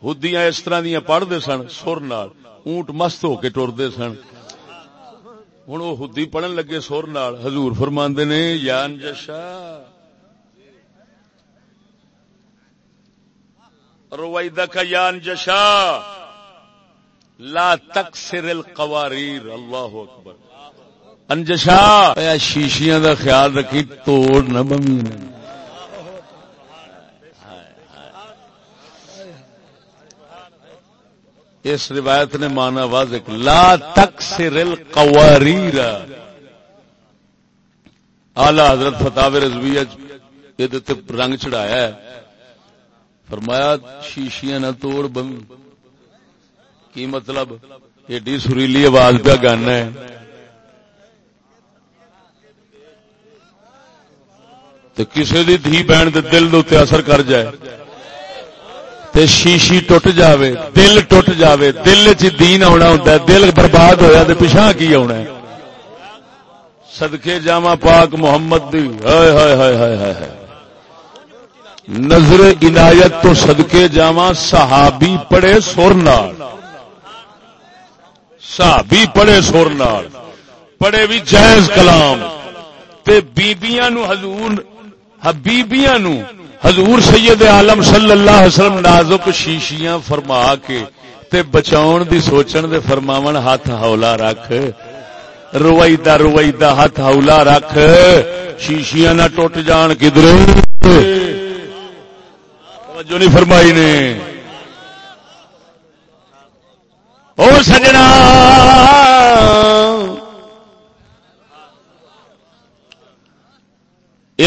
ہدیاں اس طرح دیا پڑھتے سن سر اونٹ مست ہو کے ٹرتے سن ہوں وہ ہدی پڑھن لگے سر نال حضور نے یان جشا رویدہ کا یان جشا لا تکسر القواریر اللہ اکبر انجشا شیشیاں دا خیال رکھی توڑ نہ بمی اس روایت نے مانا واضح لا تکسر القواریر۔ اعلی حضرت فتح رضویہ یہ رنگ چڑھایا ہے۔ فرمایا، شیشیاں نہ توڑ بمی کی مطلب؟ ایڈی سریلی آواز پہ گانا ہے۔ تو کسی دی دھی بہن دے دل دے اثر کر جائے۔ تے شیشی ٹوٹ جاوے، دل ٹوٹ جاوے، دل چ دین آنا ہوں دل برباد ہویا تے پچھا کی آنا ہے؟ صدقے جاوا پاک محمد دی، ہائے ہائے ہائے ہائے ہائے نظر عنایت تو صدقے جاوا صحابی پڑے سر نال۔ صحابی پڑے سر نال۔ پڑے بھی جائز کلام۔ تے بیبیاں نو حضور، حبیبیاں نو حضور سید عالم صلی اللہ علیہ وسلم نازک شیشیاں فرما کے تے بچاؤن دی سوچن دے فرماون ہاتھ ہولا رکھ۔ رویدہ رویدہ ہاتھ ہولا رکھ۔ شیشیاں نہ ٹوٹ جان کدھر جو نہیں فرمائی نے۔ او سجنا!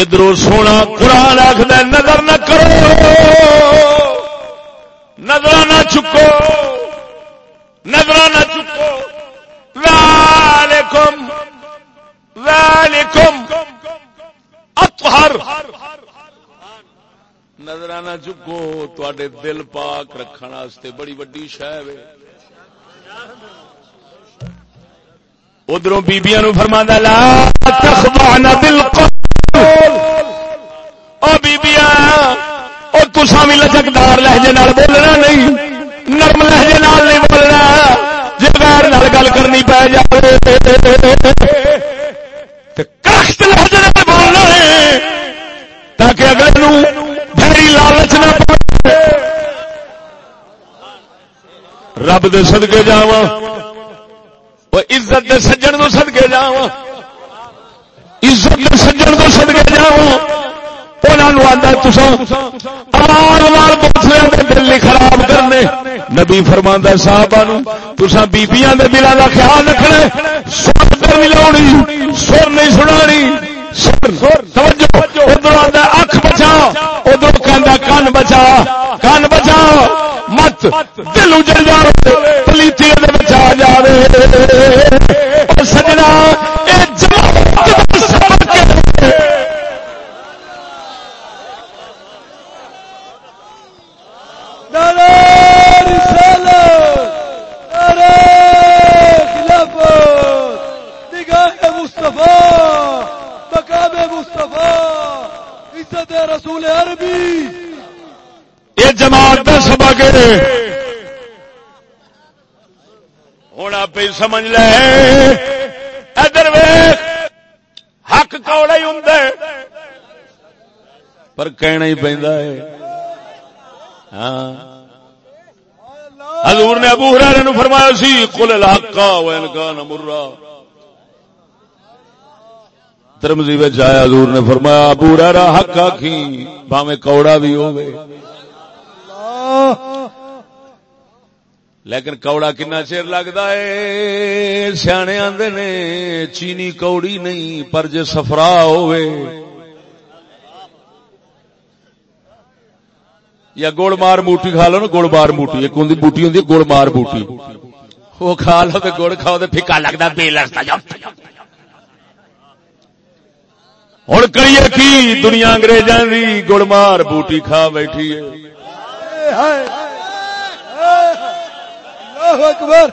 ادھر سونا قرآن آخد نظر نہ کرو نظر نہ چکو نظر نہ چکو۔ وعلیکم وعلیکم اطہر۔ نظر نہ چکو تے دل پاک رکھنے بڑی وڈی شہ ادھر بیبیا نو فرما لا تخضعن بالقول او بیبیا او تسا بھی لچکدار لہجے نال بولنا نہیں، نرم لہجے نال نہیں بولنا جی غیر نال گل کرنی پی جائے کخت لہجے نال بولنا ہے، تاکہ اگلے نو بھری لالچ نہ پڑے۔ رب دے صدقے جاواں عزت دے سجن تو سدکے جا عزت دے سجن تو سدکے جا دل خراب کرنے۔ نبی فرما صاحب تسا بیبیاں دے دلوں کا خیال رکھنا سر ملا سر نہیں سنا ادھر آتا اکھ بچا، ادھر کہ کن بچا۔ کن بچا، مت۔ دل اجڑ جا پلیتی بچا جائے سجنا رسول عربی یہ جماعت کا سبق ہوں آپ سمجھ لے۔ ادھر حق کوڑا ہی ہوں پر کہنا ہی پہ ہاں۔ حضور نے ابو ہرارے نو فرمایا سی کل الحقا وین کا مرا۔ ترمزی آیا حضور نے فرمایا، ابو ہرارا حق آخی بھاوے کوڑا بھی ہوگی لیکن کوڑا کنا چیر لگتا ہے؟ سیانے آدھے نے، چینی کوڑی نہیں، پر جے سفرا ہوئے۔ یا گڑ مار موٹی کھا لو نا گڑ مار موٹی، ایک ہوں بوٹی ہوں گڑ مار بوٹی۔ وہ کھا لو تو گڑ کھاؤ تو پھکا لگتا بے لگتا ہوں کریے کی؟ دنیا انگریزاں دی گڑ مار بوٹی کھا بیٹھی ہے۔ اکبر۔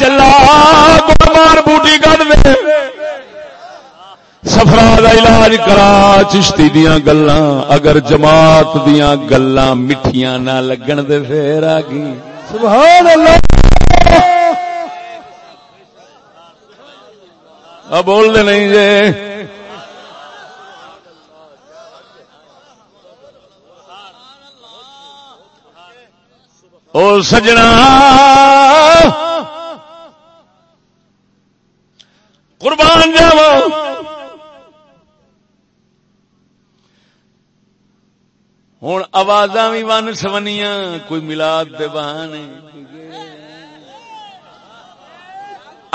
جلا بوٹی کٹ دے سفرا کا علاج کرا چشتی دیا گلا اگر جماعت دیا گلا میٹھیاں نہ لگن دے پھر آ گئی سبحان اللہ۔ بول دے نہیں جے۔ او سجنا قربان جاوا ہوں آواز بھی ون سونیاں، کوئی ملاد دے بہانے۔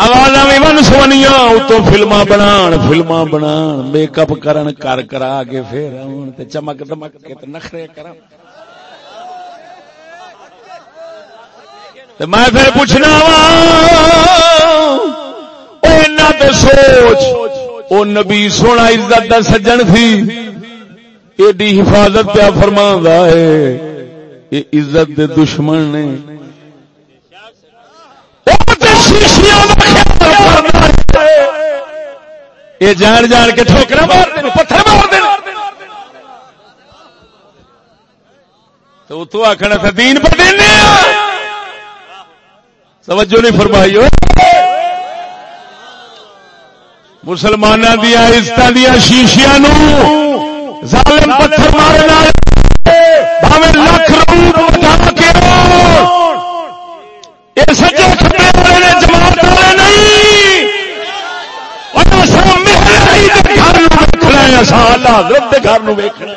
آواز بھی ون سونیاں اتو فلما بنا فلما بنا میک اپ کرن، کر کرا کے پھر آن چمک دمک کے نخرے کرن۔ تے میں پھر پوچھنا وا، او سوچ، او نبی سونا عزت دا سجن تھی۔ ایڈی حفاظت پیا فرما ہے۔ یہ عزت دے دشمن نے۔ یہ جان جان کے ٹھوکر مار دیں پتھر مار دیں تو تو آخنا تھا دین پر دینے توجہ نہیں فرمائی مسلمانوں دیا عزت دیا شیشیا ظالم پتھر مارنا لکھ روپ کے یہ والے جماعت والے نہیں۔ گھر ویکنا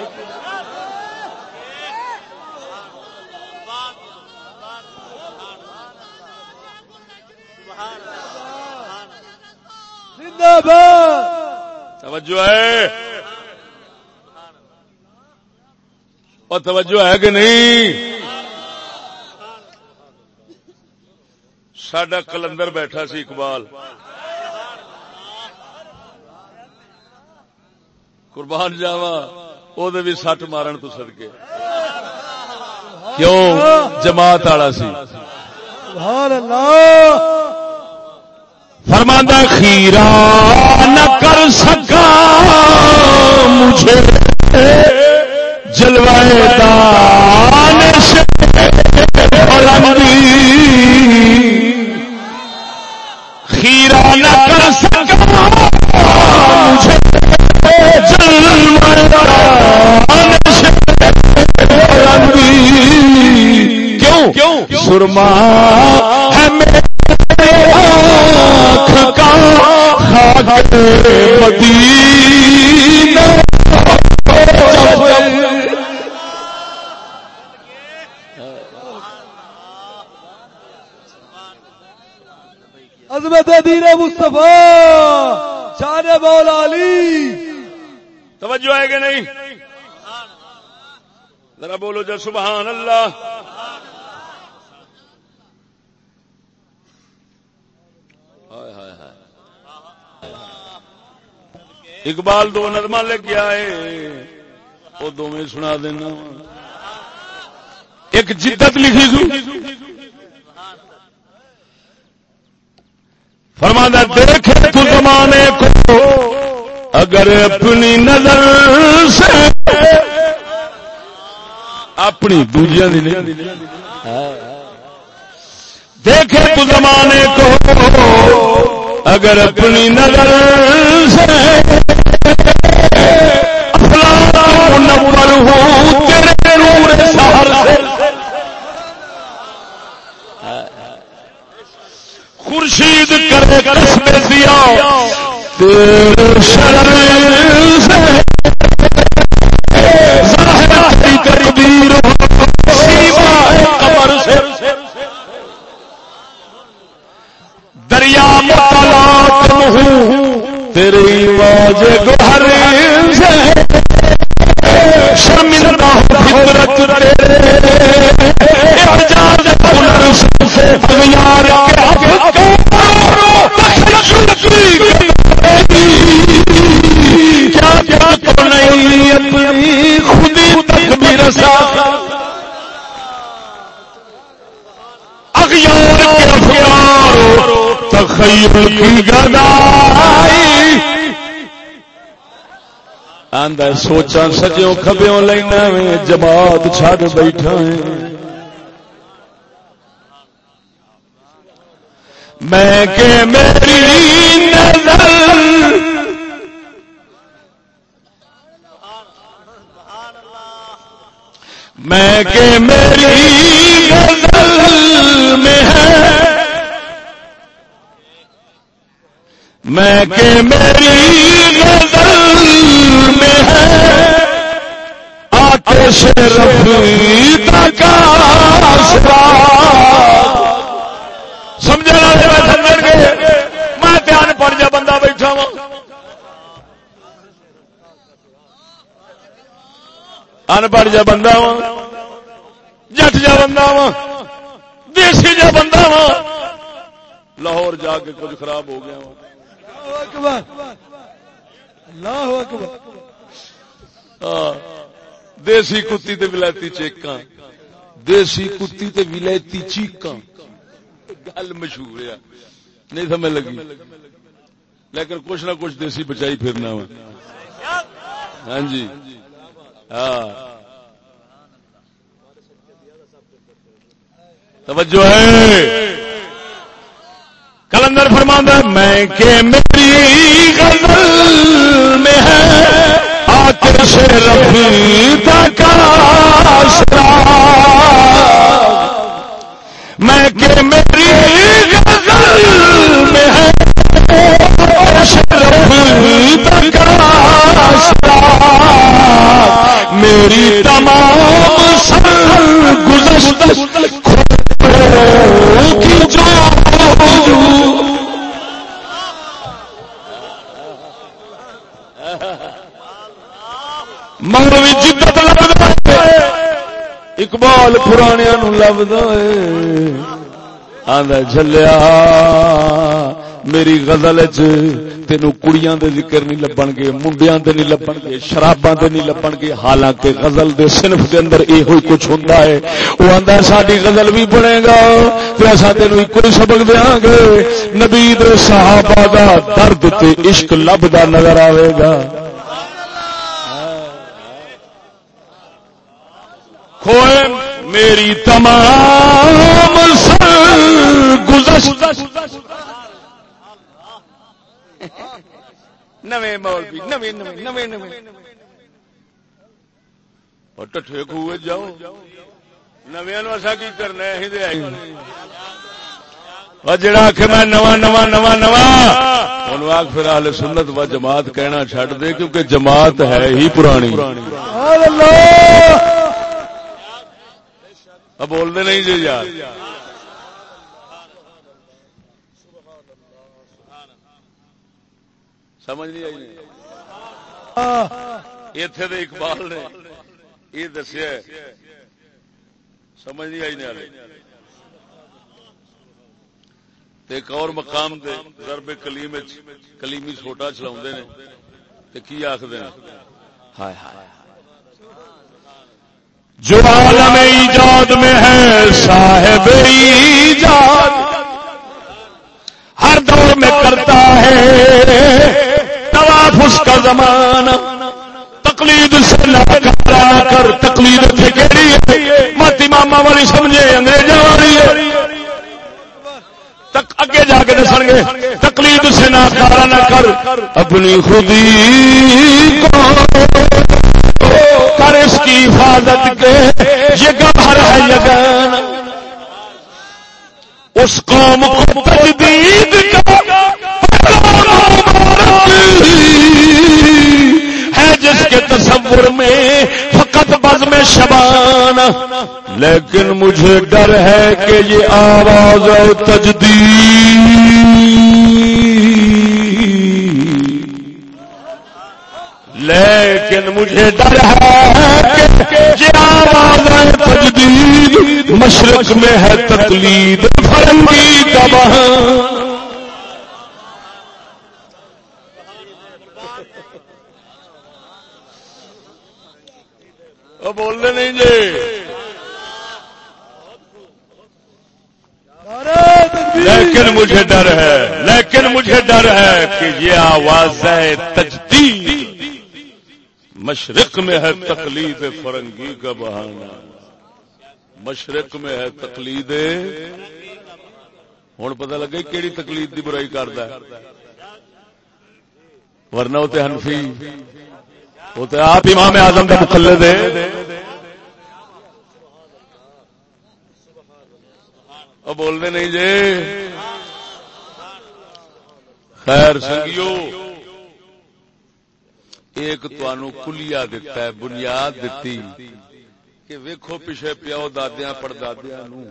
باد توجہ ہے۔ اور توجہ ہے کہ نہیں؟ سڈا کلندر بیٹھا سی اقبال۔ قربان جاوا وہ بھی سٹ مارن تو سدکے کیوں؟ جماعت والا سی۔ سبحان اللہ۔ فرماندہ خیرا نہ کر سکا مجھے جلوائے دانش بلندی. خیرا نہ کر سکا مجھے جلوائے دانش بلندی. کیوں؟ کیوں؟ سرما ہے میرے آنکھ کا خاک مدینہ عظمت دین مصطفیٰ، شان مولا علی۔ توجہ ہے کہ نہیں؟ ذرا بولو جو سبحان اللہ ہائے ہائے ہائے۔ اقبال دو نرما لے کے آئے۔ وہ دو میں سنا دینا۔ ایک جدت لکھی سو۔ فرمانا دیکھے تو زمانے کو اگر اپنی نظر سے اپنی دوجیا دی نہیں دیکھے تو زمانے کو اگر اپنی نظر سے افلاک ہوں تیرے نور سہر سے۔ خورشید کرے قسم دیا تیرے شرر سے۔ ظاہرہ کی تقدیر سیما ہوں۔ تیری موج گوہر شرمندہ فطرت تیرے۔ کیا کیا تو نہیں اپنی خودی تک بھی رسا تخیل کی گدائی. آندا سوچا سجوں کھبیوں لینا میں جماعت چھڈ بیٹھا ہے. میں کہ میری نظر میں کہ میری غزل میں ہے میں کہ میری غزل میں ہے۔ آتش رفی کا سمجھا جی میں دھیان پڑ جا بندہ بیٹھا وا انپڑھ جا بندہ وا جٹ جا بندہ وا دیسی جا بندہ وا لاہور جا کے کچھ خراب ہو گیا اکبر۔ اللہ اکبر۔ ہاں۔ دیسی کتی تے ولائتی چیکاں۔ دیسی کتی تے ولائتی چیکاں۔ گل مشہور ہے۔ نہیں سمجھ لگی۔ لیکن کچھ نہ کچھ دیسی بچائی پھرنا ہاں جی۔ ہاں۔ توجہ ہے۔ کلندر فرماندہ میں کہ میری غزل میں ہے، آتش رفی کا میں کہ میری غزل میں ہے، آتش رفی کا میری تمام سر گزشت کی جو مغربی جدت لبد اقبال پرانے لبد آدھا جلیا میری غزل چ تینوں کڑیاں دے ذکر نہیں لبن گے، منڈیاں دے نہیں لبن گے، شراباں دے نہیں لبن گے۔ حالانکہ غزل دے صنف دے اندر اے ہوئی کچھ ہوندا ہے۔ او آندا ساڈی غزل بھی بنے گا تے اساں تینوں ایک ہی سبق دیاں گے۔ نبی دے صحابہ دا درد تے عشق لبدا نظر آوے گا۔ کھوئے میری تمام گزشت۔ نویں مولوی، نویں نویں نویں ٹھے جاؤ۔ نویں نو کی کرنا ہے؟ جڑا آخ میں نواں نواں نواں نواں۔ آخ پھر آل سنت و جماعت کہنا چھڈ دے، کیونکہ جماعت ہے ہی پرانی۔ بول دے نہیں جی یار۔ سمجھ نہیں آئی اتے تو اقبال نے یہ دسیا سمجھ نہیں آئی نہیں ایک اور مقام دے ضرب کلیم کلیمی سوٹا چلا کی آخر جو عالم ایجاد میں ہے، صاحب ایجاد۔ ہر دور میں کرتا ہے۔ اس کا زمانہ۔ تقلید سے کر تقلید مت ماما والی سمجھے انگریز والی اگے جا کے دس گے، تقلید سے نہ نہ کر۔ اپنی خودی کر اس کی حفاظت کے یہ گھر ہے یگان۔ اس قوم کو تجدید کا ہے جس کے تصور میں فقط بز میں شبان۔ لیکن مجھے ڈر ہے کہ یہ آواز تجدید لیکن مجھے ڈر ہے کہ آواز تجدید، مشرق میں ہے تقلید فرنگی کا وہ بولنے نہیں جی۔ لیکن مجھے ڈر ہے، لیکن مجھے ڈر ہے کہ یہ آواز ہے تجدید۔ مشرق میں ہے تقلید فرنگی کا بہانہ۔ مشرق میں ہے تقلید۔ ہوں پتہ لگے کہڑی تقلید کی برائی کرتا ہے۔ ورنہ وہ تو ہنفی وہ تو آپ امام اعظم کا مقلد ہے بولنے نہیں جی خیر سنگیو۔ ایک توانو کلیا دتا ہے، بنیاد دیتی کہ ویکھو پیچھے پیو دادیا پڑدادیا نو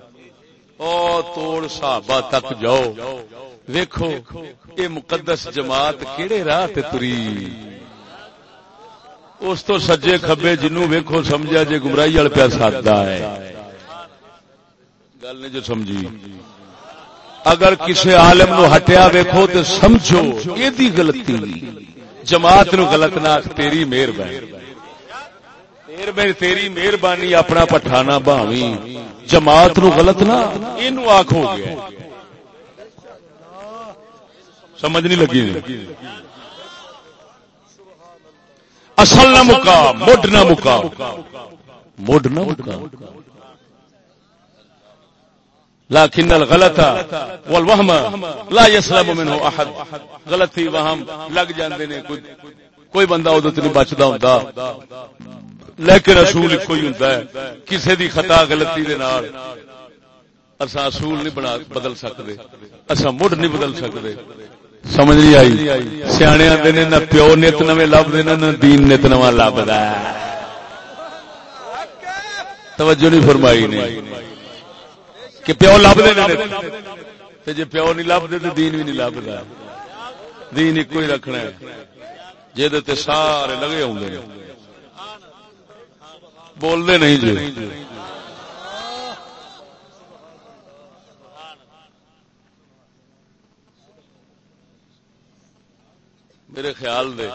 او توڑ صحابہ تک جاؤ۔ ویکھو، اے مقدس جماعت کیڑے راہ تے تری؟ اس تو سجے کھبے جنوں ویکھو سمجھا جے گمراہی والے پیا سادا ہے۔ گل نہیں جو سمجھی۔ اگر کسی عالم نو ہٹیا ویکھو تو سمجھو یہ غلطی۔ جماعت نو غلط نہ، تیری مہربانی۔ تیری مہربانی، اپنا پٹھانا باوی جماعت نو غلط نہ یہ آخو گیا۔ سمجھ نہیں لگی۔ اصل نہ مکا، مڈ نہ مکا۔ مڈ نہ مکا۔ لكن الغلط والوهم لا يسلم منه احد غلطی وہم لگ جاندے نے کوئی کوئی بندہ اودوں تے نہیں بچدا ہوندا۔ لیکن رسول کوئی ہوندا ہے۔ کسے دی خطا غلطی دے نال اسا اصول نہیں بنا بدل سکدے۔ اسا مڑ نہیں بدل سکدے۔ سمجھ نہیں آئی؟ سیانے آندے نے، نہ پیو نت نویں لبدے نہ دین نت نواں لبدا توجہ نہیں فرمائی نے۔ کہ پیو لب دے جی پیو نہیں لبتے تو دین بھی نہیں لبتا دین ایک ہی رکھنا جی سارے لگے ہوں بولتے نہیں جی میرے خیال دے۔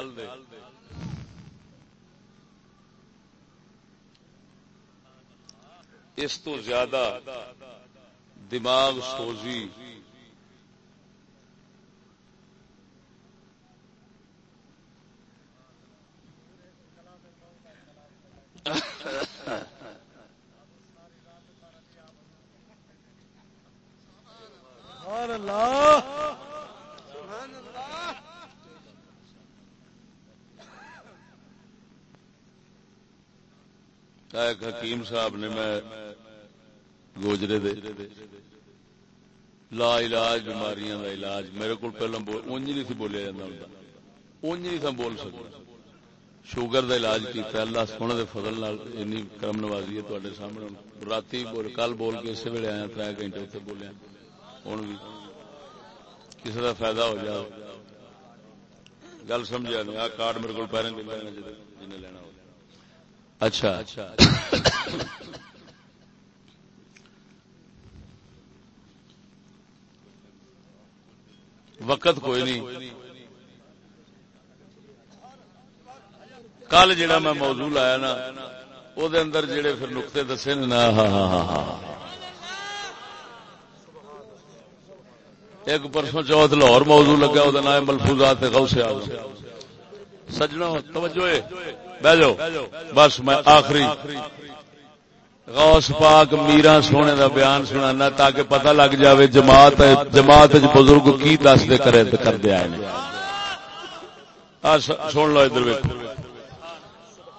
اس تو زیادہ دماغ سوزی۔ ایک حکیم صاحب نے میں گوجرے دے۔ لا علاج بیماریاں دا علاج میرے کو پہلے اونج نہیں سی بولیا جاتا ہوں اونج نہیں تھا بول سکتا شوگر دا علاج کیتا اللہ سونے دے فضل نال انی کرم نوازی ہے تواڈے سامنے۔ راتی بول کل بول کے اسی ویلے آیا تر گھنٹے اتنے بولیا۔ ہوں بھی کسی دا فائدہ ہو جائے۔ گل سمجھا نہیں، آ کارڈ میرے کو پیروں کے جنہیں لینا ہو۔ اچھا۔ وقت کوئی نہیں۔ کل جڑا میں موضوع لایا نا وہ اندر جڑے پھر نقطے دسے نا ہاں،, ہاں ہاں ہاں ایک پرسوں چوتھ لاہور موضوع لگا وہ نام ملفوظات غوث اعظم۔ سجنا توجہ بہ جاؤ بس، میں آخری۔ غوث پاک میرا سونے دا بیان سنانا تاکہ پتہ لگ جاوے جماعت جماعت بزرگ کی دستے کرے کر دے دیا سن لو ادھر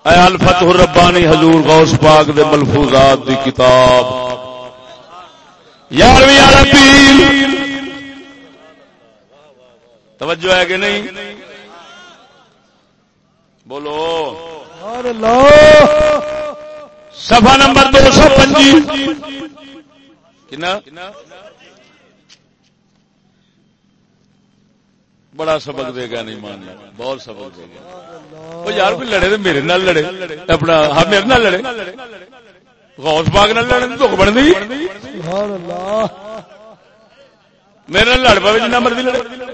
اے الفتح الربانی حضور غوث پاک دے ملفوظات دی کتاب۔ یارویں عربی۔ توجہ ہے کہ نہیں؟ بولو۔ اللہ۔ سفا نمبر دو سو پنجی۔ بڑا سبق دے گا نہیں مان بہت سبق دے گا۔ وہ یار بھی لڑے میرے نال لڑے۔ اپنا ہاں میرے نال لڑے۔ غوث باغ نال لڑے دکھ بن گئی میرے نال لڑ پہ جنا مرضی لڑے۔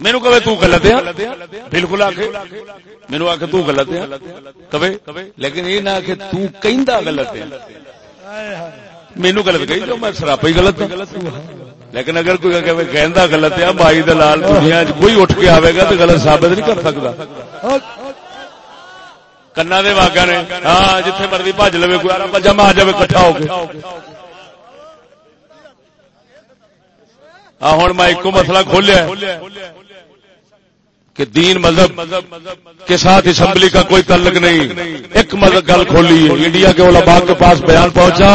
مینو کہ تلت ہے۔ بالکل آ کے مینو آ کے تلت ہے۔ کبے لیکن یہ نہ کہ تلت ہے۔ مینو غلط کہی جو میں سراپا ہی غلط ہاں۔ لیکن اگر کوئی کہہ غلط ہے مائی دلال دنیا کوئی اٹھ کے آئے گا تو غلط ثابت نہیں کر سکتا کنا دے واگا نے۔ ہاں جتھے مرضی بج لو کوئی آرا جمع آ جائے کٹھا ہو گیا ہوں میں ایک مسئلہ کھولیا کہ دین مذہب کے ساتھ اسمبلی کا کوئی تعلق نہیں۔ ایک مذہب گل کھولی ہے، انڈیا کے علماء کے پاس بیان پہنچا۔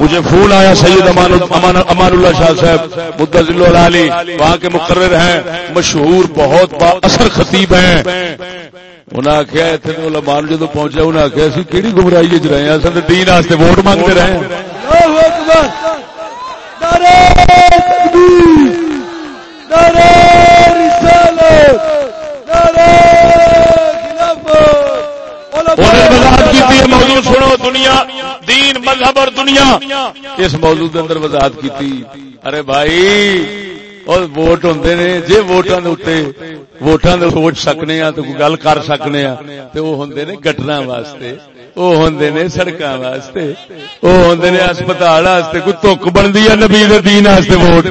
مجھے فون آیا، سید امان اللہ شاہ صاحب مدضل علی وہاں کے مقرر ہیں۔ مشہور بہت با اثر خطیب ہیں۔ انہیں آخیا اتنے علماء جدو پہنچا انہیں آخیا سی کہڑی گمراہی چ رہے ہیں؟ اصل دین واسطے ووٹ مانگتے رہے رسالت وضاحت کی موضوع سنو دنیا دین مذہب اور دنیا۔ اس موضوع کے اندر وضاحت کی ارے بھائی اور ووٹ ہوں نے جی ووٹان ووٹان سوچ سکنے تو گل کر سکنے تو وہ ہوں نے گٹنا واسطے وہ ہوں نے سڑک واسطے وہ ہوں نے ہسپتال کوئی تک بنتی ہے نبی دین ووٹ۔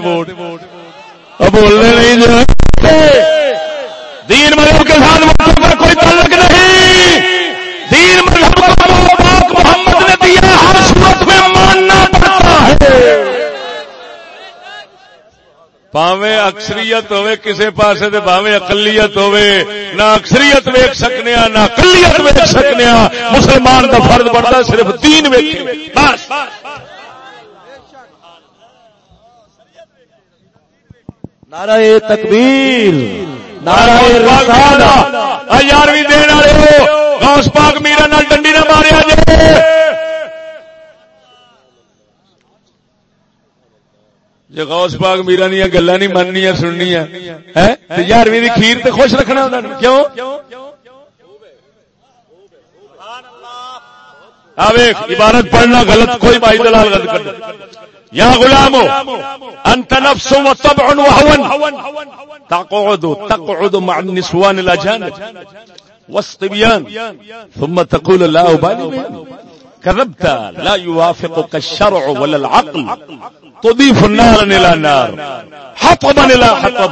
بولنے نہیں جو دین مذہب کے ساتھ ووٹوں کا کوئی تعلق نہیں دین مذہب کو پاک محمد نے دیا ہر صورت میں ماننا پڑتا ہے پاوے اکثریت ہوے کسے پاسے تے پاوے اقلیت ہوے نہ اکثریت ویکھ سکنے نہ اقلیت ویکھ سکنے مسلمان دا فرض بنتا صرف دین ویکھے۔ بس۔ نعرہ تکبیر یارویں دن والے غوث پاک میرا نال ڈنڈی نہ ماریا جی جی غوث پاک میرا نیا گلا نہیں مننی سننی یارویں کی کھیر تے خوش رکھنا کیوں؟ عبارت پڑھنا غلط، کوئی بھائی دلال غلط کر یا غلام انت نفس و طبع و هون تقعد تقعد مع النسوان الاجانب والصبيان ثم تقول لا ابالي بهم كذبت. لا يوافقك الشرع ولا العقل. تضيف النار إلى النار حطبا إلى حطب.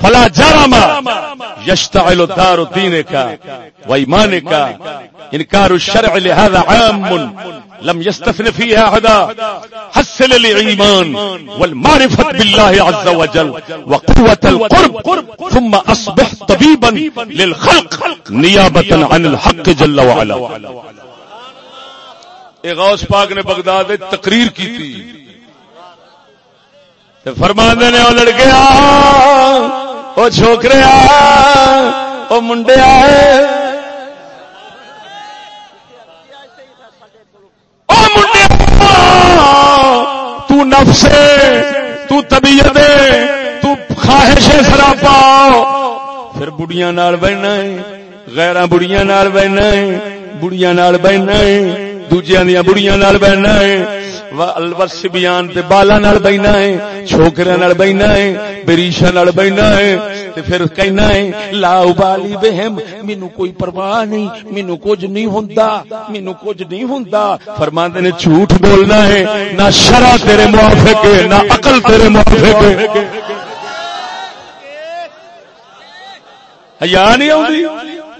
فلا جرم. يشتعل دار دينك وإيمانك. إنكار الشرع لهذا عام لم يستثن فيها احدا حسن الايمان والمعرفة بالله عز وجل وقوة القرب. ثم أصبح طبيبا للخلق. نيابة عن الحق جل وعلا. غوث پاک نے بغداد تقریر کی تھی فرما نے وہ لڑکے وہ چھوکرے وہ منڈے آئے تو نفس تو طبیعت تو خواہش سراپا پھر بڑیاں نال بہنا ہے غیران بڑیاں نال بہنا ہے بڑیاں نال بہنا ہے۔ دوجیاں دیا بڑیاں نال بہنا ہے البس بیان تے بالا نال بہنا ہے چھوکرا نال بہنا ہے بریشا نال بہنا ہے تے پھر کہنا ہے لا ابالی بہم مینو کوئی پرواہ نہیں مینو کچھ نہیں ہوندا مینو کچھ نہیں ہوندا فرماندے نے جھوٹ بولنا ہے نہ شرع تیرے موافق ہے نہ عقل تیرے موافق ہے حیا نہیں آؤندی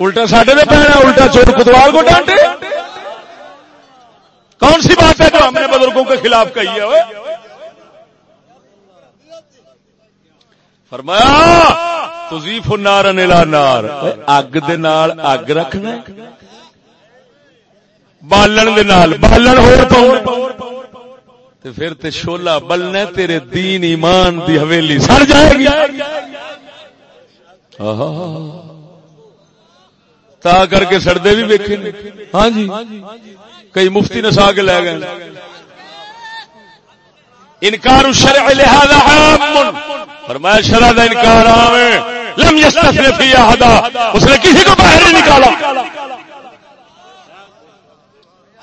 الٹا ساڈے تے پہنا الٹا چور کتوال کو ڈانٹے کون سی بات ہے جو ہم نے بزرگوں کے خلاف کہی ہے؟ فرمایا تزیف نار نیلا نار۔ اگ اگ رکھنا بالن بالن ہو پھر تے شولا بلنا تیرے دین ایمان دی حویلی سڑ جائے گی۔ تا کر کے سڑدے بھی ویکھے ہاں جی۔ کئی مفتی نسا کے لے گئے۔ انکار شرع لہذا عام۔ فرمایا شرع دا انکار عام ہے۔ لم یستثن فی احدا۔ اس نے کسی کو باہر نہیں نکالا۔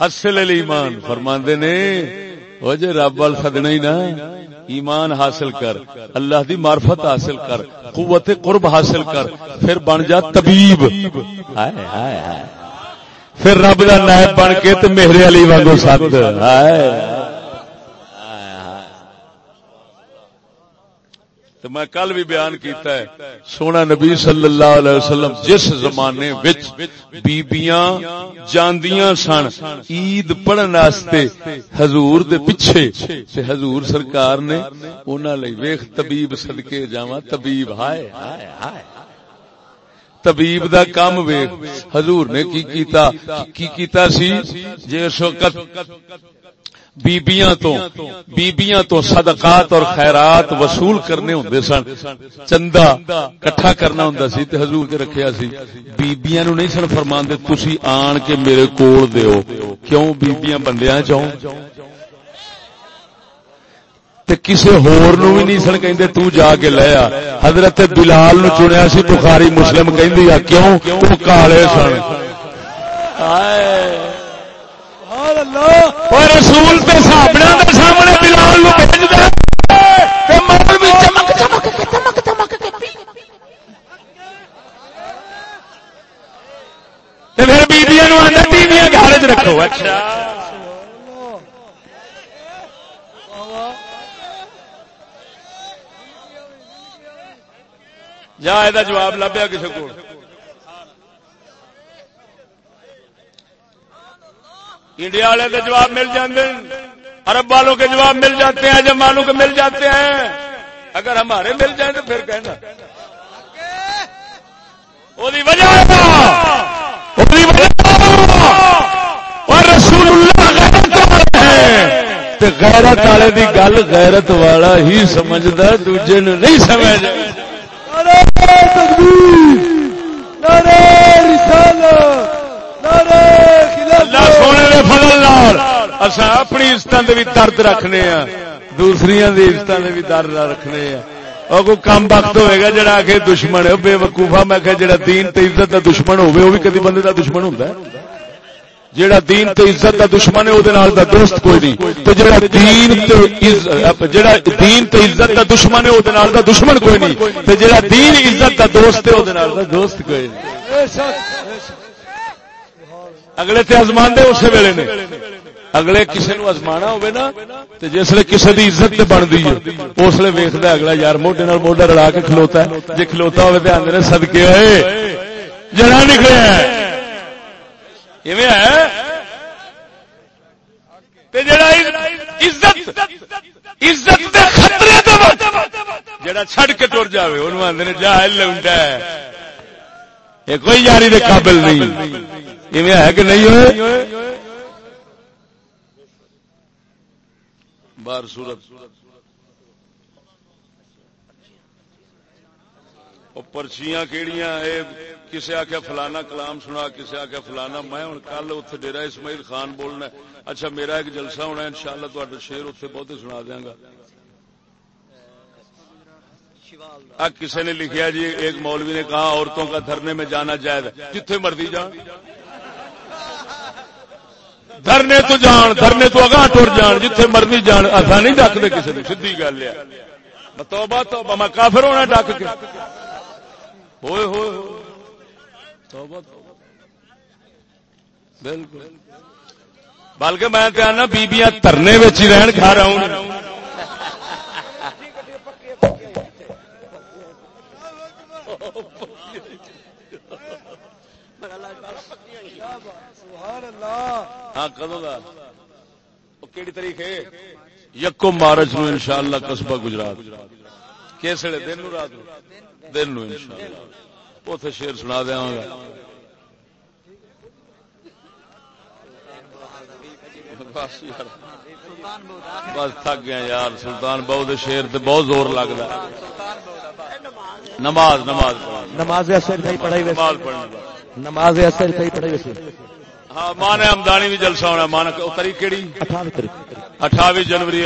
حسل الایمان۔ فرماندے نے، او جے رب ول سدنا ہی نا۔ ایمان حاصل کر۔ اللہ دی معرفت حاصل کر۔ قوت قرب حاصل کر۔ پھر بن جا طبیب۔ ہائے ہائے ہائے۔ پھر رب دا نائب بن کے تے میرے علی وانگو سات ہائے۔ تو میں کل بھی بیان کیتا ہے سونا نبی صلی اللہ علیہ وسلم جس زمانے وچ بیبیاں جاندیاں سن عید پڑھن واسطے حضور دے پیچھے تے حضور سرکار نے انہاں لئی ویکھ طبیب صدکے جاواں طبیب ہائے ہائے ہائے۔ طبیب دا کام ویکھ۔ حضور نے کی کیتا؟ کی کیتا سی؟ جس وقت بیبیاں تو بیبیاں تو صدقات اور خیرات وصول کرنے ہوں سن۔ چندہ کٹھا کرنا ہوں سی تے حضور کے رکھیا سی۔ بیبیاں نو نہیں سن فرمان دے تسی آن کے میرے کول دیو۔ کیوں بیبیاں بندیاں چاہوں تے کسے ہور نو بھی نہیں سن کہندے تو جا کے لیا حضرت بلال نو چنیا سی، بخاری مسلم کہندی کیوں؟ تو کالے سن۔ رسول تے سامنے سامنے بلال نو بھیج دے۔ مولوی چمک چمک کے چمک چمک کے۔ پھر نو آندا گھر وچ رکھو۔ اچھا۔ جا یہ جواب لبیا کسی کو انڈیا والے کے جواب مل جاتے ہیں۔ عرب والوں کے جواب مل جاتے ہیں جب والوں کے مل جاتے ہیں۔ اگر ہمارے مل جائیں تو پھر کہنا۔ وجہ رسول غیرت والے کی گل غیرت والا ہی سمجھتا دوجے نہیں سمجھ اللہ سونے دے فضل نال اسا اپنی عزتوں دے بھی درد رکھنے ہاں دوسری عزتوں دے بھی درد رکھنے ہاں۔ اور کوئی کم وقت ہوئے گا جڑا آخر دشمن ہے بے وقوفا میں کہ جڑا دین تے عزت دا دشمن ہوئے وہ بھی کدی بندے دا دشمن ہوتا ہے؟ جڑا دین تے عزت دا دشمن ہے او دے نال دا دوست کوئی نہیں۔ تو جڑا دین تے جڑا دین تے عزت دا دشمن ہے او دے نال دا دشمن کوئی نہیں۔ تے جڑا دین عزت دا دوست ہے او دے نال دا دوست کوئی نہیں۔ اگلے تے ازمان دے اسی ویلے نے۔ اگلے کسی نو ازمانا ہوئے نا، تے جسے کسی دی عزت تے بنتی ہے، اس لیے ویکھدا اگلا یار موڈے نال موڈا رلا کے کھلوتا ہے۔ جے کھلوتا ہوئے تے آندے نے، صدقے ہوئے۔ جڑا نکلیا ہے۔ ہے؟ جڑا عزت عزت دے خطرے دے وقت جڑا چھڑ کے ٹر جاوے، اونوں آندے نے جا لونڈا ہے۔ یہ کوئی یاری دے قابل نہیں۔ ہے کہ نہیں ہوئے؟ بار سورت۔ پرچیاں کیڑیاں کسے آخیا فلانا کلام سنا، کسے آخیا فلانا، میں ہوں کل اتنے ڈیرا اسماعیل خان بولنا اچھا میرا ایک جلسہ ہونا ان شاء اللہ تا شیر اتنے بہت سنا دیا گا۔ کسی نے لکھیا جی ایک مولوی نے کہا، عورتوں کا دھرنے میں جانا جائز جتھے مرضی جان دھرنے تو جان، دھرنے تو اگاں ٹر جان، جتھے مرضی جان۔ اصا نہیں ڈکتے کسی نے سیدھی گل ہے۔ توبہ توبہ، میں کافر ہونا ڈک کے۔ ہوئے ہوئے۔ توبہ بالکل۔ بلکہ میں آنا بیبیاں ترنے ہی رہن کھا رہا ہوں ہاں کدو کا کہڑی تاریخ ہے؟ یکو مارچ نو ان شاء اللہ قصبہ گجرات۔ کس دن نو رات دن نو ان شاء اللہ اتے شیر سنا دیا گا۔ بس تھک گیا یار سلطان بہو شیر تے بہت زور لگتا نماز نماز نماز پڑھائی نماز نماز پڑھائی ہاں ماں نے آمدانی بھی جلسہ ہونا ماں تاریخ کہڑی اٹھاوی جنوری